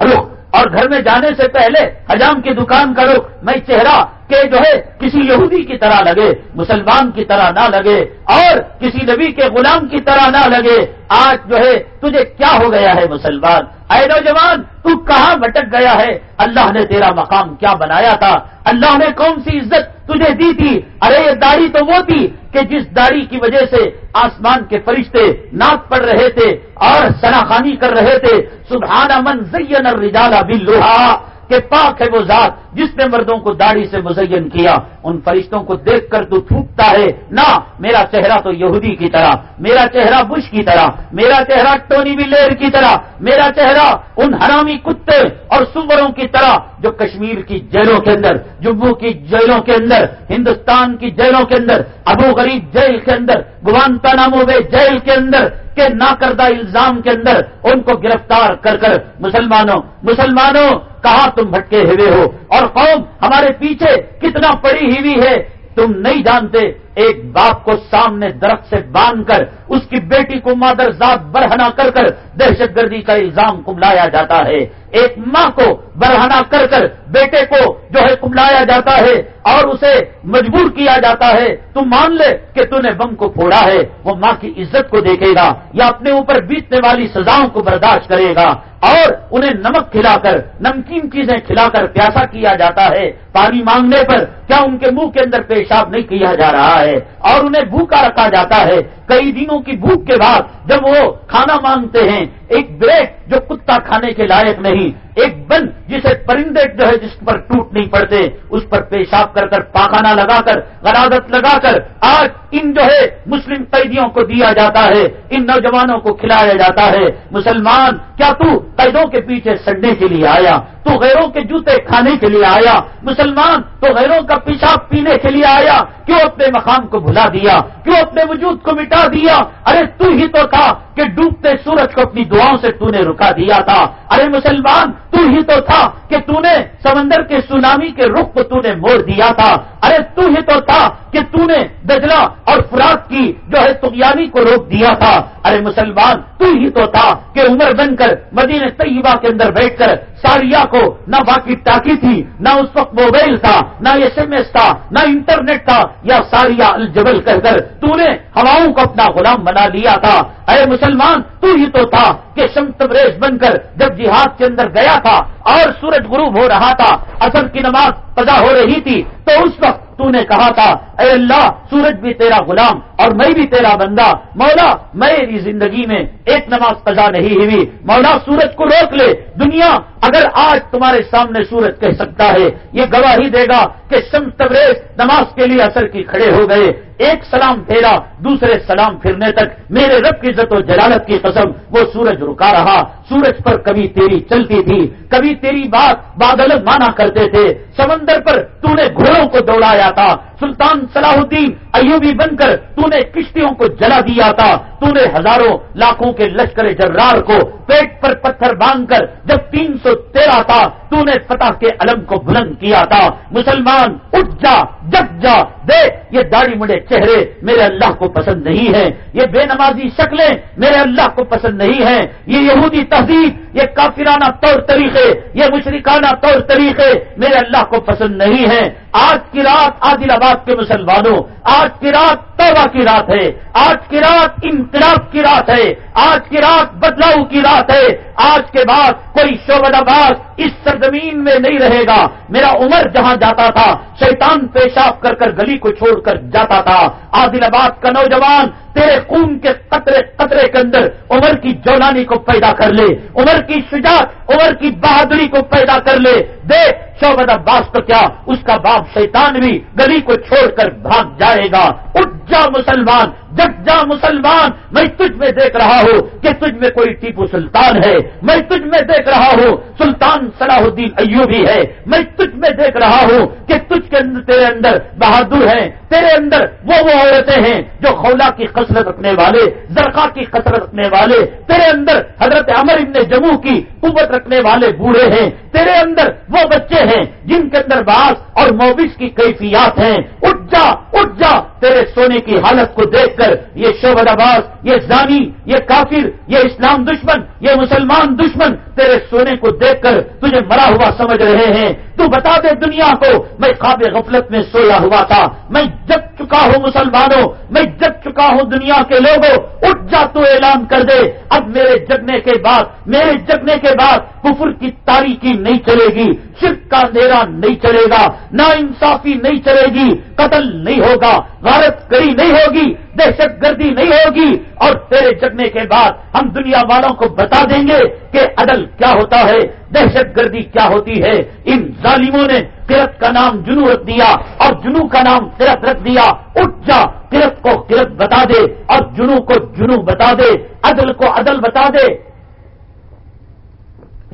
رخ اور گھر میں جانے سے پہلے حجام کی دکان کا رخ، میں چہرہ کہ جو ہے کسی یہودی کی طرح لگے، مسلمان کی طرح نہ لگے اور کسی نبی کے غلام کی طرح نہ لگے۔ آج جو ہے تجھے کیا ہو گیا ہے مسلمان؟ اے نوجوان، تو کہاں بھٹک گیا ہے؟ اللہ نے تیرا مقام کیا بنایا تھا؟ اللہ نے کون سی عزت تجھے دی تھی؟ ارے، یہ داڑھی تو وہ تھی کہ جس داڑھی کی وجہ سے آسمان کے فرشتے ناک پڑ رہے تھے اور سناخانی کر رہے تھے۔ سبحانہ من زین الرجال باللوہا۔ کہ پاک ہے وہ ذات جس نے مردوں کو داڑھی سے مزین کیا، ان فرشتوں کو دیکھ کر تو تھوکتا ہے، نہ، میرا چہرہ تو یہودی کی طرح، میرا چہرہ بش کی طرح، میرا چہرہ ٹونی بلیر کی طرح، میرا چہرہ ان حرامی کتے اور سوروں کی طرح جو کشمیر کی جیلوں کے اندر، جموں کی جیلوں کے اندر، ہندوستان کی جیلوں کے اندر، ابو غریب جیل کے اندر گوانتا نامو جیل کے اندر کے نہ کردہ الزام کے اندر ان کو گرفتار کر کر، مسلمانوں مسلمانوں، کہاں تم بھٹکے ہوئے ہو؟ اور قوم ہمارے پیچھے کتنا پڑی ہوئی ہے؟ تم نہیں جانتے ایک باپ کو سامنے درخت سے باندھ کر، اس کی بیٹی کو مادر ذات برہنا کر کر دہشت گردی کا الزام کملایا جاتا ہے۔ ایک ماں کو برہنا کر کر بیٹے کو جو ہے کملایا جاتا ہے اور اسے مجبور کیا جاتا ہے۔ تم مان لے کہ تو نے بم کو پھوڑا ہے، وہ ماں کی عزت کو دیکھے گا یا اپنے اوپر بیتنے والی سزاؤں کو برداشت کرے گا۔ اور انہیں نمک کھلا کر، نمکین چیزیں کھلا کر پیاسا کیا جاتا ہے۔ پانی مانگنے پر کیا ان کے منہ کے اندر پیشاب نہیں کیا جا رہا ہے اور انہیں بھوکا رکھا جاتا ہے۔ کئی دنوں کی بھوک کے بعد جب وہ کھانا مانگتے ہیں ایک بریک جو کتا کھانے کے لائق نہیں، ایک بن جسے پرندے جو ہے جس پر ٹوٹ نہیں پڑتے، اس پر پیشاب کر کر پاخانہ لگا کر غرادت لگا کر آج ان جو ہے مسلم قیدیوں کو دیا جاتا ہے، ان نوجوانوں کو کھلایا جاتا ہے۔ مسلمان، کیا تو قیدوں کے پیچھے سڑنے کے لیے آیا؟ تو غیروں کے جوتے کھانے کے لیے آیا؟ مسلمان، تو غیروں کا پیشاب پینے کے لیے آیا؟ کیوں اپنے مقام کو بھلا دیا؟ کیوں اپنے وجود کو مٹا دیا؟ ارے تو ہی تو تھا کہ ڈوبتے سورج کو اپنی دعاؤں سے تو نے رکا دیا تھا۔ ارے مسلمان، تو ہی تو تھا کہ تو نے سمندر کے سونامی کے رخ کو تو نے موڑ دیا تھا۔ ارے تو ہی تو تھا کہ تو نے دجلا اور فراق کی جو ہے تغیانی کو روک دیا تھا۔ ارے مسلمان، تو ہی تو تھا کہ عمر بن کر مدینہ طیبہ کے اندر بیٹھ کر ساریہ کو نہ باقی ٹاکی تھی، نہ اس وقت موبائل تھا، نہ ایس ایم ایس تھا، نہ انٹرنیٹ تھا، یا ساریا الجبل کہہ کر تو نے ہواؤں کو اپنا غلام بنا لیا تھا۔ اے مسلمان، تو ہی تو تھا کہ شمتبریش بن کر جب جہاد کے اندر گیا تھا اور سورج غروب ہو رہا تھا اصل کی نماز پدا ہو رہی تھی، تو اس وقت تو نے کہا تھا، اے اللہ، سورج بھی تیرا غلام اور میں بھی تیرا بندہ. مولا میری زندگی میں ایک نماز قضا نہیں ہوئی۔ مولا، سورج کو روک لے۔ دنیا، اگر آج تمہارے سامنے سورج کہہ سکتا ہے، یہ گواہی دے گا کہ تبریز نماز کے لیے اثر کی کھڑے ہو گئے۔ ایک سلام پھیرا، دوسرے سلام پھرنے تک، میرے رب کی عزت و جلالت کی قسم، وہ سورج رکا رہا، سورج پر کبھی تیری چلتی تھی، کبھی تیری بات بادل مانا کرتے تھے، سمندر پر تو نے گھوڑوں کو دوڑایا تھا، سلطان صلاح الدین ایوبی بن کر تو نے کشتیوں کو جلا دیا تھا۔ تو نے ہزاروں لاکھوں کے لشکر جرار کو پیٹ پر پتھر باندھ کر جب تین سو تیرہ تھا تو نے فتح کے علم کو بلند کیا تھا۔ مسلمان، اٹھ جا، جگ جا۔ دے، یہ داڑھی مڑے چہرے میرے اللہ کو پسند نہیں ہے یہ بے نمازی شکلیں میرے اللہ کو پسند نہیں ہے یہ یہودی تہذیب، یہ کافرانہ طور طریقے، یہ مشرکانہ طور طریقے میرے اللہ کو پسند نہیں ہے آج کی رات عادل آباد کے مسلمانوں، آج کی رات توبہ کی رات ہے، آج کی رات انقلاب کی رات ہے، آج کی رات بدلاؤ کی رات ہے، آج کے بعد کوئی شعبہ آباد اس سرزمین میں نہیں رہے گا۔ میرا عمر جہاں جاتا تھا، شیطان پیشاب کر کر گلی کو چھوڑ کر جاتا تھا۔ عادل آباد کا نوجوان تیرے خون کے قطرے قطرے کے اندر عمر کی جولانی کو پیدا کر لے، عمر کی شجاعت، عمر کی بہادری کو پیدا کر لے۔ دیکھ شوبت عباس تو کیا، اس کا باپ شیطان بھی گلی کو چھوڑ کر بھاگ جائے گا۔ اٹھ جا مسلمان جگ جا مسلمان، میں تجھ میں دیکھ رہا ہوں کہ تجھ میں کوئی ٹیپو سلطان ہے۔ میں تجھ میں دیکھ رہا ہوں، سلطان صلاح الدین ایوبی ہے۔ میں تجھ میں دیکھ رہا ہوں کہ تجھ کے اندر، تیرے اندر بہادر ہیں۔ تیرے اندر وہ وہ عورتیں ہیں جو خولا کی کثرت رکھنے والے زرخا کی کثرت رکھنے والے۔ تیرے اندر حضرت امر ابن جموں کی قوت رکھنے والے بوڑھے ہیں۔ تیرے اندر وہ بچے ہیں جن کے اندر باس اور موبس کی کیفیات ہیں۔ اٹھ جا اٹھ جا تیرے سونے کی حالت کو دیکھ کر یہ شعبد عباس یہ زانی، یہ کافر، یہ اسلام دشمن، یہ مسلمان دشمن تیرے سونے کو دیکھ کر تجھے مرا ہوا سمجھ رہے ہیں۔ تو بتا دے دنیا کو، میں خواب غفلت میں سویا ہوا تھا۔ میں جگ چکا ہوں مسلمانوں، میں جگ چکا ہوں دنیا کے لوگوں۔ اٹھ جا تو اعلان کر دے۔ اب میرے جگنے کے بعد، میرے جگنے کے بعد کفر کی تاریخی نہیں چلے گی، شرک کا اندھیرا نہیں چلے گا نا انصافی نہیں چلے گی، قتل نہیں ہوگا۔ غارت کری نہیں ہوگی، دہشت گردی نہیں ہوگی، اور تیرے جگنے کے بعد ہم دنیا والوں کو بتا دیں گے کہ عدل کیا ہوتا ہے، دہشت گردی کیا ہوتی ہے۔ ان ظالموں نے کرت کا نام جنو رکھ دیا، اور جنو کا نام کرت رکھ دیا۔ اٹھ جا کرت کو کرت بتا دے، اور جنو کو جنو بتا دے۔ عدل کو عدل بتا دے۔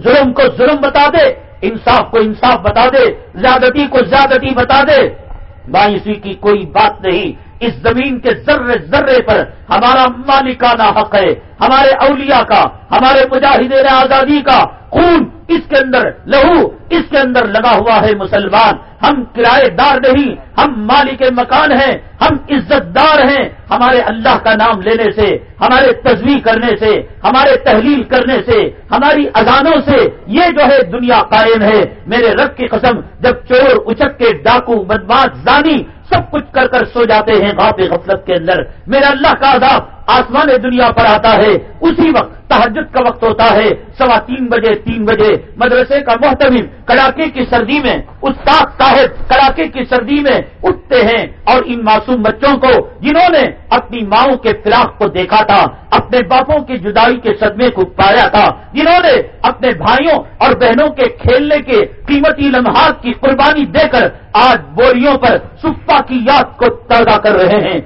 ظلم کو ظلم بتا دے۔ انصاف کو انصاف بتا دے۔ زیادتی کو زیادتی بتا دے۔ مایوسی کی کوئی بات نہیں۔ اس زمین کے ذرے ذرے پر ہمارا مالکانہ حق ہے، ہمارے اولیاء کا، ہمارے مجاہدین آزادی کا خون اس کے اندر لہو، اس کے اندر لگا ہوا ہے مسلمان۔ ہم کرایہ دار نہیں، ہم مالک مکان ہیں، ہم عزت دار ہیں۔ ہمارے اللہ کا نام لینے سے، ہمارے تصویر کرنے سے، ہمارے تحلیل کرنے سے، ہماری اذانوں سے یہ جو ہے دنیا قائم ہے۔ میرے رب کی قسم، جب چور، اچک کے ڈاکو بدماش زانی سب کچھ کر کر سو جاتے ہیں باپ غفلت کے اندر۔ میرا اللہ کا عذاب آسمان دنیا پر آتا ہے، اسی وقت تحجد کا وقت ہوتا ہے، سوا تین بجے تین بجے، مدرسے کا محتمل کڑاکے کی سردی میں، استاد صاحب کڑاکے کی سردی میں اٹھتے ہیں اور ان معصوم بچوں کو، جنہوں نے اپنی ماؤں کے فراق کو دیکھا تھا، اپنے باپوں کی جدائی کے صدمے کو پایا تھا، جنہوں نے اپنے بھائیوں اور بہنوں کے کھیلنے کے قیمتی لمحات کی قربانی دے کر آج بوریوں پر صفا کی یاد کو تازہ کر رہے ہیں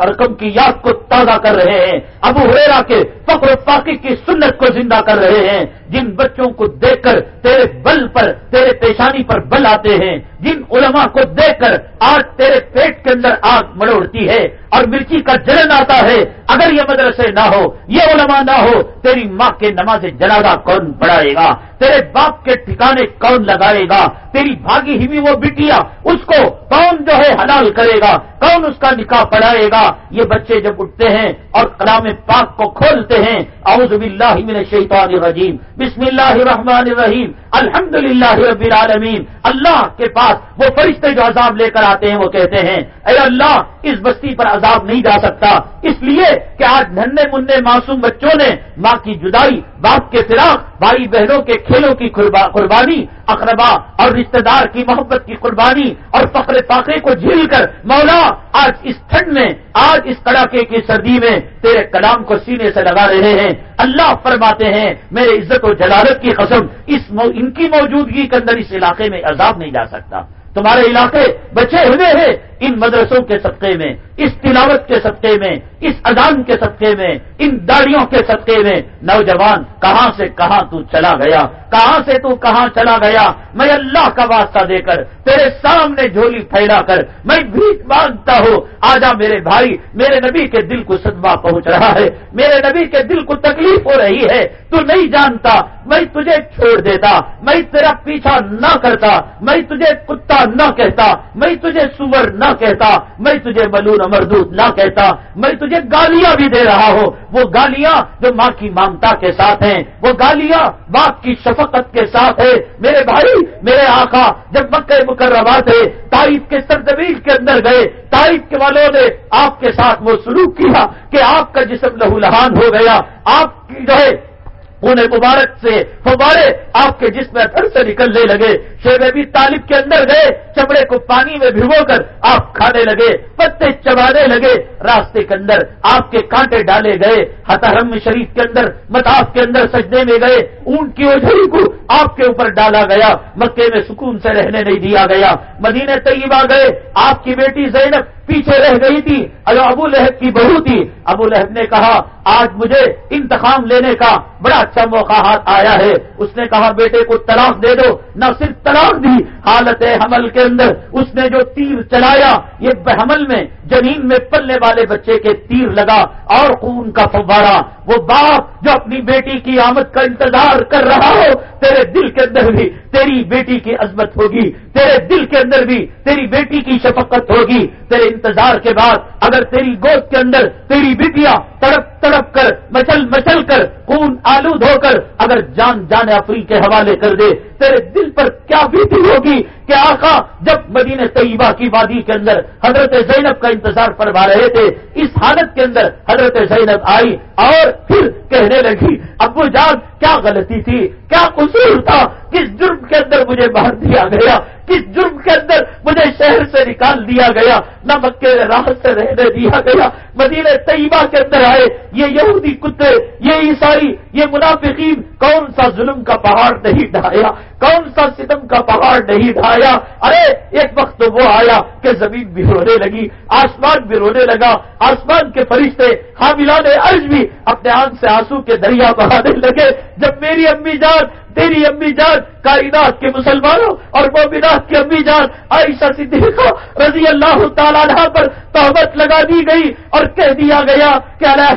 ارکم کی یاد کو تازہ کر رہے ہیں۔ ابو ہریرا کے فخر فاقی کی سنت کو زندہ کر رہے ہیں۔ جن بچوں کو دیکھ کر تیرے بل پر، تیرے پیشانی پر بل آتے ہیں۔ جن علماء کو دیکھ کر آج تیرے پیٹ کے اندر آگ مڑوڑتی ہے اور مرچی کا جلن آتا ہے۔ اگر یہ مدرسے نہ ہو، یہ علماء نہ ہو، تیری ماں کے نماز جنازہ کون پڑھائے گا؟ تیرے باپ کے ٹھکانے کون لگائے گا؟ تیری بھاگی ہوئی وہ بٹیا اس کو کون جو ہے حلال کرے گا؟ کون اس کا نکاح پڑھائے گا؟ یہ بچے جب اٹھتے ہیں اور کلام پاک کو کھولتے ہیں۔ اعوذ باللہ من الشیطان الرجیم۔ بسم اللہ الرحمن الرحیم۔ الحمد للہ رب العالمین۔ اللہ کے پاس وہ فرشتے جو عذاب لے کر آتے ہیں، وہ کہتے ہیں، اے اللہ، اس بستی پر عذاب نہیں جا سکتا۔ اس لیے کہ آج ننے منہ معصوم بچوں نے ماں کی جدائی، باپ کے فراق، بھائی بہنوں کے کھیلوں کی قربانی، اقربا اور رشتہ دار کی محبت کی قربانی اور فخر فاقے کو جھیل کر، مولا، آج اس ٹھنڈ میں، آج اس کڑاکے کی سردی میں تیرے کلام کو سینے سے لگا رہے ہیں۔ اللہ فرماتے ہیں، میرے عزت و جلالت کی قسم، اس ان کی موجودگی کے اندر اس علاقے میں عذاب نہیں جا سکتا۔ تمہارے علاقے بچے ہوئے ہیں ان مدرسوں کے صدقے میں، اس تلاوت کے صدقے میں، اس اذان کے صدقے میں، ان داڑیوں کے صدقے میں، نوجوان کہاں سے کہاں تو چلا گیا، کہاں سے تو کہاں چلا گیا؟ میں اللہ کا واسطہ دے کر، تیرے سامنے جھولی پھیلا کر، میں بھیک مانگتا ہوں۔ آجا میرے بھائی، میرے نبی کے دل کو صدمہ پہنچ رہا ہے، میرے نبی کے دل کو تکلیف ہو رہی ہے۔ تو نہیں جانتا، میں تجھے چھوڑ دیتا، میں تیرا پیچھا نہ کرتا، میں تجھے کتا نہ کہتا، میں تجھے سور نہ کہتا، میں تجھے بلون مردود نہ کہتا، میں تجھے گالیاں بھی دے رہا ہوں۔ وہ گالیاں جو ماں کی مامتا کے ساتھ ہیں، وہ گالیاں باپ کی شفقت کے ساتھ ہے میرے بھائی، میرے آقا، جب مکہ مکرمہ تھے تاریخ کے سردویل کے اندر گئے تاریخ کے والوں نے آپ کے ساتھ وہ سلوک کیا کہ آپ کا جسم لہو لہان ہو گیا۔ آپ کی جو ہے انہیں مبارک سے فوارے آپ کے جسم تھر سے نکلنے لگے۔ شیر بھی طالب کے اندر گئے، چمڑے کو پانی میں بھگو کر آپ کھانے لگے، پتے چبانے لگے۔ راستے کے اندر آپ کے کانٹے ڈالے گئے۔ حتحرم شریف کے اندر متاف کے اندر سجدے میں گئے۔ اونٹ کی اوجھری کو آپ کے اوپر ڈالا گیا۔ مکے میں سکون سے رہنے نہیں دیا گیا۔ مدینہ طیبہ گئے۔ آپ کی بیٹی زینب پیچھے رہ گئی تھی۔ اگر ابو لہب کی بہو تھی۔ ابو لہب نے کہا، آج مجھے انتخاب لینے کا بڑا اچھا موقع ہاتھ آیا ہے۔ اس نے کہا، بیٹے کو طلاق دے دو۔ نہ صرف طلاق دی، حالت حمل کے اندر اس نے جو تیر چلایا، یہ حمل میں زمین میں پلنے والے بچے کے تیر لگا اور خون کا فوارا وہ باپ جو اپنی بیٹی کی آمد کا انتظار کر رہا ہو، تیرے دل کے اندر بھی تیری بیٹی کی عظمت ہوگی۔ تیرے دل کے اندر بھی تیری بیٹی کی شفقت ہوگی۔ تیرے انتظار کے بعد اگر تیری گود کے اندر تیری بیٹیاں تڑپ تڑپ کر مچل مچل کر، خون آلود ہو کر اگر جان جان افری کے حوالے کر دے، تیرے دل پر کیا بیتی ہوگی کہ آقا جب مدینہ طیبہ کی وادی کے اندر حضرت زینب کا انتظار فرما رہے تھے، اس حالت کے اندر حضرت زینب آئی اور پھر کہنے لگی، ابو جان، کیا غلطی تھی؟ کیا قصور تھا؟ کس جرم کے اندر مجھے باہر دیا گیا؟ کس جرم کے اندر مجھے شہر سے نکال دیا گیا؟ نہ مکے راہ سے رہنے دیا گیا۔ مدینہ طیبہ کے اندر آئے۔ یہ یہودی کتے، یہ عیسائی، یہ منافقین، کون سا ظلم کا پہاڑ نہیں ڈھایا؟ کون سا ستم کا پہاڑ نہیں ڈھایا؟ ارے، ایک وقت تو وہ آیا کہ زمین بھی رونے لگی، آسمان بھی رونے لگا۔ آسمان کے فرشتے حاملان عرض بھی اپنے آنکھ سے آنسو کے دریا بہانے لگے۔ جب میری امی جان تیری امی جان کائنات کے مسلمانوں اور مومنات کی امی جان عائشہ صدیقہ رضی اللہ تعالیٰ پر تحمت لگا دی گئی اور کہہ دیا گیا کہ اللہ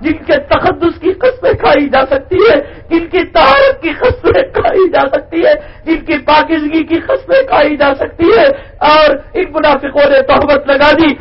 جن کے تقدس کی قسمیں کھائی جا سکتی ہے جن کی تہارت کی قسمیں کھائی جا سکتی ہے جن کی پاکزگی کی قسمیں کھائی جا سکتی ہے اور ان منافقوں نے تحمت لگا دی۔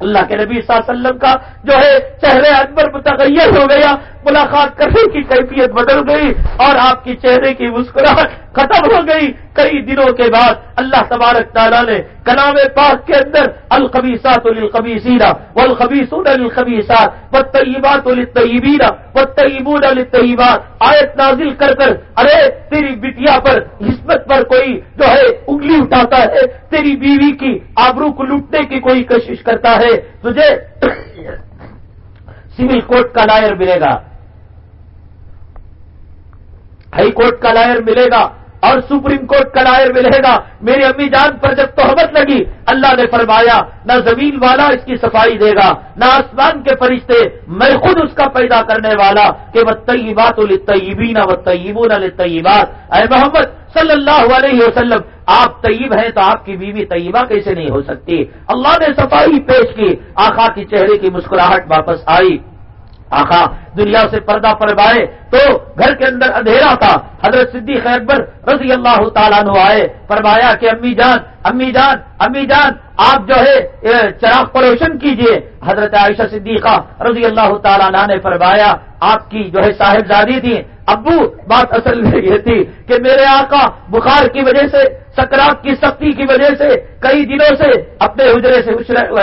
اللہ کے نبی صلی اللہ علیہ وسلم کا جو ہے چہرے اکبر متغیر ہو گیا، ملاقات کرنے کی کیفیت بدل گئی اور آپ کی چہرے کی مسکراہٹ ختم ہو گئی۔ کئی دنوں کے بعد اللہ تبارک تعالیٰ نے کلام پاک کے اندر القبیسات للقبیسینا والخبیسون للخبیسات والطیبات للطیبین والطیبون للطیبات۔ آیت نازل کر کر، ارے، تیری بٹیا پر، حسمت پر کوئی جو ہے انگلی اٹھاتا ہے، تیری بیوی کی آبرو کو لوٹنے کی کوئی کوشش کرتا ہے، تجھے سول کورٹ کا لائر ملے گا۔ ہائی کورٹ کا لائر ملے گا۔ اور سپریم کورٹ کا لائر ملے گا۔ میری امی جان پر جب تحمت لگی، اللہ نے فرمایا، نہ زمین والا اس کی صفائی دے گا، نہ آسمان کے فرشتے، میں خود اس کا پیدا کرنے والا، کہ وہ طیبات الطیبین و طیبون الطیبات اے محمد صلی اللہ علیہ وسلم، آپ طیب ہیں تو آپ کی بیوی طیبہ کیسے نہیں ہو سکتی؟ اللہ نے صفائی پیش کی آخا کی چہرے کی مسکراہٹ واپس آئی۔ آخا دنیا سے پردہ پروائے تو گھر کے اندر اندھیرا تھا۔ حضرت صدیق اکبر رضی اللہ تعالیٰ نو آئے، فرمایا کہ امی جان امی جان امی جان آپ جو ہے چراغ پروشن کیجیے۔ حضرت عائشہ صدیقہ رضی اللہ تعالیٰ نے فرمایا، آپ کی جو ہے صاحبزادی تھی ابو، بات اصل میں یہ تھی کہ میرے آقا بخار کی وجہ سے، سکرات کی سختی کی وجہ سے، کئی دنوں سے اپنے حجرے سے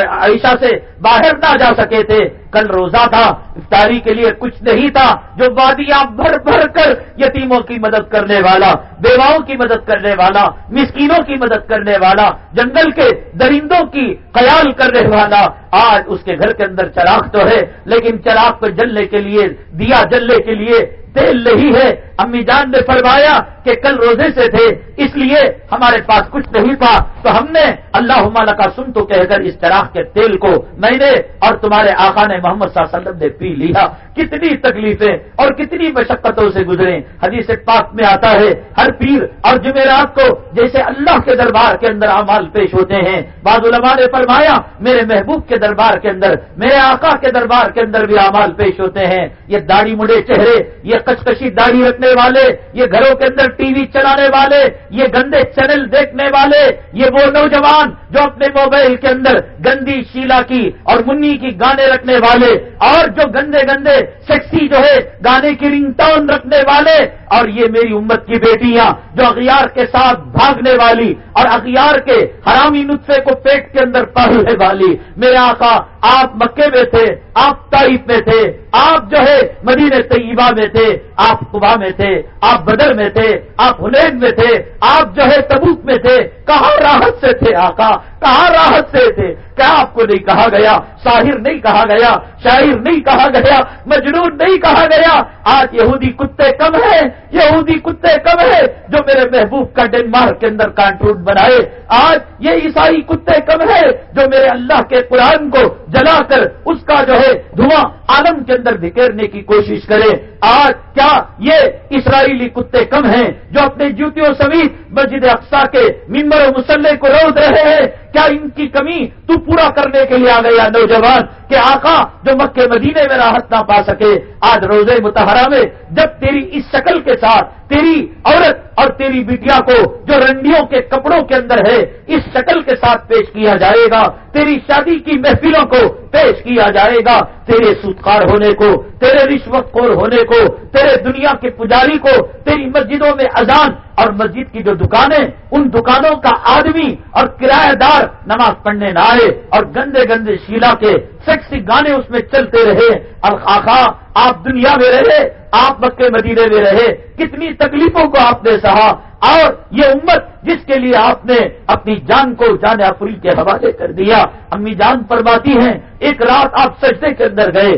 عائشہ سے باہر نہ جا سکے تھے۔ کل روزہ تھا، افطاری کے لیے کچھ نہیں تھا، جو وادیاں بھر بھر کر یتیموں کی مدد کرنے والا، بیواؤں کی مدد کرنے والا، مسکینوں کی مدد کرنے والا جنگل کے درندوں کی خیال کرنے والا آج اس کے گھر کے اندر چراغ تو ہے، لیکن چراغ پر جلنے کے لیے، دیا جلنے کے لیے تیل نہیں ہے۔ امی جان نے فرمایا کہ کل روزے سے تھے اس لیے ہمارے پاس کچھ نہیں تھا، تو ہم نے اللہ عمال کا سن تو کہہ کر اس طرح کے تیل کو میں نے اور تمہارے آقا نے محمد صلی اللہ علیہ وسلم نے پی لیا۔ کتنی تکلیفیں اور کتنی مشقتوں سے گزرے حدیث پاک میں آتا ہے، ہر پیر اور جمعرات کو جیسے اللہ کے دربار کے اندر اعمال پیش ہوتے ہیں۔ بعض علماء نے فرمایا، میرے محبوب کے دربار کے اندر، میرے آقا کے دربار کے اندر بھی اعمال پیش ہوتے ہیں۔ یہ داڑھی مڑے چہرے، یہ کچکشی داڑھی رکھنے والے، یہ گھروں کے اندر ٹی وی چلانے والے یہ گندے چینل دیکھنے والے، یہ وہ نوجوان جو اپنے موبائل کے اندر گندی شیلا کی اور منی کی گانے رکھنے والے، اور جو گندے گندے سیکسی جو ہے گانے کی رنگ ٹون رکھنے والے اور یہ میری امت کی بیٹیاں جو اغیار کے ساتھ بھاگنے والی اور اغیار کے حرامی نطفے کو پیٹ کے اندر پڑھنے والی، میرے آقا، آپ مکے میں تھے، آپ تائف میں تھے، آپ جو ہے مدین طیبہ میں تھے، آپ قبا میں تھے، آپ بدر میں تھے، آپ حلین میں تھے، آپ جو ہے تبوک میں تھے، کہاں راحت سے تھے آقا؟ کہاں راحت سے تھے؟ کیا آپ کو نہیں کہا گیا؟ شاہر نہیں کہا گیا، شاعر نہیں کہا گیا، مجنون نہیں کہا گیا۔ آج یہودی کتے کم ہیں، یہودی کتے کم ہیں جو میرے محبوب کا ڈینمارک کے اندر کانٹون بنائے۔ آج یہ عیسائی کتے کم ہیں جو میرے اللہ کے قرآن کو جلا کر اس کا جو ہے دھواں عالم کے اندر بکھیرنے کی کوشش کرے۔ آج کیا یہ اسرائیلی کتے کم ہیں جو اپنے جوتیوں سمیت مسجد اقسا کے ممبر و مسلح کو روک رہے ہیں؟ کیا ان کی کمی تو پورا کرنے کے لیے آ گیا نوجوان کہ آقا جو مکے مدینے میں راحت نہ پا سکے، آج روزے متحرہ میں جب تیری اس شکل کے ساتھ تیری عورت اور تیری بیٹیا کو جو رنڈیوں کے کپڑوں کے اندر ہے، اس شکل کے ساتھ پیش کیا جائے گا۔ تیری شادی کی محفلوں کو پیش کیا جائے گا۔ تیرے سودکار ہونے کو، تیرے رشوت خور ہونے کو، تیرے دنیا کے پجاری کو، تیری مسجدوں میں اذان اور مسجد کی جو دکانیں، ان دکانوں کا آدمی اور کرایہ دار نماز پڑھنے نہ آئے اور گندے گندے شیلا کے سیکسی گانے اس میں چلتے رہے۔ اور خاخا آپ دنیا میں رہے، آپ مکے مدینے میں رہے، کتنی تکلیفوں کو آپ نے سہا، اور یہ امت جس کے لیے آپ نے اپنی جان کو جان افری کے حوالے کر دیا، امی جان فرماتی ہیں، ایک رات آپ سجدے کے اندر گئے،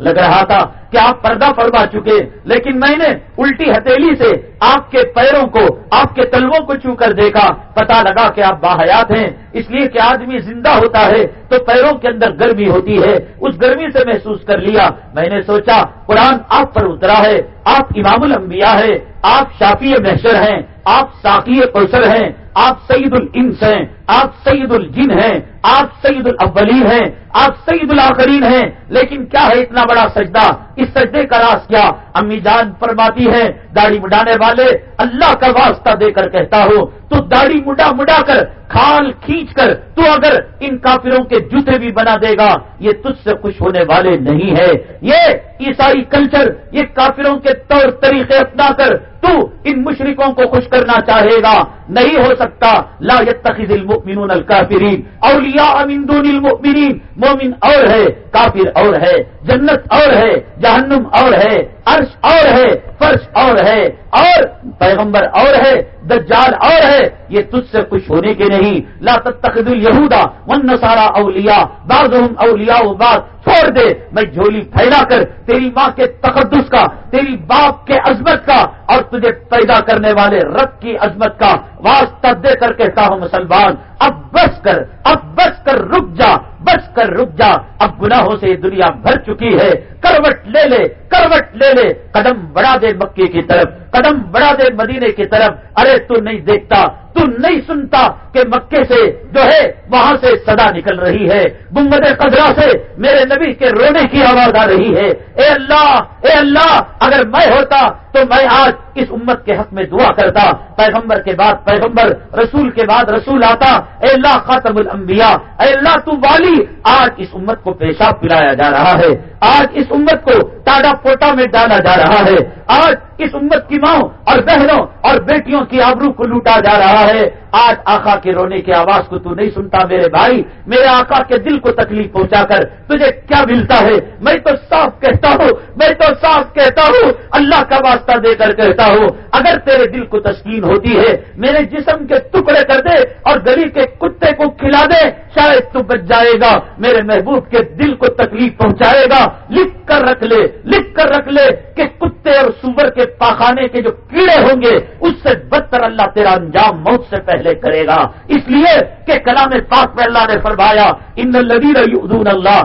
لگ رہا تھا کہ آپ پردہ فرما چکے لیکن میں نے الٹی ہتیلی سے آپ کے پیروں کو، آپ کے تلووں کو چھو کر دیکھا۔ پتا لگا کہ آپ باحیات ہیں۔ اس لیے کہ آدمی زندہ ہوتا ہے تو پیروں کے اندر گرمی ہوتی ہے۔ اس گرمی سے محسوس کر لیا۔ میں نے سوچا، قرآن آپ پر اترا ہے۔ آپ امام الانبیاء ہے آپ شافی محشر ہیں۔ آپ ساقی کوثر ہیں۔ آپ سعید الانس ہیں۔ آپ سعید الجن ہیں۔ آپ سعید الاولین ہیں۔ آپ سعید الاخرین ہیں۔ لیکن کیا ہے اتنا بڑا سجدہ؟ اس سجدے کا راز کیا۔ امی جان فرماتی ہے داڑھی مڈانے والے، اللہ کا واسطہ دے کر کہتا ہو تو داڑھی مڈا مڈا کر کھال کھینچ کر تو اگر ان کافروں کے جوتے بھی بنا دے گا، یہ تجھ سے خوش ہونے والے نہیں ہے یہ عیسائی کلچر یہ کافروں کے طور طریقے اپنا کر تو ان مشرقوں کو خوش کرنا چاہے گا۔ نہیں ہو سکتا۔ لا يتخذ المؤمنون الكافرین اولیاء من دون المؤمنین۔ مومن اور ہے، کافر اور ہے، جنت اور ہے، جہنم اور ہے، عرش اور ہے۔ فرش اور ہے، اور پیغمبر اور ہے، دجال اور ہے، یہ تجھ سے خوش ہونے کے نہیں۔ لا تتخذ اليهودا والنصارى اولیاء بعضهم اولیاء بعض چھوڑ دے، میں جھولی پھیلا کر تیری ماں کے تقدس کا، تیری باپ کے عظمت کا اور تجھے پیدا کرنے والے رب کی عظمت کا واسطہ دے کر کہتا ہوں مسلمان، اب بس کر، اب بس کر، رک جا، بس کر، رک جا۔ اب گناہوں سے دنیا بھر چکی ہے۔ کروٹ لے لے، کروٹ لے لے۔ قدم بڑھا دے مکے کی طرف، قدم بڑھا دے مدینے کی طرف۔ ارے تو نہیں دیکھتا تو نہیں سنتا کہ مکے سے جو ہے وہاں سے صدا نکل رہی ہے۔ گمبد قدرا سے میرے نبی کے رونے کی آواز آ رہی ہے۔ اے اللہ اے اللہ، اگر میں ہوتا تو میں آج اس امت کے حق میں دعا کرتا، پیغمبر کے بعد پیغمبر، رسول کے بعد رسول آتا، اے اللہ خاتم الانبیاء، اے اللہ تو والی، آج اس امت کو پیشاب پلایا جا رہا ہے، آج اس امت کو ٹاڈا پوٹا میں ڈالا جا رہا ہے، آج اس امت کی ماں اور بہنوں اور بیٹیوں کی آبرو کو لوٹا جا رہا ہے آج آقا کے رونے کی آواز کو تو نہیں سنتا میرے بھائی، میرے آقا کے دل کو تکلیف پہنچا کر تجھے کیا ملتا ہے؟ میں تو صاف کہتا ہوں، میں تو صاف کہتا ہوں، اللہ کا واسطہ دے کر کہتا ہوں، اگر تیرے دل کو تسکین ہوتی ہے، میرے جسم کے ٹکڑے کر دے اور گلی کے کتے کو کھلا دے، شاید تو بچ جائے گا، میرے محبوب کے دل کو تکلیف پہنچائے گا۔ لکھ کر رکھ لے، لکھ کر رکھ لے کہ کتے اور سور کے پاخانے کے جو کیڑے ہوں گے، اس سے بدتر اللہ تیرا انجام موت سے پہلے کرے گا۔ اس لیے کہ کلام پاک میں اللہ نے فرمایا، ان الدین ادون اللہ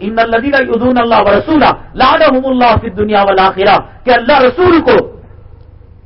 ان الدین ادون اللہ و رسولہ لانحم اللہ فی دنیا والا کہ اللہ رسول کو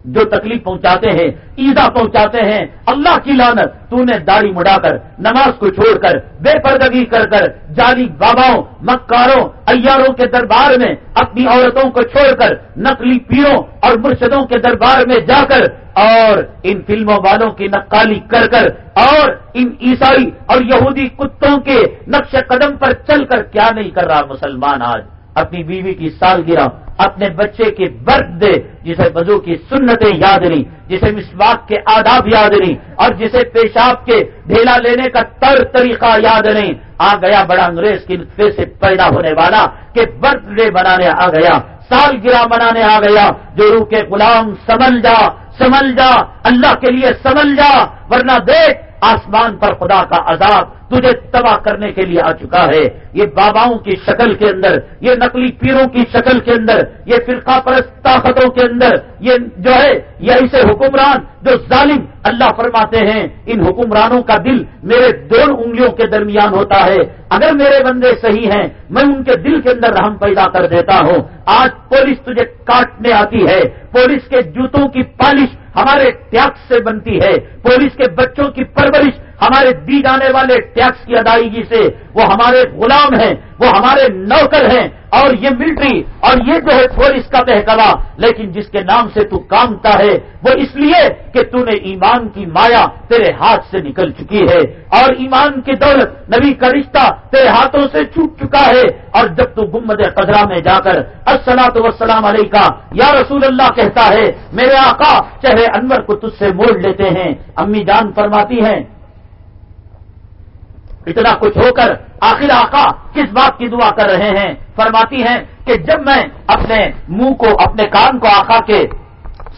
جو تکلیف پہنچاتے ہیں، ایزا پہنچاتے ہیں، اللہ کی لانت تو نے داڑھی مڑا کر، نماز کو چھوڑ کر، بے پردگی کر کر جالی باباؤں، مکاروں، ایاروں کے دربار میں، اپنی عورتوں کو چھوڑ کر، نقلی پیروں اور مرشدوں کے دربار میں جا کر، اور ان فلموں والوں کی نقالی کر کر، اور ان عیسائی اور یہودی کتوں کے نقش قدم پر چل کر، کیا نہیں کر رہا مسلمان آج؟ اپنی بیوی کی سالگرہ، اپنے بچے کی برتھ ڈے، جسے وضو کی سنتیں یاد نہیں، جسے مسواک کے آداب یاد نہیں، اور جسے پیشاب کے ڈھیلا لینے کا تر طریقہ یاد نہیں۔ آ گیا بڑا انگریز کی نطفے سے پیدا ہونے والا کہ برتھ ڈے بنانے آ گیا، سالگرہ منانے آ گیا، جو روح کے غلام سمل جا سمل جا، اللہ کے لیے سمل جا، ورنہ دیکھ آسمان پر خدا کا عذاب۔ تجھے تباہ کرنے کے لیے آ چکا ہے۔ یہ باباؤں کی شکل کے اندر، یہ نقلی پیروں کی شکل کے اندر، یہ فرقہ پرست طاقتوں کے اندر، یہ جو ہے، یہ ایسے حکمران جو ظالم اللہ فرماتے ہیں۔ ان حکمرانوں کا دل میرے دو انگلیوں کے درمیان ہوتا ہے۔ اگر میرے بندے صحیح ہیں، میں ان کے دل کے اندر رحم پیدا کر دیتا ہوں۔ آج پولیس تجھے کاٹنے آتی ہے۔ پولیس کے جوتوں کی پالش ہمارے ٹیکس سے بنتی ہے۔ پولیس کے بچوں کی پرورش ہمارے دی جانے والے ٹیکس کی ادائیگی سے وہ ہمارے غلام ہیں، وہ ہمارے نوکر ہیں اور یہ ملٹری اور یہ جو ہے پولیس کا تحقہ لیکن جس کے نام سے تو کامتا ہے، وہ اس لیے کہ تو نے ایمان کی مایا تیرے ہاتھ سے نکل چکی ہے۔ اور ایمان کی دولت، نبی کا رشتہ تیرے ہاتھوں سے چھوٹ چکا ہے۔ اور جب تو گمد قدرہ میں جا کر السلام وسلام علیہ کا یا رسول اللہ کہتا ہے، میرے آقا، چہرے انور کو تجھ سے موڑ لیتے ہیں۔ امی جان فرماتی ہیں اتنا کچھ ہو کر آخر آقا کس بات کی دعا کر رہے ہیں؟ فرماتی ہیں کہ جب میں اپنے منہ کو، اپنے کان کو آقا کے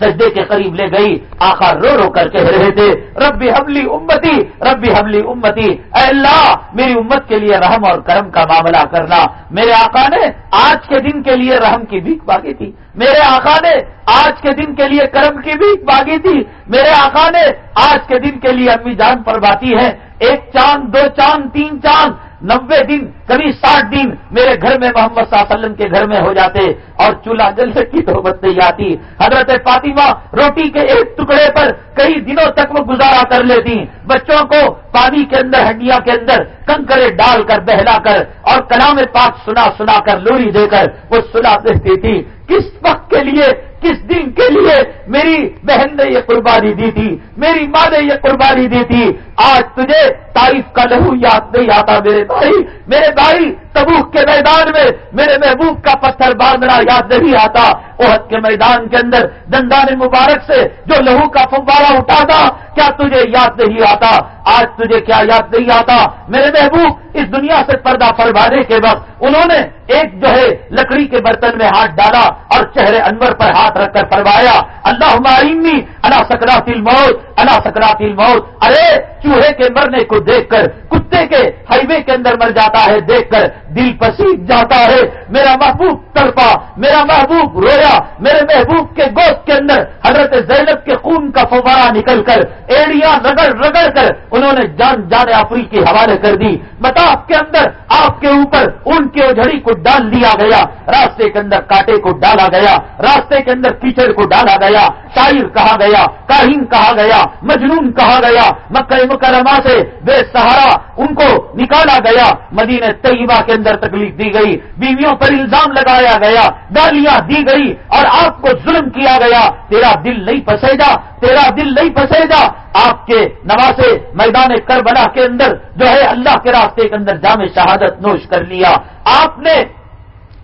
سجدے کے قریب لے گئی آخر رو رو کر کہہ رہے تھے، ربی حملی امتی، ربی حملی امتی، اے اللہ، میری امت کے لیے رحم اور کرم کا معاملہ کرنا۔ میرے آقا نے آج کے دن کے لیے رحم کی بھیک باغی تھی۔ میرے آقا نے آج کے دن کے لیے کرم کی بھیک باغی تھی۔ میرے آقا نے آج کے دن کے لیے امی جان پر باتی ہے ایک چاند، دو چاند، تین چاند نبے دن، کبھی ساٹھ دن میرے گھر میں محمد صلی اللہ علیہ وسلم کے گھر میں ہو جاتے اور چولہا جلنے کی توبت نہیں آتی۔ حضرت فاطمہ روٹی کے ایک ٹکڑے پر کئی دنوں تک وہ گزارا کر لیتی۔ بچوں کو پانی کے اندر ہڈیا کے اندر کنکرے ڈال کر، بہلا کر اور کلام پاک سنا سنا کر، لوری دے کر وہ سنا دیتی تھی۔ کس وقت کے لیے کس دن کے لیے میری بہن نے یہ قربانی دی تھی؟ میری ماں نے یہ قربانی دی تھی؟ آج تجھے تعریف کا لہو یاد نہیں آتا میرے بھائی۔ میرے بھائی، تبوک کے میدان میں میرے محبوب کا پتھر باندھنا یاد نہیں آتا۔ عہد کے میدان کے اندر دندان مبارک سے جو لہو کا فوارہ اٹھاتا کیا تجھے یاد نہیں آتا؟ آج تجھے کیا یاد نہیں آتا؟ میرے محبوب، اس دنیا سے پردہ فرمانے کے وقت انہوں نے ایک جو ہے لکڑی کے برتن میں ہاتھ ڈالا اور چہرے انور پر ہاتھ رکھ کر فرمایا اللہ ہماری اللہ سکرات الموت اللہ سکرات الموت. ارے، چوہے کے مرنے کو دیکھ کر، کتے کے ہائی وے کے اندر مر جاتا ہے دیکھ کر، دل پسیج جاتا ہے، میرا محبوب تڑپا میرا محبوب رویا، میرے محبوب کے گوشت کے اندر حضرت زینب کے خون کا فوارہ نکل کر، ایڑیاں رگڑ رگڑ کر انہوں نے جان جانے افری کے حوالے کر دی۔ متاف کے اندر، آپ کے اوپر ان کی اجڑی کو ڈال دیا گیا، راستے کے اندر کاٹے کو ڈالا گیا، راستے کے اندر کیچڑ کو ڈالا گیا، شاعر کہا گیا، کاہین کہا گیا، مجنون کہا گیا، مکہ مکرمہ سے بے سہارا ان کو نکالا گیا۔ مدینہ طیبہ کے اندر تکلیف دی گئی، بیویوں پر الزام لگایا گیا۔ گالیاں دی گئی اور آپ کو ظلم کیا گیا۔ تیرا دل نہیں پسے جا تیرا دل نہیں پسے جا آپ کے نوازے میدان کربلا کے اندر جو ہے اللہ کے راستے کے اندر جامع شہادت نوش کر لیا۔ آپ نے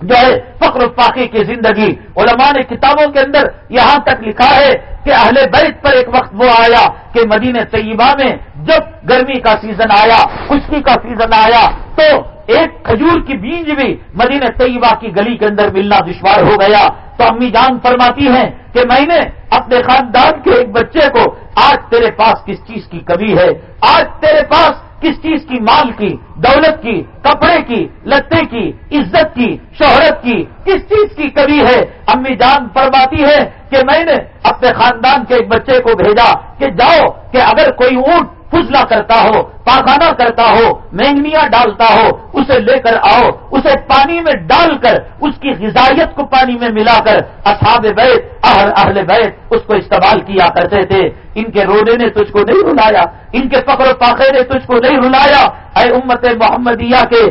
جو ہے فخر فاقی کی زندگی علماء نے کتابوں کے اندر یہاں تک لکھا ہے کہ اہل بیت پر ایک وقت وہ آیا کہ مدینہ طیبہ میں جب گرمی کا سیزن آیا، خشکی کا سیزن آیا، تو ایک کھجور کی بیج بھی مدینہ طیبہ کی گلی کے اندر ملنا دشوار ہو گیا۔ تو امی جان فرماتی ہیں کہ میں نے اپنے خاندان کے ایک بچے کو آج تیرے پاس کس چیز کی کمی ہے؟ آج تیرے پاس کس چیز کی مال کی، دولت کی، کپڑے کی، لتے کی، عزت کی، شہرت کی کس چیز کی کمی ہے؟ امی جان فرماتی ہے کہ میں نے اپنے خاندان کے ایک بچے کو بھیجا کہ جاؤ کہ اگر کوئی اونٹ فضلہ کرتا ہو پاخانہ کرتا ہو مینگنیاں ڈالتا ہو، اسے لے کر آؤ، اسے پانی میں ڈال کر، اس کی غذائیت کو پانی میں ملا کر، اصحاب بیت، اہل اہل بیت، اس کو استعمال کیا کرتے تھے۔ ان کے رونے نے تجھ کو نہیں رلایا، ان کے فخر و پاخے نے تجھ کو نہیں رلایا۔ اے امت محمدیہ کے،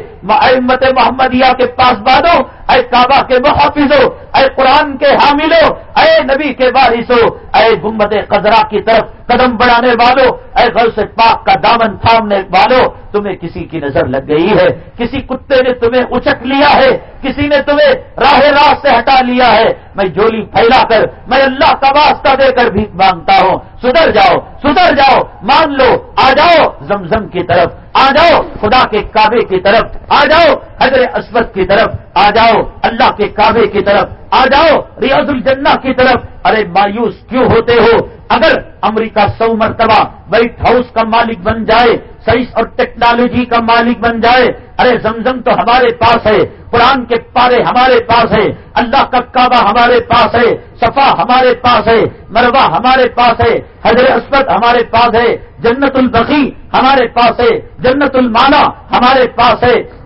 اے امت محمدیہ کے پاس بادو اے کعبہ کے محافظوں اے قرآن کے حاملوں اے نبی کے بارشوں اے گمبد قزرا کی طرف قدم بڑھانے والوں اے غوث پاک کا دامن تھامنے والوں تمہیں کسی کی نظر لگ گئی ہے، کسی کتے نے تمہیں اچک لیا ہے، کسی نے تمہیں راہ راہ سے ہٹا لیا ہے۔ میں جولی پھیلا کر، میں اللہ کا واسطہ دے کر بھی مانگتا ہوں۔ سدھر جاؤ سدھر جاؤ، مان لو، آ جاؤ، زمزم کی طرف۔ آ جاؤ، خدا کے کعبے کی طرف، آ جاؤ، حضرت اسود کی طرف، آ جاؤ، اللہ کے کعبے کی طرف، آ جاؤ، ریاض الجنہ کی طرف۔ ارے مایوس کیوں ہوتے ہو؟ اگر امریکہ سو مرتبہ وائٹ ہاؤس کا مالک بن جائے، سائنس اور ٹیکنالوجی کا مالک بن جائے، ارے زمزم تو ہمارے پاس ہے، قرآن کے پارے ہمارے پاس ہے، اللہ کا کعبہ ہمارے پاس ہے، صفا ہمارے پاس ہے مروا ہمارے پاس ہے، حضرت اسمت ہمارے پاس ہے جنت البقی ہمارے پاس ہے جنت المانا ہمارے پاس ہے۔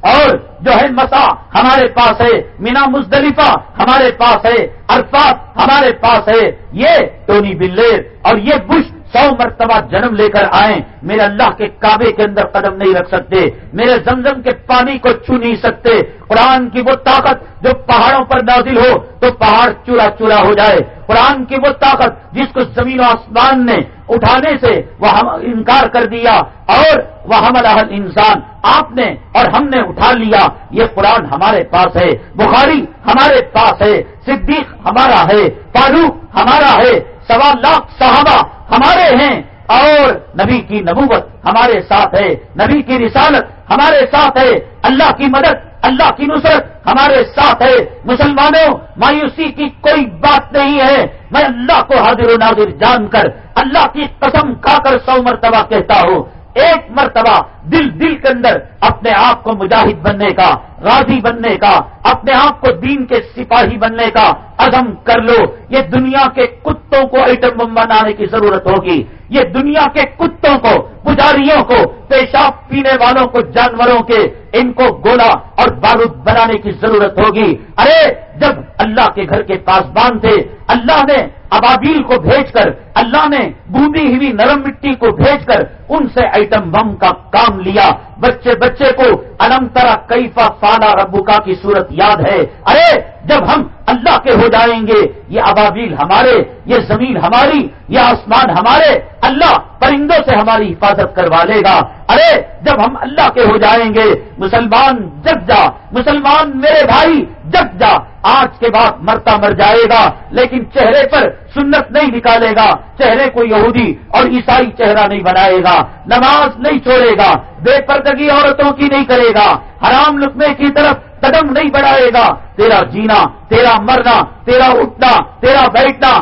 اور جو ہے مسا، ہمارے پاس ہے۔ مینا مزدلفہ، ہمارے پاس ہے۔ ارفات ہمارے پاس ہے۔ یہ ٹونی بلیر اور یہ بش سو مرتبہ جنم لے کر آئے میرے اللہ کے کعبے کے اندر قدم نہیں رکھ سکتے۔ میرے زمزم کے پانی کو چھو نہیں سکتے۔ قرآن کی وہ طاقت جو پہاڑوں پر نازل ہو تو پہاڑ چورا چورا ہو جائے۔ قرآن کی وہ طاقت جس کو زمین و آسمان نے اٹھانے سے وہ انکار کر دیا اور وہ حمل انسان آپ نے اور ہم نے اٹھا لیا۔ یہ قرآن ہمارے پاس ہے۔ بخاری ہمارے پاس ہے۔ صدیق ہمارا ہے۔ فاروق ہمارا ہے۔ سوا لاکھ صحابہ ہمارے ہیں اور نبی کی نبوت ہمارے ساتھ ہے، نبی کی رسالت ہمارے ساتھ ہے، اللہ کی مدد، اللہ کی نصرت ہمارے ساتھ ہے۔ مسلمانوں، مایوسی کی کوئی بات نہیں ہے۔ میں اللہ کو حاضر و ناظر جان کر اللہ کی قسم کھا کر سو مرتبہ کہتا ہوں۔ ایک مرتبہ دل دل کے اندر اپنے آپ کو مجاہد بننے کا غازی بننے کا، اپنے آپ کو دین کے سپاہی بننے کا عزم کر لو۔ یہ دنیا کے کتوں کو ایٹم بم بنانے کی ضرورت ہوگی۔ یہ دنیا کے کتوں کو، پجاریوں کو، پیشاب پینے والوں کو، جانوروں کے، ان کو گولا اور بارود بنانے کی ضرورت ہوگی۔ ارے، جب اللہ کے گھر کے پاس باندھے اللہ نے ابابیل کو بھیج کر، اللہ نے بوندی ہوئی نرم مٹی کو بھیج کر، ان سے آئٹم بم کا کام لیا۔ بچے بچے کو الم ترا کیفا فالا ربوکا کی صورت یاد ہے۔ ارے، جب ہم اللہ کے ہو جائیں گے، یہ ابابیل ہمارے، یہ زمین ہماری، یہ آسمان ہمارے، اللہ پرندوں سے ہماری حفاظت کروا لے گا۔ ارے، جب ہم اللہ کے ہو جائیں گے، مسلمان جگ جا، مسلمان میرے بھائی جگ جا۔ آج کے بعد مرتا مر جائے گا، لیکن چہرے پر سنت نہیں نکالے گا۔ چہرے کو یہودی اور عیسائی چہرہ نہیں بنائے گا۔ نماز نہیں چھوڑے گا۔ بے پردگی عورتوں کی نہیں کرے گا۔ حرام لکمے کی طرف قدم نہیں بڑھائے گا۔ تیرا جینا، تیرا مرنا، تیرا اٹھنا، تیرا بیٹھنا۔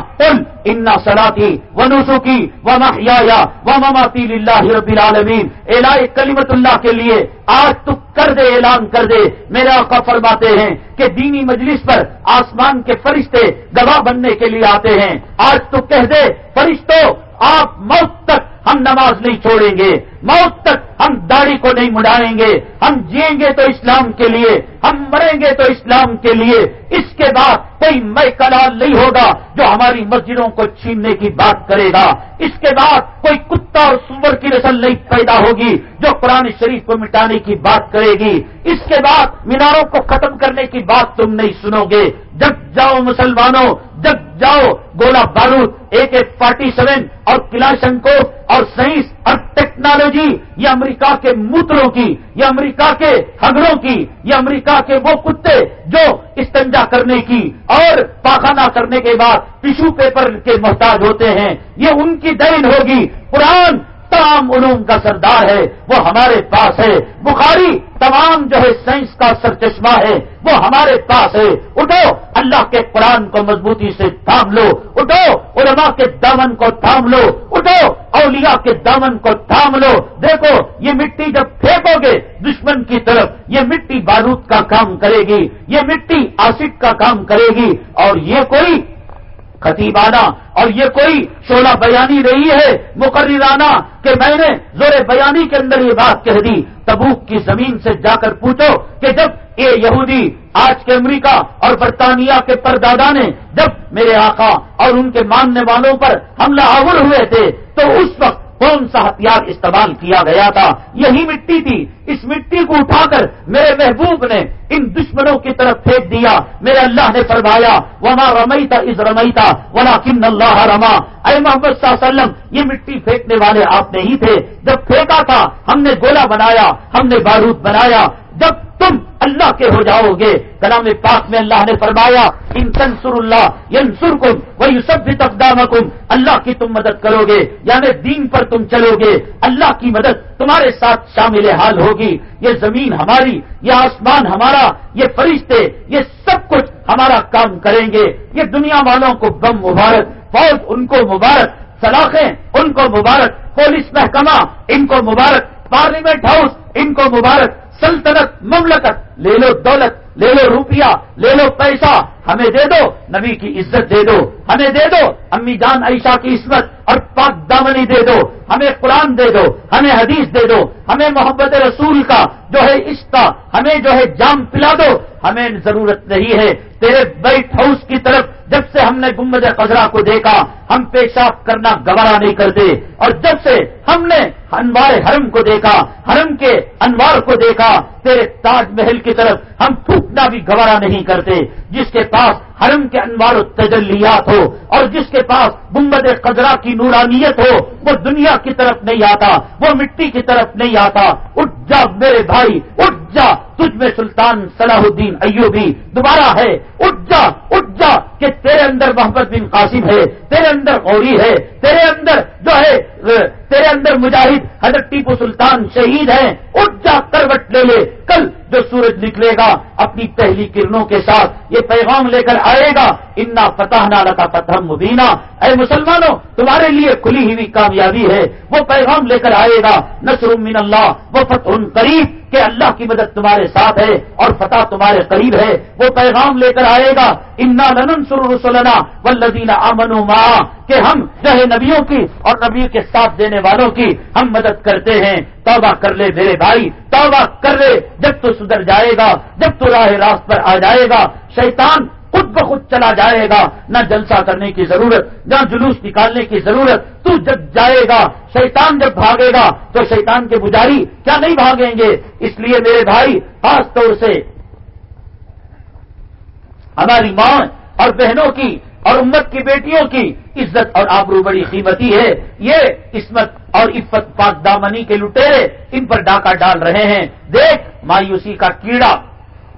ان سلاتی و نسو کی و محیا و مماتی اللہ رب العالمین۔ الا کلیمت اللہ کے لیے آج تو کر دے، اعلان کر دے۔ میرا آقا فرماتے ہیں کہ دینی مجلس پر آسمان کے فرشتے گواہ بننے کے لیے آتے ہیں۔ آج تو کہہ دے فرشتوں آپ موت تک ہم نماز نہیں چھوڑیں گے۔ موت تک ہم داڑھی کو نہیں مڑائیں گے۔ ہم جیئیں گے تو اسلام کے لیے، ہم مریں گے تو اسلام کے لیے۔ اس کے بعد کوئی میں کلال نہیں ہوگا جو ہماری مسجدوں کو چھیننے کی بات کرے گا۔ اس کے بعد کوئی کتا اور سور کی نسل نہیں پیدا ہوگی جو قرآن شریف کو مٹانے کی بات کرے گی۔ اس کے بعد میناروں کو ختم کرنے کی بات تم نہیں سنو گے۔ جب جاؤ مسلمانوں جب جاؤ۔ گولا بارود ایک ایک فورٹی سیون اور کلاشنکو اور سائنس اور ٹیکنالوجی یہ امریکہ کے موتروں کی، یہ امریکہ کے ہگڑوں کی، یہ امریکہ کے وہ کتے جو استنجا کرنے کی اور پاخانہ کرنے کے بعد ٹیشو پیپر کے محتاج ہوتے ہیں۔ یہ ان کی دین ہوگی۔ قرآن تمام علوم کا سردار ہے، وہ ہمارے پاس ہے۔ بخاری تمام جو ہے سائنس کا سر چشمہ ہے، وہ ہمارے پاس ہے۔ اٹھو، اللہ کے قرآن کو مضبوطی سے تھام لو۔ اٹھو، علماء کے دامن کو تھام لو۔ اٹھو اولیاء کے دامن کو تھام لو۔ دیکھو، یہ مٹی جب پھینکو گے دشمن کی طرف، یہ مٹی بارود کا کام کرے گی، یہ مٹی آسڈ کا کام کرے گی اور یہ کوئی خطیبانہ، اور یہ کوئی شولہ بیانی رہی ہے، مقررانہ، کہ میں نے زور بیانی کے اندر یہ بات کہہ دی، تبوک کی زمین سے جا کر پوچھو کہ جب یہ یہودی آج کے امریکہ اور برطانیہ کے پردادا نے جب میرے آقا اور ان کے ماننے والوں پر حملہ آور ہوئے تھے، تو اس وقت کون سا ہتھیار استعمال کیا گیا تھا؟ یہی مٹی تھی۔ اس مٹی کو اٹھا کر میرے محبوب نے ان دشمنوں کی طرف پھینک دیا۔ میرے اللہ نے فرمایا وہاں رمئی تھا اس رمئی تھا وہاں کن اللہ رما اے محمد صلی اللہ علیہ وسلم، یہ مٹی پھینکنے والے آپ نہیں تھے۔ جب پھینکا تھا، ہم نے گولا بنایا، ہم نے بارود بنایا۔ جب تم اللہ کے ہو جاؤ گے۔ کلام پاک میں اللہ نے فرمایا، ان تنسر اللہ ینسر کم وہی سب بھی تقدام اللہ کی تم مدد کرو گے یعنی دین پر تم چلو گے۔ اللہ کی مدد تمہارے ساتھ شامل حال ہوگی۔ یہ زمین ہماری، یہ آسمان ہمارا، یہ فرشتے، یہ سب کچھ ہمارا کام کریں گے۔ یہ دنیا والوں کو بم مبارک، فوج ان کو مبارک، سلاخیں ان کو مبارک، پولیس محکمہ ان کو مبارک۔ پارلیمنٹ ہاؤس ان کو مبارک، سلطنت، مملکت، لے لو دولت، لے لو روپیہ، لے لو پیسہ، ہمیں دے دو، نبی کی عزت دے دو، ہمیں دے دو، امی جان عائشہ کی عزت اور پاک دامنی دے دو، ہمیں قرآن دے دو، ہمیں حدیث دے دو، ہمیں محبت رسول کا جو ہے عشقہ، ہمیں جو ہے جام پلا دو، ہمیں ضرورت نہیں ہے، تیرے وائٹ ہاؤس کی طرف جب سے ہم نے گمبد قزرا کو دیکھا، ہم پیشاب کرنا گوارا نہیں کرتے۔ اور جب سے ہم نے انوار حرم کو دیکھا، حرم کے انوار کو دیکھا، تیرے تاج محل کی طرف ہم پھوکنا بھی گوارا نہیں کرتے۔ جس کے پاس حرم کے انوار و تجلیات ہو، اور جس کے پاس گمبد قدرا کی نورانیت ہو، وہ دنیا کی طرف نہیں آتا، وہ مٹی کی طرف نہیں آتا۔ اٹھ جا میرے بھائی، اٹھ جا تجھ میں سلطان صلاح الدین ایوبی۔ دوبارہ ہے، اٹھ جا اٹھ جا۔ کہ تیرے اندر محمد بن قاسم ہے، تیرے اندر غوری ہے، تیرے اندر جو ہے تیرے اندر مجاہد حضرت ٹیپو سلطان شہید ہیں، اٹھ جا کروٹ لے لے، کل جو سورج نکلے گا اپنی پہلی کرنوں کے ساتھ یہ پیغام لے کر آئے گا۔ انا فتح نہ کا فتح مبینہ اے مسلمانوں، تمہارے لیے کھلی ہوئی کامیابی ہے۔ وہ پیغام لے کر آئے گا۔ نصر من اللہ، وہ فتح قریب، کہ اللہ کی مدد تمہارے ساتھ ہے اور فتح تمہارے قریب ہے۔ وہ پیغام لے کر آئے گا۔ انا لنن رسولنا ولدین امن ماں کہ ہم جو نبیوں کی اور نبی کے ساتھ دینے والوں کی ہم مدد کرتے ہیں۔ توبہ کر لے میرے بھائی، توبہ کر لے۔ جب تو سدھر جائے گا، جب تو راہ راست پر آ جائے گا، شیطان خود بخود چلا جائے گا۔ نہ جلسہ کرنے کی ضرورت، نہ جلوس نکالنے کی ضرورت۔ تو جب جائے گا، شیطان جب بھاگے گا، تو شیطان کے پجاری کیا نہیں بھاگیں گے؟ اس لیے میرے بھائی، خاص طور سے ہماری ماں اور بہنوں کی اور امت کی بیٹیوں کی عزت اور آبرو بڑی قیمتی ہے۔ یہ عصمت اور عفت پاک دامنی کے لٹیرے ان پر ڈاکہ ڈال رہے ہیں۔ دیکھ، مایوسی کا کیڑا،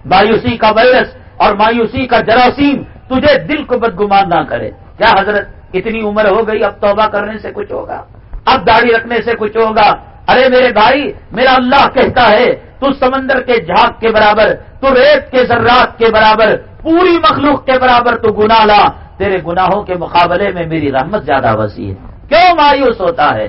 مایوسی کا وائرس اور مایوسی کا جراثیم تجھے دل کو بدگمان نہ کرے۔ کیا حضرت اتنی عمر ہو گئی اب توبہ کرنے سے کچھ ہوگا؟ اب داڑھی رکھنے سے کچھ ہوگا؟ ارے میرے بھائی، میرا اللہ کہتا ہے، تو سمندر کے جھاگ کے برابر، تو ریت کے ذرات کے برابر، پوری مخلوق کے برابر تو گنا لا۔ تیرے گناہوں کے مقابلے میں میری رحمت زیادہ وسیع ہے۔ کیوں مایوس ہوتا ہے؟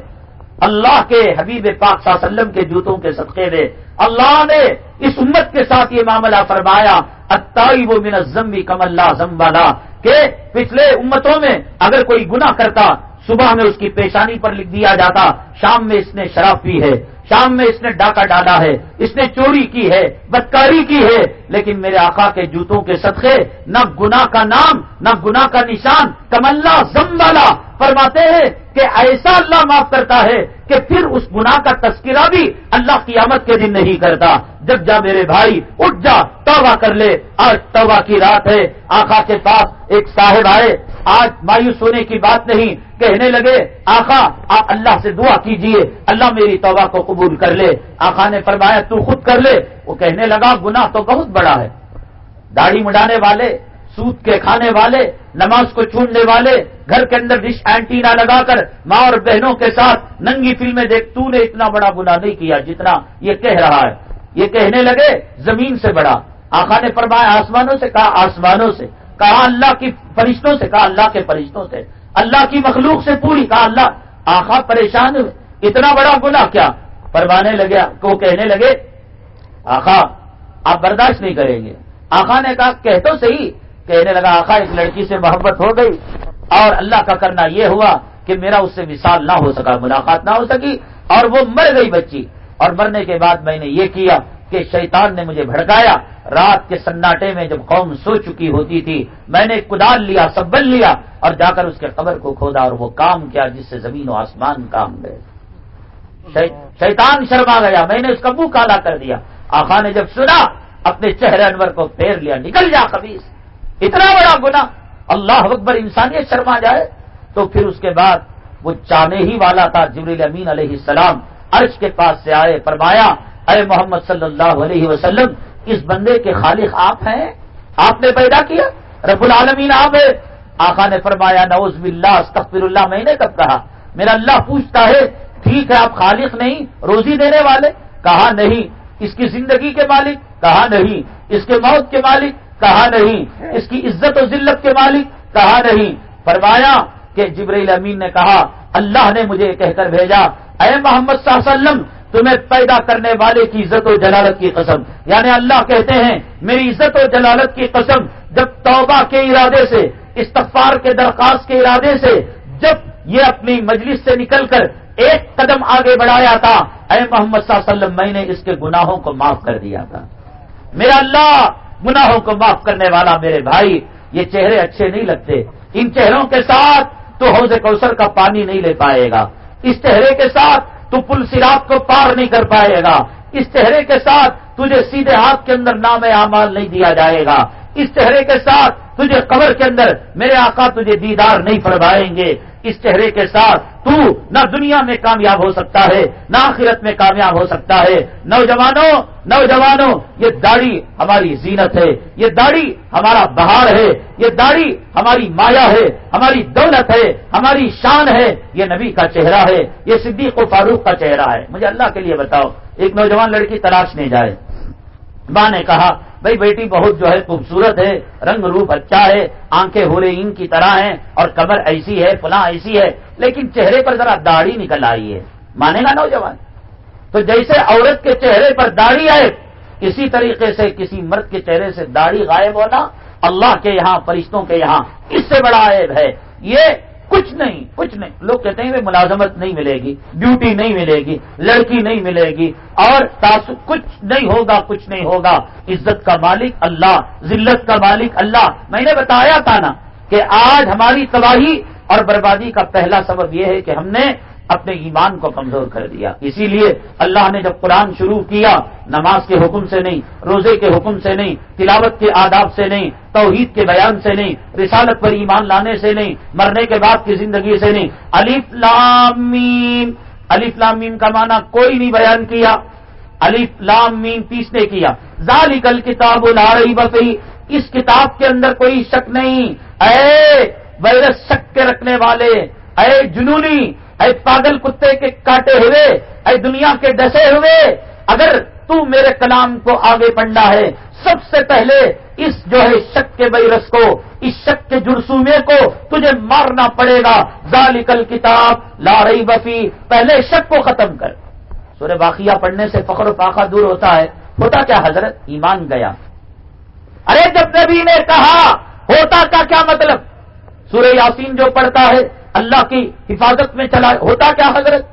اللہ کے حبیب پاک صلی اللہ علیہ وسلم کے جوتوں کے صدقے میں اللہ نے اس امت کے ساتھ یہ معاملہ فرمایا اتائی وہ من زمبی کم اللہ زمبالا کہ پچھلے امتوں میں اگر کوئی گنا کرتا، صبح میں اس کی پیشانی پر لکھ دیا جاتا، شام میں اس نے شراب پی ہے۔ شام میں اس نے ڈاکہ ڈالا ہے، اس نے چوری کی ہے، بدکاری کی ہے، لیکن میرے آقا کے جوتوں کے صدقے، نہ گنا کا نام، نہ گنا کا نشان کم زمبالا فرماتے ہیں کہ ایسا اللہ معاف کرتا ہے کہ پھر اس گناہ کا تذکرہ بھی اللہ کی آمد کے دن نہیں کرتا۔ جب جا میرے بھائی، اٹھ جا، توبہ کر لے۔ آج توبہ کی رات ہے۔ آقا کے پاس ایک صاحب آئے آج مایوس ہونے کی بات نہیں، کہنے لگے، آقا، آپ اللہ سے دعا کیجیے، اللہ میری توبہ کو قبول کر لے۔ آقا نے فرمایا، تو خود کر لے۔ وہ کہنے لگا، گناہ تو بہت بڑا ہے۔ داڑھی مڈانے والے، سود کے کھانے والے، نماز کو چھوڑنے والے، گھر کے اندر ڈش اینٹینا لگا کر ماں اور بہنوں کے ساتھ ننگی فلمیں دیکھ، تو نے اتنا بڑا گنا نہیں کیا جتنا یہ کہہ رہا ہے۔ یہ کہنے لگے، زمین سے بڑا۔ آخا نے فرمایا، آسمانوں سے، کہا، آسمانوں سے۔ کہا اللہ کی فرشتوں سے، کہا اللہ کے فرشتوں سے۔ اللہ کی مخلوق سے پوری، کہا اللہ۔ آخا پریشان اتنا بڑا گنا کیا؟ فرمانے لگے وہ کہنے لگے آخا آپ برداشت نہیں کریں گے۔ آخا نے کہا کہ تو صحیح۔ کہنے لگا آخا ایک لڑکی سے محبت ہو گئی۔ اور اللہ کا کرنا یہ ہوا کہ میرا اس سے مثال نہ ہو سکا، ملاقات نہ ہو سکی۔ اور وہ مر گئی بچی۔ اور مرنے کے بعد میں نے یہ کیا کہ شیطان نے مجھے بھڑکایا۔ رات کے سناٹے میں جب قوم سو چکی ہوتی تھی، میں نے کدال لیا، سبل لیا اور جا کر اس کے قبر کو کھودا اور وہ کام کیا جس سے زمین و آسمان کام گئے۔ شیطان شرما گیا، میں نے اس کا منہ کالا کر دیا۔ آخا نے جب سنا، اپنے چہرے انور کو پھیر لیا، نکل جا کبھی اتنا بڑا گنا اللہ اکبر انسانیت شرما جائے۔ تو پھر اس کے بعد وہ چانے ہی والا تھا، جبریل امین علیہ السلام عرش کے پاس سے آئے، فرمایا اے محمد صلی اللہ علیہ وسلم، اس بندے کے خالق آپ ہیں؟ آپ نے پیدا کیا؟ رب العالمین آپ ہے آقا نے فرمایا نوز باللہ، استغفر اللہ، میں نے کب کہا، میرا اللہ پوچھتا ہے، ٹھیک ہے، آپ خالق نہیں، روزی دینے والے؟ کہا نہیں، اس کی زندگی کے مالک؟ کہا نہیں، اس کے موت کے مالک؟ کہا نہیں، اس کی عزت و ذلت کے مالک؟ کہا نہیں۔ فرمایا کہ جبریل امین نے کہا، اللہ نے مجھے کہہ کر بھیجا، اے محمد صلی اللہ علیہ وسلم تمہیں پیدا کرنے والے کی عزت و جلالت کی قسم۔ یعنی اللہ کہتے ہیں، میری عزت و جلالت کی قسم جب توبہ کے ارادے سے، استغفار کے درخواست کے ارادے سے جب یہ اپنی مجلس سے نکل کر ایک قدم آگے بڑھایا تھا، اے محمد صلی اللہ علیہ وسلم، میں نے اس کے گناہوں کو معاف کر دیا تھا۔ میرا اللہ گناہوں کو معاف کرنے والا میرے بھائی، یہ چہرے اچھے نہیں لگتے۔ ان چہروں کے ساتھ تو حوض کوثر کا پانی نہیں لے پائے گا۔ اس چہرے کے ساتھ تو پل سیراب کو پار نہیں کر پائے گا۔ اس چہرے کے ساتھ تجھے سیدھے ہاتھ کے اندر نام اعمال نہیں دیا جائے گا۔ اس چہرے کے ساتھ تجھے قبر کے اندر میرے آقا تجھے دیدار نہیں فرمائیں گے۔ اس چہرے کے ساتھ تو نہ دنیا میں کامیاب ہو سکتا ہے، نہ آخرت میں کامیاب ہو سکتا ہے۔ نوجوانوں نوجوانوں، یہ داڑھی ہماری زینت ہے، یہ داڑھی ہمارا بہار ہے، یہ داڑھی ہماری مایا ہے، ہماری دولت ہے، ہماری شان ہے۔ یہ نبی کا چہرہ ہے، یہ صدیق و فاروق کا چہرہ ہے۔ مجھے اللہ کے لیے بتاؤ، ایک نوجوان لڑکی تلاش نہیں جائے۔ ماں نے کہا بھائی بیٹی بہت جو ہے خوبصورت ہے، رنگ روپ اچھا ہے، آنکھیں ہو رہی ان کی طرح ہیں اور کمر ایسی ہے، فلاں ایسی ہے، لیکن چہرے پر ذرا داڑھی نکل آئی ہے۔ مانے گا نوجوان؟ تو جیسے عورت کے چہرے پر داڑھی آئے، اسی طریقے سے کسی مرد کے چہرے سے داڑھی غائب ہونا اللہ کے یہاں، فرشتوں کے یہاں اس سے بڑا عیب ہے۔ یہ کچھ نہیں کچھ نہیں۔ لوگ کہتے ہیں ملازمت نہیں ملے گی ڈیوٹی نہیں ملے گی، لڑکی نہیں ملے گی۔ اور کچھ نہیں ہوگا، کچھ نہیں ہوگا۔ عزت کا مالک اللہ، ذلت کا مالک اللہ۔ میں نے بتایا تھا نا کہ آج ہماری تباہی اور بربادی کا پہلا سبب یہ ہے کہ ہم نے اپنے ایمان کو کمزور کر دیا۔ اسی لیے اللہ نے جب قرآن شروع کیا، نماز کے حکم سے نہیں، روزے کے حکم سے نہیں، تلاوت کے آداب سے نہیں، توحید کے بیان سے نہیں، رسالت پر ایمان لانے سے نہیں، مرنے کے بعد کی زندگی سے نہیں علیف لامیم علیف لامیم کا معنی کوئی نہیں بیان کیا۔ علیف لام میم تیس نے کیا۔ ظال کل کتاب لا رہی بفی اس کتاب کے اندر کوئی شک نہیں۔ اے، ویرس شک کے رکھنے والے، اے جنونی اے پاگل کتے کے کاٹے ہوئے، اے دنیا کے ڈسے ہوئے، اگر تو میرے کلام کو آگے بڑھنا ہے، سب سے پہلے اس جو ہے شک کے وائرس کو، اس شک کے جرسومے کو تجھے مارنا پڑے گا۔ ذالکل کتاب لا رہی بفی پہلے شک کو ختم کر۔ سورہ واقعہ پڑھنے سے فخر و فاقہ دور ہوتا ہے۔ ہوتا کیا حضرت؟ ایمان گیا۔ ارے جب نبی نے کہا، ہوتا کا کیا مطلب؟ سورہ یاسین جو پڑھتا ہے اللہ کی حفاظت میں چلا، ہوتا کیا حضرت؟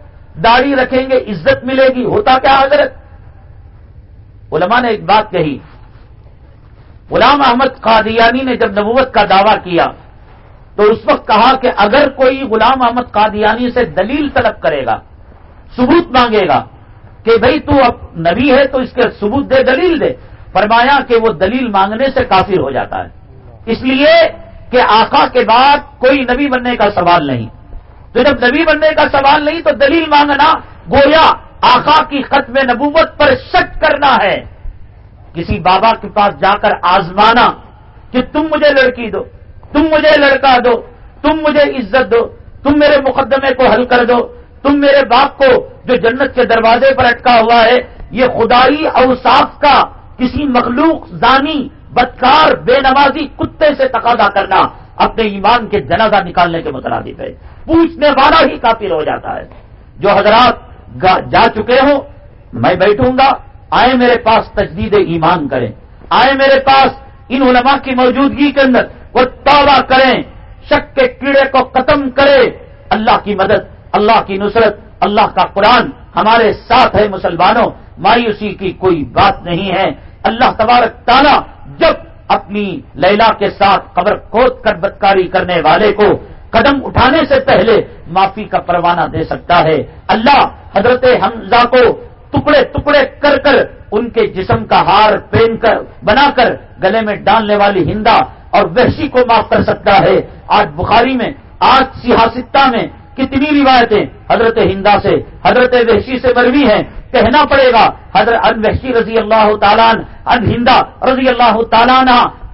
داڑھی رکھیں گے، عزت ملے گی، ہوتا کیا حضرت؟ علماء نے ایک بات کہی۔ غلام احمد قادیانی نے جب نبوت کا دعویٰ کیا، تو اس وقت کہا کہ اگر کوئی غلام احمد قادیانی سے دلیل طلب کرے گا، ثبوت مانگے گا کہ بھائی تو اب نبی ہے تو اس کے ثبوت دے، دلیل دے، فرمایا کہ وہ دلیل مانگنے سے کافر ہو جاتا ہے۔ اس لیے کہ آقا کے بعد کوئی نبی بننے کا سوال نہیں۔ تو جب نبی بننے کا سوال نہیں تو دلیل مانگنا گویا آقا کی ختم نبوت پر شک کرنا ہے۔ کسی بابا کے پاس جا کر آزمانا کہ تم مجھے لڑکی دو، تم مجھے لڑکا دو، تم مجھے عزت دو، تم میرے مقدمے کو حل کر دو، تم میرے باپ کو جو جنت کے دروازے پر اٹکا ہوا ہے، یہ خدائی اوصاف کا کسی مخلوق زانی بدکار بے نمازی کتے سے تقاضا کرنا اپنے ایمان کے جنازہ نکالنے کے مترادف ہے۔ پوچھنے والا ہی کافر ہو جاتا ہے۔ جو حضرات جا چکے ہوں، میں بیٹھوں گا، آئے میرے پاس تجدید ایمان کریں۔ آئے میرے پاس ان علماء کی موجودگی کے اندر وہ توبہ کریں۔ شک کے کیڑے کو ختم کرے۔ اللہ کی مدد، اللہ کی نصرت، اللہ کا قرآن ہمارے ساتھ ہے۔ مسلمانوں، مایوسی کی کوئی بات نہیں ہے۔ اللہ تبارک تعالیٰ جب اپنی لیلا کے ساتھ قبر کھود کر بدکاری کرنے والے کو قدم اٹھانے سے پہلے معافی کا پروانہ دے سکتا ہے، اللہ حضرت حمزہ کو ٹکڑے ٹکڑے کر کر ان کے جسم کا ہار پہن کر بنا کر گلے میں ڈالنے والی ہندا اور وحشی کو معاف کر سکتا ہے۔ آج بخاری میں، آج سیاستہ میں کتنی روایتیں حضرت ہندا سے، حضرت وحشی سے مروی ہیں، کہنا پڑے گا، حضرت ان وحشی رضی اللہ تعالیٰ ان ہندا رضی اللہ تعالیٰ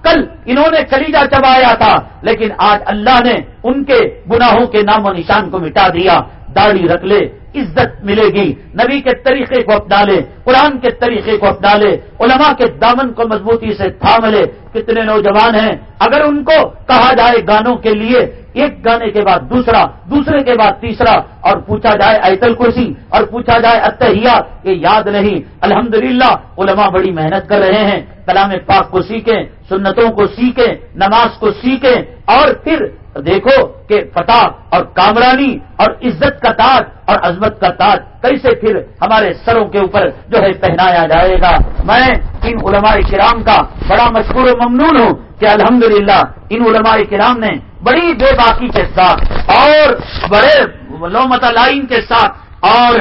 کل انہوں نے کلیجہ چبایا تھا، لیکن آج اللہ نے ان کے گناہوں کے نام و نشان کو مٹا دیا۔ داڑھی رکھ لے، عزت ملے گی۔ نبی کے طریقے کو اپنا لے قرآن کے طریقے کو اپنا لے علماء کے دامن کو مضبوطی سے تھام لے۔ کتنے نوجوان ہیں؟ اگر ان کو کہا جائے گانوں کے لیے، ایک گانے کے بعد دوسرا، دوسرے کے بعد تیسرا، اور پوچھا جائے ایتل کرسی اور پوچھا جائے اتحیا یہ یاد نہیں۔ الحمدللہ، علماء بڑی محنت کر رہے ہیں۔ کلام پاک کو سیکھیں، سنتوں کو سیکھیں، نماز کو سیکھیں، اور پھر دیکھو کہ فتح اور کامرانی اور عزت کا تاج اور عظمت کا تاج کیسے پھر ہمارے سروں کے اوپر جو ہے پہنایا جائے گا؟ میں ان علماء کرام کا بڑا مشکور و ممنون ہوں کہ الحمدللہ ان علماء کرام نے بڑی بے باقی کے ساتھ اور بڑے لومت لائن کے ساتھ اور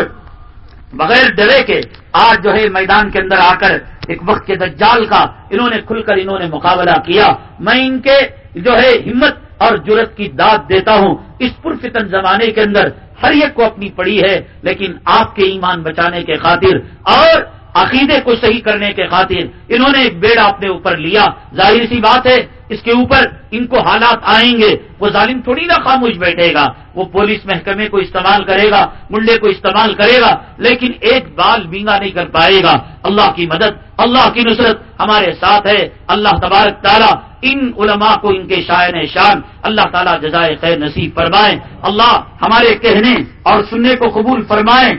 بغیر ڈرے کے آج جو ہے میدان کے اندر آ کر ایک وقت کے دجال کا انہوں نے کھل کر انہوں نے مقابلہ کیا۔ میں ان کے جو ہے ہمت اور جرت کی داد دیتا ہوں۔ اس پرفتن زمانے کے اندر ہر ایک کو اپنی پڑی ہے، لیکن آپ کے ایمان بچانے کے خاطر اور عقیدے کو صحیح کرنے کے خاطر انہوں نے ایک بیڑا اپنے اوپر لیا۔ ظاہر سی بات ہے، اس کے اوپر ان کو حالات آئیں گے۔ وہ ظالم تھوڑی نہ خاموش بیٹھے گا۔ وہ پولیس محکمے کو استعمال کرے گا منڈے کو استعمال کرے گا، لیکن ایک بال بینگا نہیں کر پائے گا۔ اللہ کی مدد، اللہ کی نصرت ہمارے ساتھ ہے۔ اللہ تبارک تعالیٰ ان علماء کو ان کے شاعن شان اللہ تعالیٰ جزائے خیر نصیب فرمائے، اللہ ہمارے کہنے اور سننے کو قبول فرمائے